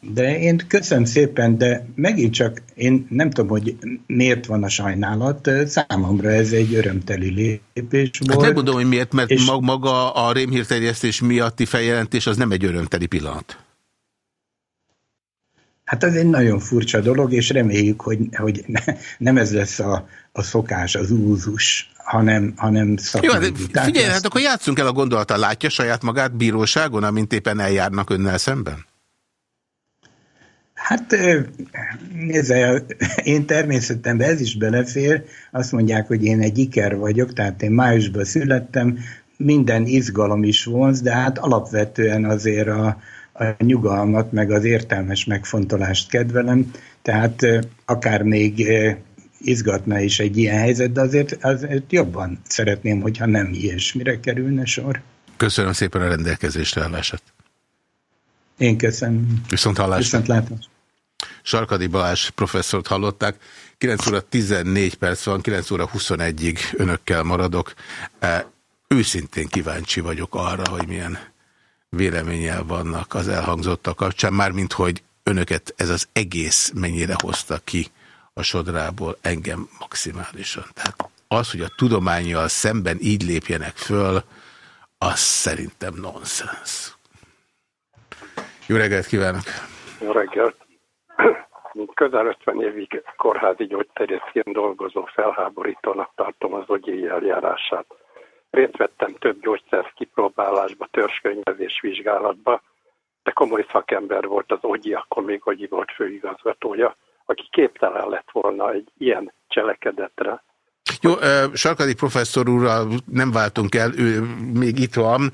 De én köszönöm szépen, de megint csak én nem tudom, hogy miért van a sajnálat. Számomra ez egy örömteli lépés volt. Hát nem mondom, hogy miért, mert és... maga a rémhírterjesztés miatti feljelentés az nem egy örömteli pillanat. Hát ez egy nagyon furcsa dolog, és reméljük, hogy, hogy nem ez lesz a, a szokás, az úzus, hanem, hanem Jó, de figyelj, hát akkor játszunk el a gondolata. Látja saját magát bíróságon, amint éppen eljárnak önnel szemben? Hát nézze, én természetemben ez is belefér. Azt mondják, hogy én egy iker vagyok, tehát én májusban születtem, minden izgalom is vonz, de hát alapvetően azért a, a nyugalmat, meg az értelmes megfontolást kedvelem, tehát akár még izgatna is egy ilyen helyzet, de azért, azért jobban szeretném, hogyha nem ilyesmire kerülne sor. Köszönöm szépen a rendelkezésre állását. Én köszönöm. Viszont hallásra. Viszont látás. Sarkadi Balázs professzort hallották. 9 óra 14 perc van, 9 óra 21-ig önökkel maradok. Őszintén kíváncsi vagyok arra, hogy milyen véleménnyel vannak az elhangzottak kapcsán, mármint hogy önöket ez az egész mennyire hozta ki a sodrából engem maximálisan. Tehát az, hogy a tudományjal szemben így lépjenek föl, az szerintem nonsens. Jó reggelt kívánok! Jó reggelt! Közel 50 évig kórházi gyógyterjesztként dolgozó felháborítónak tartom az ogyi eljárását. Részt vettem több gyógyszer kipróbálásba, törzskönyvezés vizsgálatba, de komoly szakember volt az ogyi, akkor még ogyi volt főigazgatója, aki képtelen lett volna egy ilyen cselekedetre, jó, Sarkadi professzor úrral nem váltunk el, ő még itt van,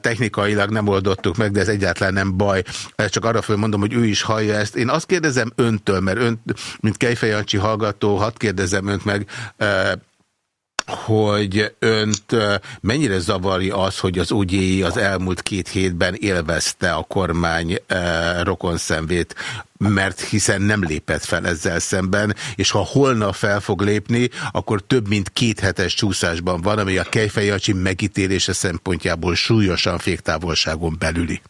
technikailag nem oldottuk meg, de ez egyáltalán nem baj. Csak arra mondom, hogy ő is hallja ezt. Én azt kérdezem öntől, mert ön, mint Kejfej Jancsi hallgató, hadd kérdezem önt meg, hogy önt mennyire zavarja az, hogy az UGI az elmúlt két hétben élvezte a kormány rokonszemvét, mert hiszen nem lépett fel ezzel szemben, és ha holnap fel fog lépni, akkor több mint két hetes csúszásban van, ami a Kejfejacsi megítélése szempontjából súlyosan féktávolságon belüli.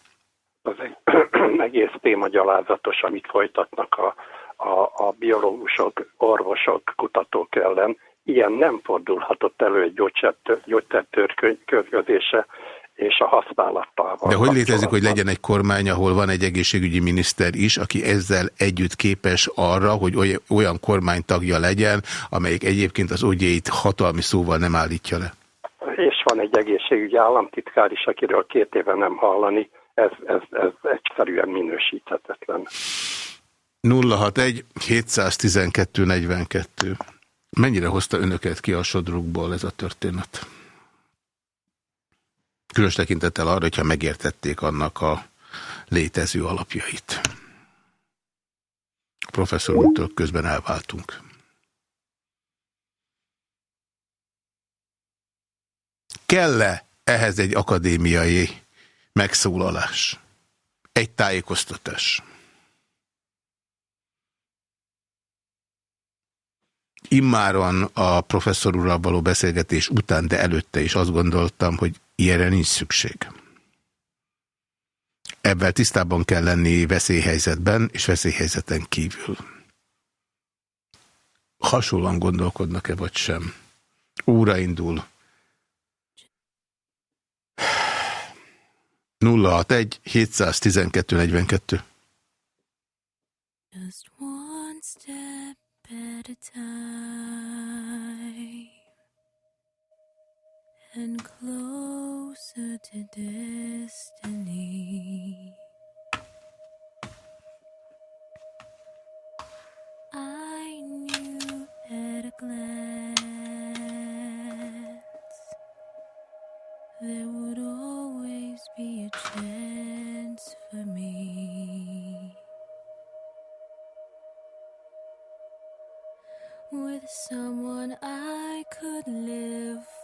Az egy [CLEARS THROAT] egész téma gyalázatos, amit folytatnak a, a, a biológusok, orvosok, kutatók ellen, ilyen nem fordulhatott elő egy gyógyszertörkönyvködése és a használattal. De hogy létezik, hogy legyen egy kormány, ahol van egy egészségügyi miniszter is, aki ezzel együtt képes arra, hogy olyan kormánytagja legyen, amelyik egyébként az ogyéit hatalmi szóval nem állítja le? És van egy egészségügyi államtitkár is, akiről két éve nem hallani, ez, ez, ez egyszerűen minősíthetetlen. 061 712 42 Mennyire hozta önöket ki a sodrukból ez a történet? Különös tekintettel arra, hogyha megértették annak a létező alapjait. A professzor úrtól közben elváltunk. Kell-e ehhez egy akadémiai megszólalás? Egy tájékoztatás? Immáron a professzor úrral való beszélgetés után, de előtte is azt gondoltam, hogy ilyenre nincs szükség. Ebben tisztában kell lenni veszélyhelyzetben és veszélyhelyzeten kívül. Hasonlóan gondolkodnak-e vagy sem? Óra indul. 061 712 42 and closer to destiny. I knew at a glance there would always be a chance for me. With someone I could live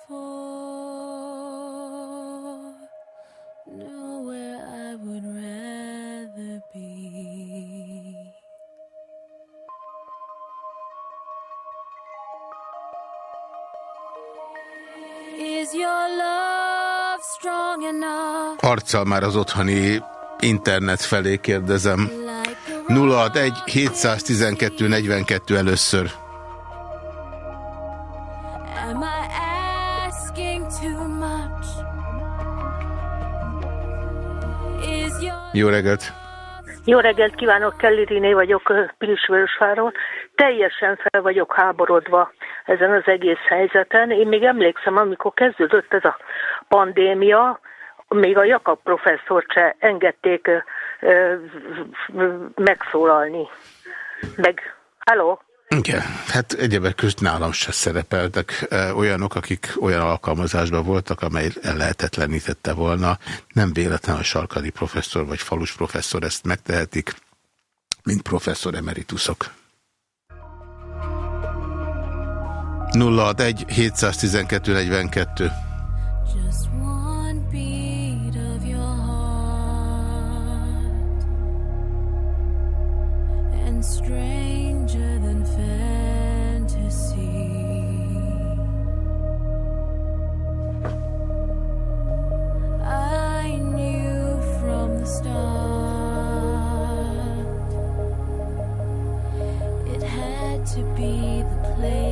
Arccal már az otthoni internet felé kérdezem. 061 712 42 először. Jó reggelt! Jó reggelt kívánok, Kelly Riné vagyok Pilisvörösváról. Teljesen fel vagyok háborodva ezen az egész helyzeten. Én még emlékszem, amikor kezdődött ez a pandémia, még a Jakab professzor se engedték ö, megszólalni. Meg, halló? Igen, hát egyebek közt nálam se szerepeltek olyanok, akik olyan alkalmazásban voltak, amely lehetetlenítette volna. Nem véletlen a sarkadi professzor vagy falus professzor ezt megtehetik, mint professzor emeritusok. 061 712 42 stranger than fantasy. I knew from the start it had to be the place.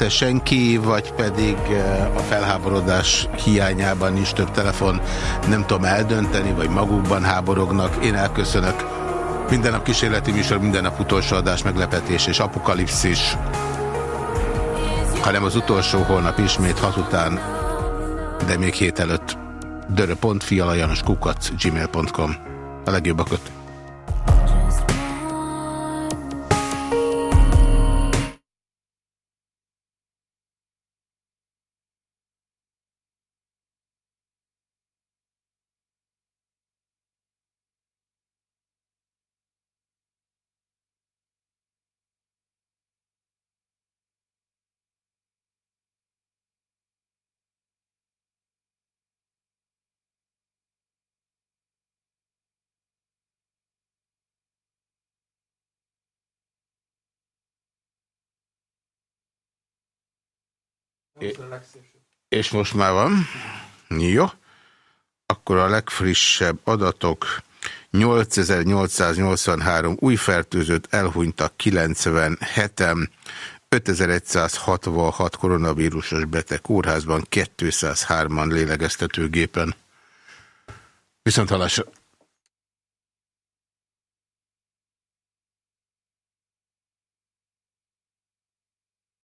Hallgat-e senki, vagy pedig eh, a felháborodás hiányában is több telefon nem tudom eldönteni, vagy magukban háborognak. Én elköszönök. Minden nap kísérleti műsor, minden nap utolsó adás, meglepetés és apokalipszis. Hanem az utolsó holnap ismét hat után, de még hét előtt. dörö.fialajanoskukac gmail.com A legjobbakat. És most már van. Jó. Akkor a legfrissebb adatok 8883 új fertőzött, elhunytak 97-en, 5166 koronavírusos beteg kórházban, 203-an lélegeztetőgépen. Viszont halásra.